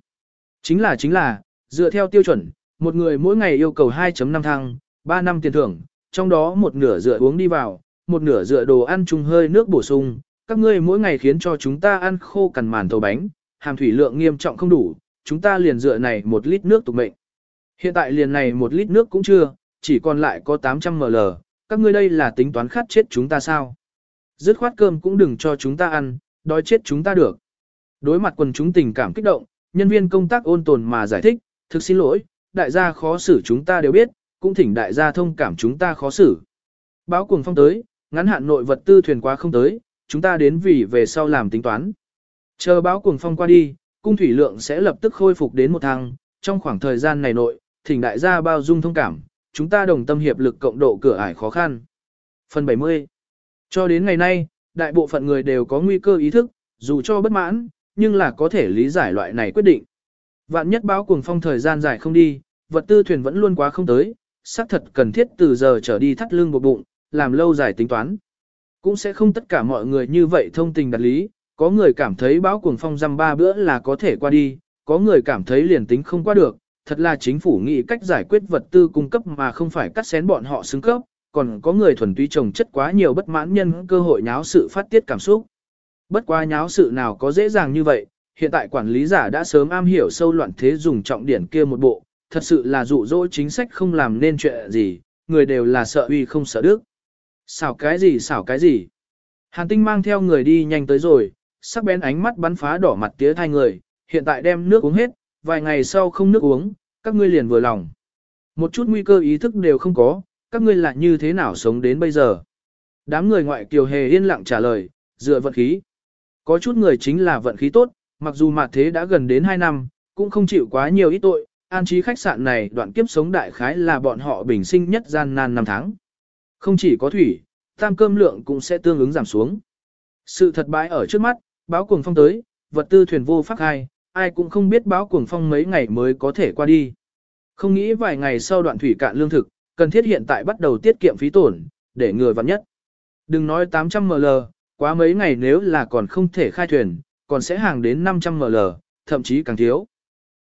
Chính là chính là, dựa theo tiêu chuẩn, một người mỗi ngày yêu cầu 2.5 thăng, 3 năm tiền thưởng, trong đó một nửa dựa uống đi vào, một nửa dựa đồ ăn chung hơi nước bổ sung, các ngươi mỗi ngày khiến cho chúng ta ăn khô cằn màn tàu bánh, hàm thủy lượng nghiêm trọng không đủ, chúng ta liền dựa này một lít nước tục mệnh. Hiện tại liền này một lít nước cũng chưa, chỉ còn lại có 800 ml, các ngươi đây là tính toán khát chết chúng ta sao? Dứt khoát cơm cũng đừng cho chúng ta ăn, đói chết chúng ta được. Đối mặt quần chúng tình cảm kích động, nhân viên công tác ôn tồn mà giải thích, thực xin lỗi, đại gia khó xử chúng ta đều biết, cũng thỉnh đại gia thông cảm chúng ta khó xử. Báo cuồng phong tới, ngắn hạn nội vật tư thuyền quá không tới, chúng ta đến vì về sau làm tính toán. Chờ báo cuồng phong qua đi, cung thủy lượng sẽ lập tức khôi phục đến một thang, trong khoảng thời gian này nội, thỉnh đại gia bao dung thông cảm, chúng ta đồng tâm hiệp lực cộng độ cửa ải khó khăn. Phần 70 Cho đến ngày nay, đại bộ phận người đều có nguy cơ ý thức, dù cho bất mãn, nhưng là có thể lý giải loại này quyết định. Vạn nhất báo cuồng phong thời gian dài không đi, vật tư thuyền vẫn luôn quá không tới, xác thật cần thiết từ giờ trở đi thắt lưng buộc bụng, làm lâu dài tính toán. Cũng sẽ không tất cả mọi người như vậy thông tình đặt lý, có người cảm thấy báo cuồng phong răm ba bữa là có thể qua đi, có người cảm thấy liền tính không qua được, thật là chính phủ nghĩ cách giải quyết vật tư cung cấp mà không phải cắt xén bọn họ xứng cấp, còn có người thuần túy trồng chất quá nhiều bất mãn nhân cơ hội nháo sự phát tiết cảm xúc. Bất quá nháo sự nào có dễ dàng như vậy, hiện tại quản lý giả đã sớm am hiểu sâu loạn thế dùng trọng điển kia một bộ, thật sự là dụ dỗ chính sách không làm nên chuyện gì, người đều là sợ uy không sợ đức. Xảo cái gì xảo cái gì. Hàn tinh mang theo người đi nhanh tới rồi, sắc bén ánh mắt bắn phá đỏ mặt tía thai người, hiện tại đem nước uống hết, vài ngày sau không nước uống, các ngươi liền vừa lòng. Một chút nguy cơ ý thức đều không có, các ngươi lại như thế nào sống đến bây giờ. Đám người ngoại kiều hề yên lặng trả lời, dựa vận khí. Có chút người chính là vận khí tốt, mặc dù mặt thế đã gần đến 2 năm, cũng không chịu quá nhiều ít tội, an trí khách sạn này đoạn kiếp sống đại khái là bọn họ bình sinh nhất gian nan năm tháng. Không chỉ có thủy, tam cơm lượng cũng sẽ tương ứng giảm xuống. Sự thật bãi ở trước mắt, báo cuồng phong tới, vật tư thuyền vô pháp hai, ai cũng không biết báo cuồng phong mấy ngày mới có thể qua đi. Không nghĩ vài ngày sau đoạn thủy cạn lương thực, cần thiết hiện tại bắt đầu tiết kiệm phí tổn, để người vặn nhất. Đừng nói 800 ml, quá mấy ngày nếu là còn không thể khai thuyền, còn sẽ hàng đến 500 ml, thậm chí càng thiếu.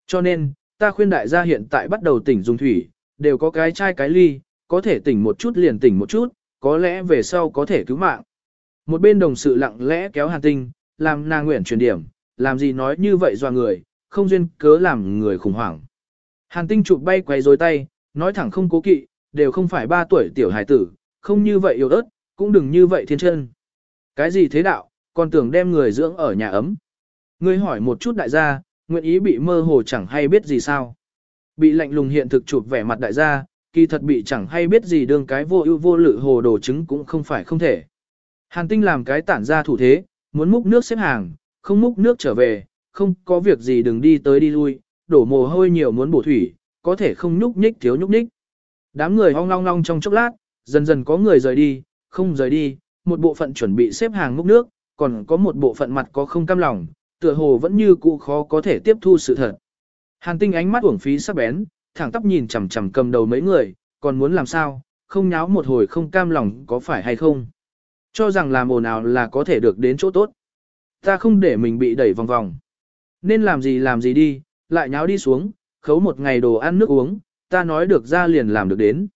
Cho nên, ta khuyên đại gia hiện tại bắt đầu tỉnh dùng thủy, đều có cái chai cái ly, có thể tỉnh một chút liền tỉnh một chút, có lẽ về sau có thể cứu mạng. Một bên đồng sự lặng lẽ kéo hàn tinh, làm nàng nguyện truyền điểm, làm gì nói như vậy doa người, không duyên cớ làm người khủng hoảng. Hàn tinh chụp bay quay dối tay, nói thẳng không cố kỵ, đều không phải ba tuổi tiểu hài tử, không như vậy yếu ớt, cũng đừng như vậy thiên chân. Cái gì thế đạo, còn tưởng đem người dưỡng ở nhà ấm. Ngươi hỏi một chút đại gia, nguyện ý bị mơ hồ chẳng hay biết gì sao. Bị lạnh lùng hiện thực chụp vẻ mặt đại gia, kỳ thật bị chẳng hay biết gì đương cái vô ưu vô lự hồ đồ chứng cũng không phải không thể. Hàn tinh làm cái tản ra thủ thế, muốn múc nước xếp hàng, không múc nước trở về, không có việc gì đừng đi tới đi lui, đổ mồ hôi nhiều muốn bổ thủy, có thể không nhúc nhích thiếu nhúc nhích. Đám người hong long long trong chốc lát, dần dần có người rời đi, không rời đi, một bộ phận chuẩn bị xếp hàng múc nước, còn có một bộ phận mặt có không cam lòng, tựa hồ vẫn như cũ khó có thể tiếp thu sự thật. Hàn tinh ánh mắt uổng phí sắc bén, thẳng tắp nhìn chằm chằm cầm đầu mấy người, còn muốn làm sao, không nháo một hồi không cam lòng có phải hay không. Cho rằng làm ồn nào là có thể được đến chỗ tốt. Ta không để mình bị đẩy vòng vòng. Nên làm gì làm gì đi, lại nháo đi xuống, khấu một ngày đồ ăn nước uống, ta nói được ra liền làm được đến.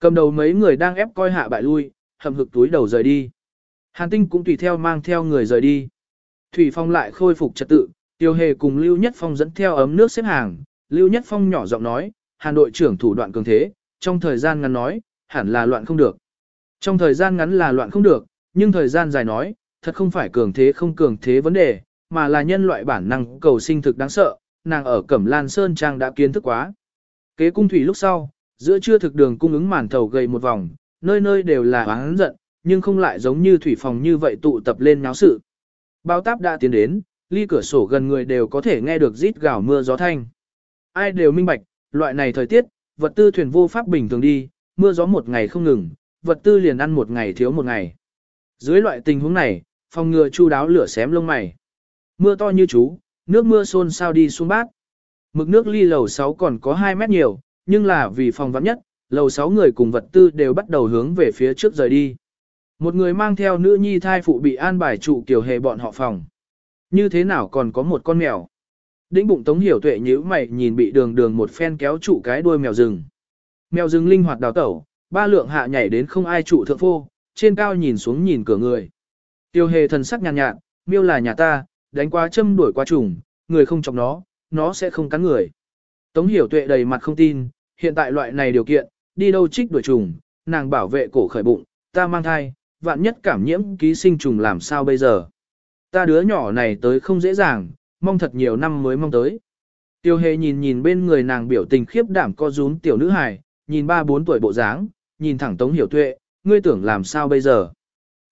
Cầm đầu mấy người đang ép coi hạ bại lui, hầm hực túi đầu rời đi. Hàn tinh cũng tùy theo mang theo người rời đi. Thủy Phong lại khôi phục trật tự, Tiêu Hề cùng Lưu Nhất Phong dẫn theo ấm nước xếp hàng. Lưu Nhất Phong nhỏ giọng nói, Hàn đội trưởng thủ đoạn cường thế, trong thời gian ngắn nói, hẳn là loạn không được. Trong thời gian ngắn là loạn không được, nhưng thời gian dài nói, thật không phải cường thế không cường thế vấn đề, mà là nhân loại bản năng cầu sinh thực đáng sợ, nàng ở Cẩm Lan Sơn Trang đã kiến thức quá. Kế cung thủy lúc sau, giữa trưa thực đường cung ứng màn thầu gầy một vòng, nơi nơi đều là oán giận, nhưng không lại giống như thủy phòng như vậy tụ tập lên náo sự. Bao táp đã tiến đến, ly cửa sổ gần người đều có thể nghe được rít gào mưa gió thanh. Ai đều minh bạch, loại này thời tiết, vật tư thuyền vô pháp bình thường đi, mưa gió một ngày không ngừng, vật tư liền ăn một ngày thiếu một ngày. Dưới loại tình huống này, phòng ngừa chu đáo lửa xém lông mày. Mưa to như chú, nước mưa xôn sao đi xuống bát. Mực nước ly lầu 6 còn có 2 mét nhiều, nhưng là vì phòng vắng nhất, lầu 6 người cùng vật tư đều bắt đầu hướng về phía trước rời đi. Một người mang theo nữ nhi thai phụ bị an bài trụ kiểu hề bọn họ phòng. Như thế nào còn có một con mèo? Đĩnh bụng tống hiểu tuệ nhíu mày nhìn bị đường đường một phen kéo trụ cái đuôi mèo rừng. Mèo rừng linh hoạt đào tẩu, ba lượng hạ nhảy đến không ai trụ thượng phô, trên cao nhìn xuống nhìn cửa người. Tiêu hề thần sắc nhàn nhạt, miêu là nhà ta, đánh quá châm đuổi qua trùng, người không chọc nó, nó sẽ không cắn người. Tống hiểu tuệ đầy mặt không tin, hiện tại loại này điều kiện, đi đâu trích đuổi trùng, nàng bảo vệ cổ khởi bụng, ta mang thai, vạn nhất cảm nhiễm ký sinh trùng làm sao bây giờ. Ta đứa nhỏ này tới không dễ dàng, mong thật nhiều năm mới mong tới. Tiêu hề nhìn nhìn bên người nàng biểu tình khiếp đảm co rún tiểu nữ hài, nhìn ba bốn tuổi bộ dáng, nhìn thẳng Tống Hiểu Tuệ, ngươi tưởng làm sao bây giờ.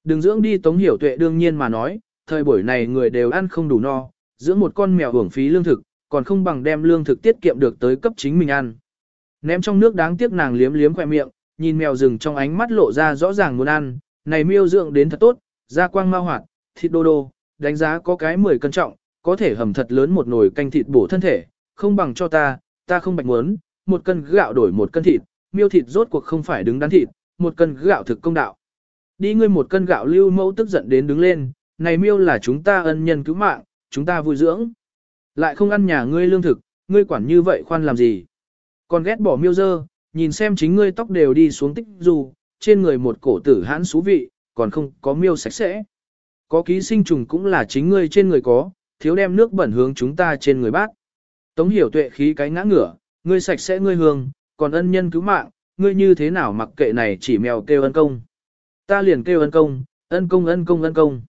Đừng dưỡng đi Tống Hiểu Tuệ đương nhiên mà nói, thời buổi này người đều ăn không đủ no, dưỡng một con mèo hưởng phí lương thực, còn không bằng đem lương thực tiết kiệm được tới cấp chính mình ăn. Ném trong nước đáng tiếc nàng liếm liếm khỏe miệng, nhìn mèo rừng trong ánh mắt lộ ra rõ ràng muốn ăn, này miêu dưỡng đến thật tốt, da quang mau hoạt, thịt đô đô, đánh giá có cái 10 cân trọng, có thể hầm thật lớn một nồi canh thịt bổ thân thể, không bằng cho ta, ta không bạch muốn, một cân gạo đổi một cân thịt, miêu thịt rốt cuộc không phải đứng đắn thịt, một cân gạo thực công đạo. Đi ngươi một cân gạo lưu mẫu tức giận đến đứng lên, này miêu là chúng ta ân nhân cứu mạng, chúng ta vui dưỡng. Lại không ăn nhà ngươi lương thực, ngươi quản như vậy khoan làm gì. Còn ghét bỏ miêu dơ, nhìn xem chính ngươi tóc đều đi xuống tích dù, trên người một cổ tử hãn xú vị, còn không có miêu sạch sẽ. Có ký sinh trùng cũng là chính ngươi trên người có, thiếu đem nước bẩn hướng chúng ta trên người bác. Tống hiểu tuệ khí cái ngã ngửa, ngươi sạch sẽ ngươi hương, còn ân nhân cứu mạng, ngươi như thế nào mặc kệ này chỉ mèo kêu ân công. Ta liền kêu ân công, ân công ân công ân công.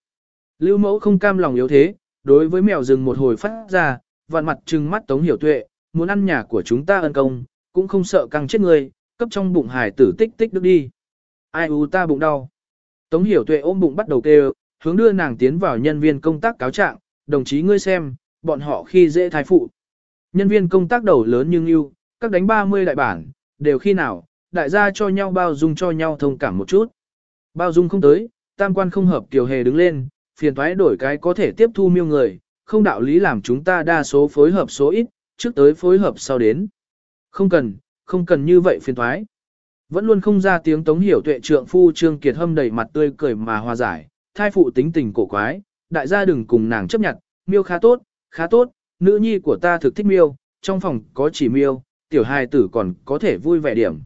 Lưu mẫu không cam lòng yếu thế, đối với mèo rừng một hồi phát ra, vạn mặt trừng mắt tống hiểu tuệ, muốn ăn nhà của chúng ta ân công, cũng không sợ căng chết người, cấp trong bụng hải tử tích tích được đi. Ai u ta bụng đau. Tống hiểu tuệ ôm bụng bắt đầu kêu, hướng đưa nàng tiến vào nhân viên công tác cáo trạng, đồng chí ngươi xem, bọn họ khi dễ thai phụ. Nhân viên công tác đầu lớn nhưng yêu, các đánh 30 đại bản, đều khi nào, đại gia cho nhau bao dung cho nhau thông cảm một chút. Bao dung không tới, tam quan không hợp kiều hề đứng lên, phiền thoái đổi cái có thể tiếp thu miêu người, không đạo lý làm chúng ta đa số phối hợp số ít, trước tới phối hợp sau đến. Không cần, không cần như vậy phiền thoái. Vẫn luôn không ra tiếng tống hiểu tuệ trượng phu trương kiệt hâm đầy mặt tươi cười mà hòa giải, thai phụ tính tình cổ quái, đại gia đừng cùng nàng chấp nhận, miêu khá tốt, khá tốt, nữ nhi của ta thực thích miêu, trong phòng có chỉ miêu, tiểu hài tử còn có thể vui vẻ điểm.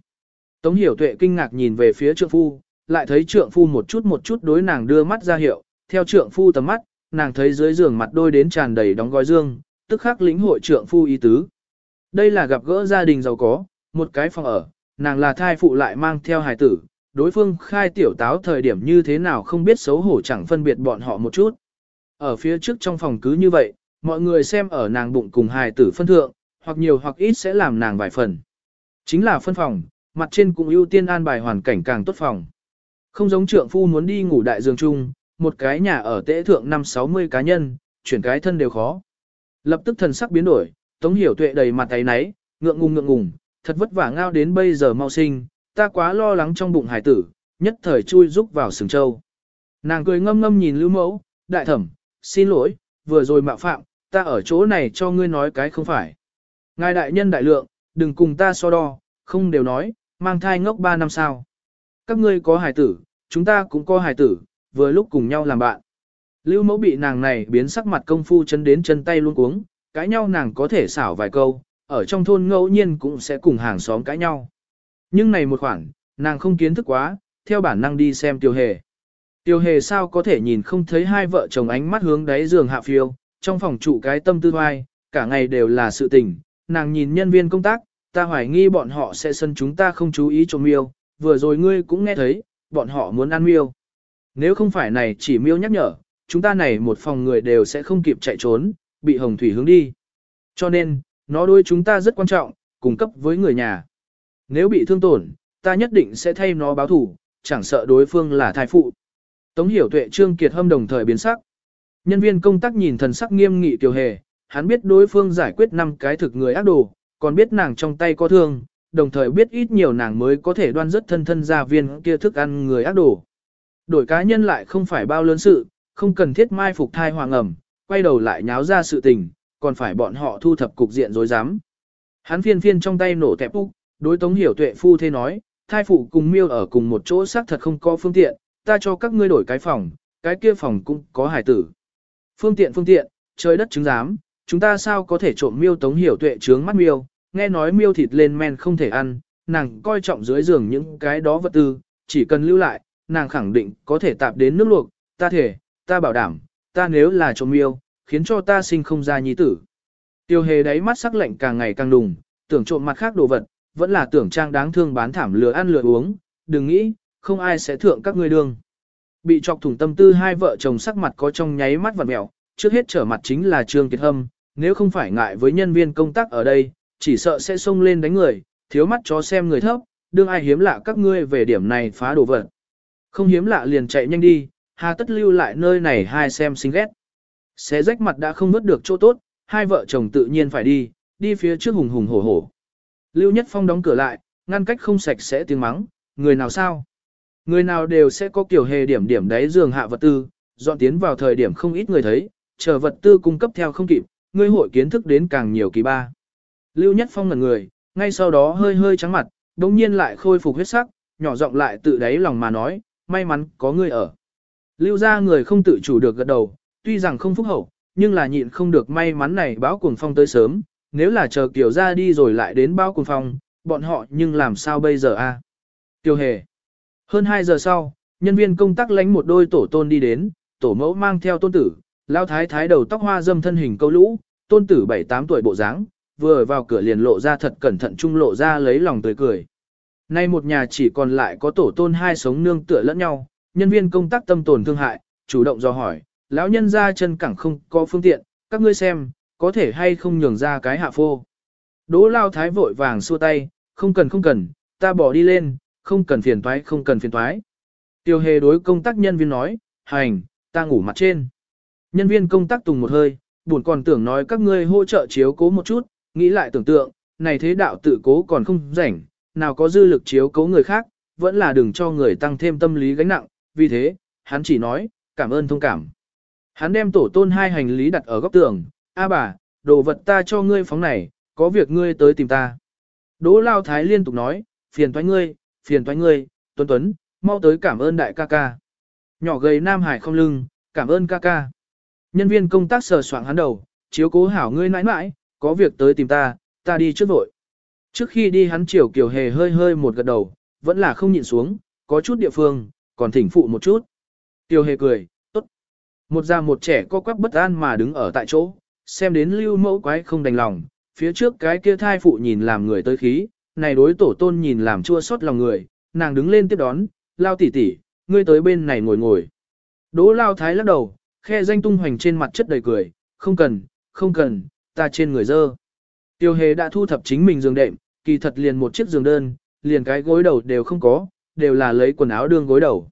Tống hiểu tuệ kinh ngạc nhìn về phía trượng phu, lại thấy trượng phu một chút một chút đối nàng đưa mắt ra hiệu, theo trượng phu tầm mắt, nàng thấy dưới giường mặt đôi đến tràn đầy đóng gói dương, tức khắc lĩnh hội trượng phu ý tứ. Đây là gặp gỡ gia đình giàu có, một cái phòng ở, nàng là thai phụ lại mang theo hài tử, đối phương khai tiểu táo thời điểm như thế nào không biết xấu hổ chẳng phân biệt bọn họ một chút. Ở phía trước trong phòng cứ như vậy, mọi người xem ở nàng bụng cùng hài tử phân thượng, hoặc nhiều hoặc ít sẽ làm nàng vài phần. Chính là phân phòng, mặt trên cũng ưu tiên an bài hoàn cảnh càng tốt phòng. Không giống trượng phu muốn đi ngủ đại dương chung, một cái nhà ở tễ thượng năm 60 cá nhân, chuyển cái thân đều khó. Lập tức thần sắc biến đổi, Tống Hiểu Tuệ đầy mặt tay náy, ngượng ngùng ngượng ngùng, thật vất vả ngao đến bây giờ mau sinh, ta quá lo lắng trong bụng hải tử, nhất thời chui rúc vào sừng châu. Nàng cười ngâm ngâm nhìn Lưu Mẫu, đại thẩm, xin lỗi, vừa rồi mạo phạm, ta ở chỗ này cho ngươi nói cái không phải. Ngài đại nhân đại lượng, đừng cùng ta so đo, không đều nói, mang thai ngốc 3 năm sao. Các ngươi có hài tử, chúng ta cũng có hài tử, vừa lúc cùng nhau làm bạn. Lưu mẫu bị nàng này biến sắc mặt công phu chân đến chân tay luôn cuống, cãi nhau nàng có thể xảo vài câu, ở trong thôn ngẫu nhiên cũng sẽ cùng hàng xóm cãi nhau. Nhưng này một khoản, nàng không kiến thức quá, theo bản năng đi xem tiêu hề. Tiêu hề sao có thể nhìn không thấy hai vợ chồng ánh mắt hướng đáy giường hạ phiêu, trong phòng trụ cái tâm tư hoai, cả ngày đều là sự tình, nàng nhìn nhân viên công tác, ta hoài nghi bọn họ sẽ sân chúng ta không chú ý trộm miêu, vừa rồi ngươi cũng nghe thấy, bọn họ muốn ăn miêu. Nếu không phải này chỉ miêu nhắc nhở, chúng ta này một phòng người đều sẽ không kịp chạy trốn, bị hồng thủy hướng đi. Cho nên, nó đối chúng ta rất quan trọng, cung cấp với người nhà. Nếu bị thương tổn, ta nhất định sẽ thay nó báo thủ, chẳng sợ đối phương là thai phụ. Tống hiểu tuệ trương kiệt hâm đồng thời biến sắc. Nhân viên công tác nhìn thần sắc nghiêm nghị tiểu hề, hắn biết đối phương giải quyết năm cái thực người ác đồ, còn biết nàng trong tay có thương, đồng thời biết ít nhiều nàng mới có thể đoan rất thân thân gia viên kia thức ăn người ác đồ. Đổi cá nhân lại không phải bao lớn sự, không cần thiết mai phục thai hoàng ẩm, quay đầu lại nháo ra sự tình, còn phải bọn họ thu thập cục diện dối dám. Hắn phiên phiên trong tay nổ tẹp úc, đối tống hiểu tuệ phu thế nói, thai phụ cùng miêu ở cùng một chỗ xác thật không có phương tiện, ta cho các ngươi đổi cái phòng, cái kia phòng cũng có hải tử. Phương tiện phương tiện, trời đất chứng giám, chúng ta sao có thể trộm miêu tống hiểu tuệ trướng mắt miêu, nghe nói miêu thịt lên men không thể ăn, nàng coi trọng dưới giường những cái đó vật tư, chỉ cần lưu lại, nàng khẳng định có thể tạp đến nước luộc, ta thể, ta bảo đảm, ta nếu là trộm miêu, khiến cho ta sinh không ra nhi tử. Tiêu hề đáy mắt sắc lạnh càng ngày càng đùng, tưởng trộm mặt khác đồ vật, vẫn là tưởng trang đáng thương bán thảm lừa ăn lừa uống, đừng nghĩ, không ai sẽ thượng các ngươi đương. Bị chọc thủng tâm tư hai vợ chồng sắc mặt có trong nháy mắt vặn mẹo, trước hết trở mặt chính là Trương Kiệt Hâm, nếu không phải ngại với nhân viên công tác ở đây, chỉ sợ sẽ xông lên đánh người, thiếu mắt chó xem người thấp, đương ai hiếm lạ các ngươi về điểm này phá đồ vật. Không hiếm lạ liền chạy nhanh đi, hà tất lưu lại nơi này hai xem xinh ghét. Xé rách mặt đã không mất được chỗ tốt, hai vợ chồng tự nhiên phải đi, đi phía trước hùng hùng hổ hổ. Lưu Nhất Phong đóng cửa lại, ngăn cách không sạch sẽ tiếng mắng, người nào sao? Người nào đều sẽ có kiểu hề điểm điểm đáy giường hạ vật tư, dọn tiến vào thời điểm không ít người thấy, chờ vật tư cung cấp theo không kịp, ngươi hội kiến thức đến càng nhiều kỳ ba. Lưu Nhất Phong ngẩn người, ngay sau đó hơi hơi trắng mặt, đồng nhiên lại khôi phục huyết sắc, nhỏ giọng lại tự đáy lòng mà nói, may mắn có ngươi ở. Lưu ra người không tự chủ được gật đầu, tuy rằng không phúc hậu, nhưng là nhịn không được may mắn này báo cuồng phong tới sớm, nếu là chờ Kiều ra đi rồi lại đến báo cuồng phong, bọn họ nhưng làm sao bây giờ a? À? Tiêu hề. Hơn 2 giờ sau, nhân viên công tác lánh một đôi tổ tôn đi đến, tổ mẫu mang theo tôn tử, lao thái thái đầu tóc hoa dâm thân hình câu lũ, tôn tử 7-8 tuổi bộ dáng, vừa vào cửa liền lộ ra thật cẩn thận trung lộ ra lấy lòng tươi cười. Nay một nhà chỉ còn lại có tổ tôn hai sống nương tựa lẫn nhau, nhân viên công tác tâm tồn thương hại, chủ động do hỏi, lão nhân ra chân cẳng không có phương tiện, các ngươi xem, có thể hay không nhường ra cái hạ phô. Đỗ lao thái vội vàng xua tay, không cần không cần, ta bỏ đi lên, không cần phiền toái không cần phiền toái. Tiêu hề đối công tác nhân viên nói, hành, ta ngủ mặt trên. Nhân viên công tác tùng một hơi, buồn còn tưởng nói các ngươi hỗ trợ chiếu cố một chút, nghĩ lại tưởng tượng, này thế đạo tự cố còn không rảnh, nào có dư lực chiếu cố người khác, vẫn là đừng cho người tăng thêm tâm lý gánh nặng, vì thế, hắn chỉ nói, cảm ơn thông cảm. Hắn đem tổ tôn hai hành lý đặt ở góc tường, a bà, đồ vật ta cho ngươi phóng này, có việc ngươi tới tìm ta. Đỗ Lao Thái liên tục nói, phiền toái ngươi, phiền toái ngươi, Tuấn Tuấn, mau tới cảm ơn đại ca ca. Nhỏ gầy Nam Hải không lưng, cảm ơn ca ca. Nhân viên công tác sờ soạng hắn đầu, chiếu cố hảo ngươi nãi nãi, có việc tới tìm ta, ta đi trước vội. Trước khi đi hắn chiều kiểu hề hơi hơi một gật đầu, vẫn là không nhịn xuống, có chút địa phương, còn thỉnh phụ một chút. Kiều hề cười, tốt. Một già một trẻ co quắp bất an mà đứng ở tại chỗ, xem đến lưu mẫu quái không đành lòng, phía trước cái kia thai phụ nhìn làm người tới khí, này đối tổ tôn nhìn làm chua xót lòng người, nàng đứng lên tiếp đón, lao tỉ tỉ, ngươi tới bên này ngồi ngồi. Đỗ lao thái lắc đầu, khe danh tung hoành trên mặt chất đầy cười, không cần, không cần, ta trên người dơ. Tiêu hề đã thu thập chính mình giường đệm, kỳ thật liền một chiếc giường đơn, liền cái gối đầu đều không có, đều là lấy quần áo đương gối đầu.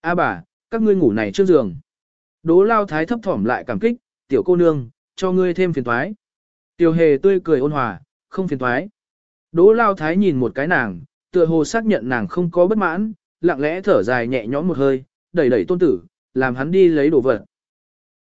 A bà, các ngươi ngủ này trước giường. Đỗ lao thái thấp thỏm lại cảm kích, tiểu cô nương, cho ngươi thêm phiền toái. Tiêu hề tươi cười ôn hòa, không phiền toái. Đỗ lao thái nhìn một cái nàng, tựa hồ xác nhận nàng không có bất mãn, lặng lẽ thở dài nhẹ nhõm một hơi, đẩy đẩy tôn tử, làm hắn đi lấy đồ vật.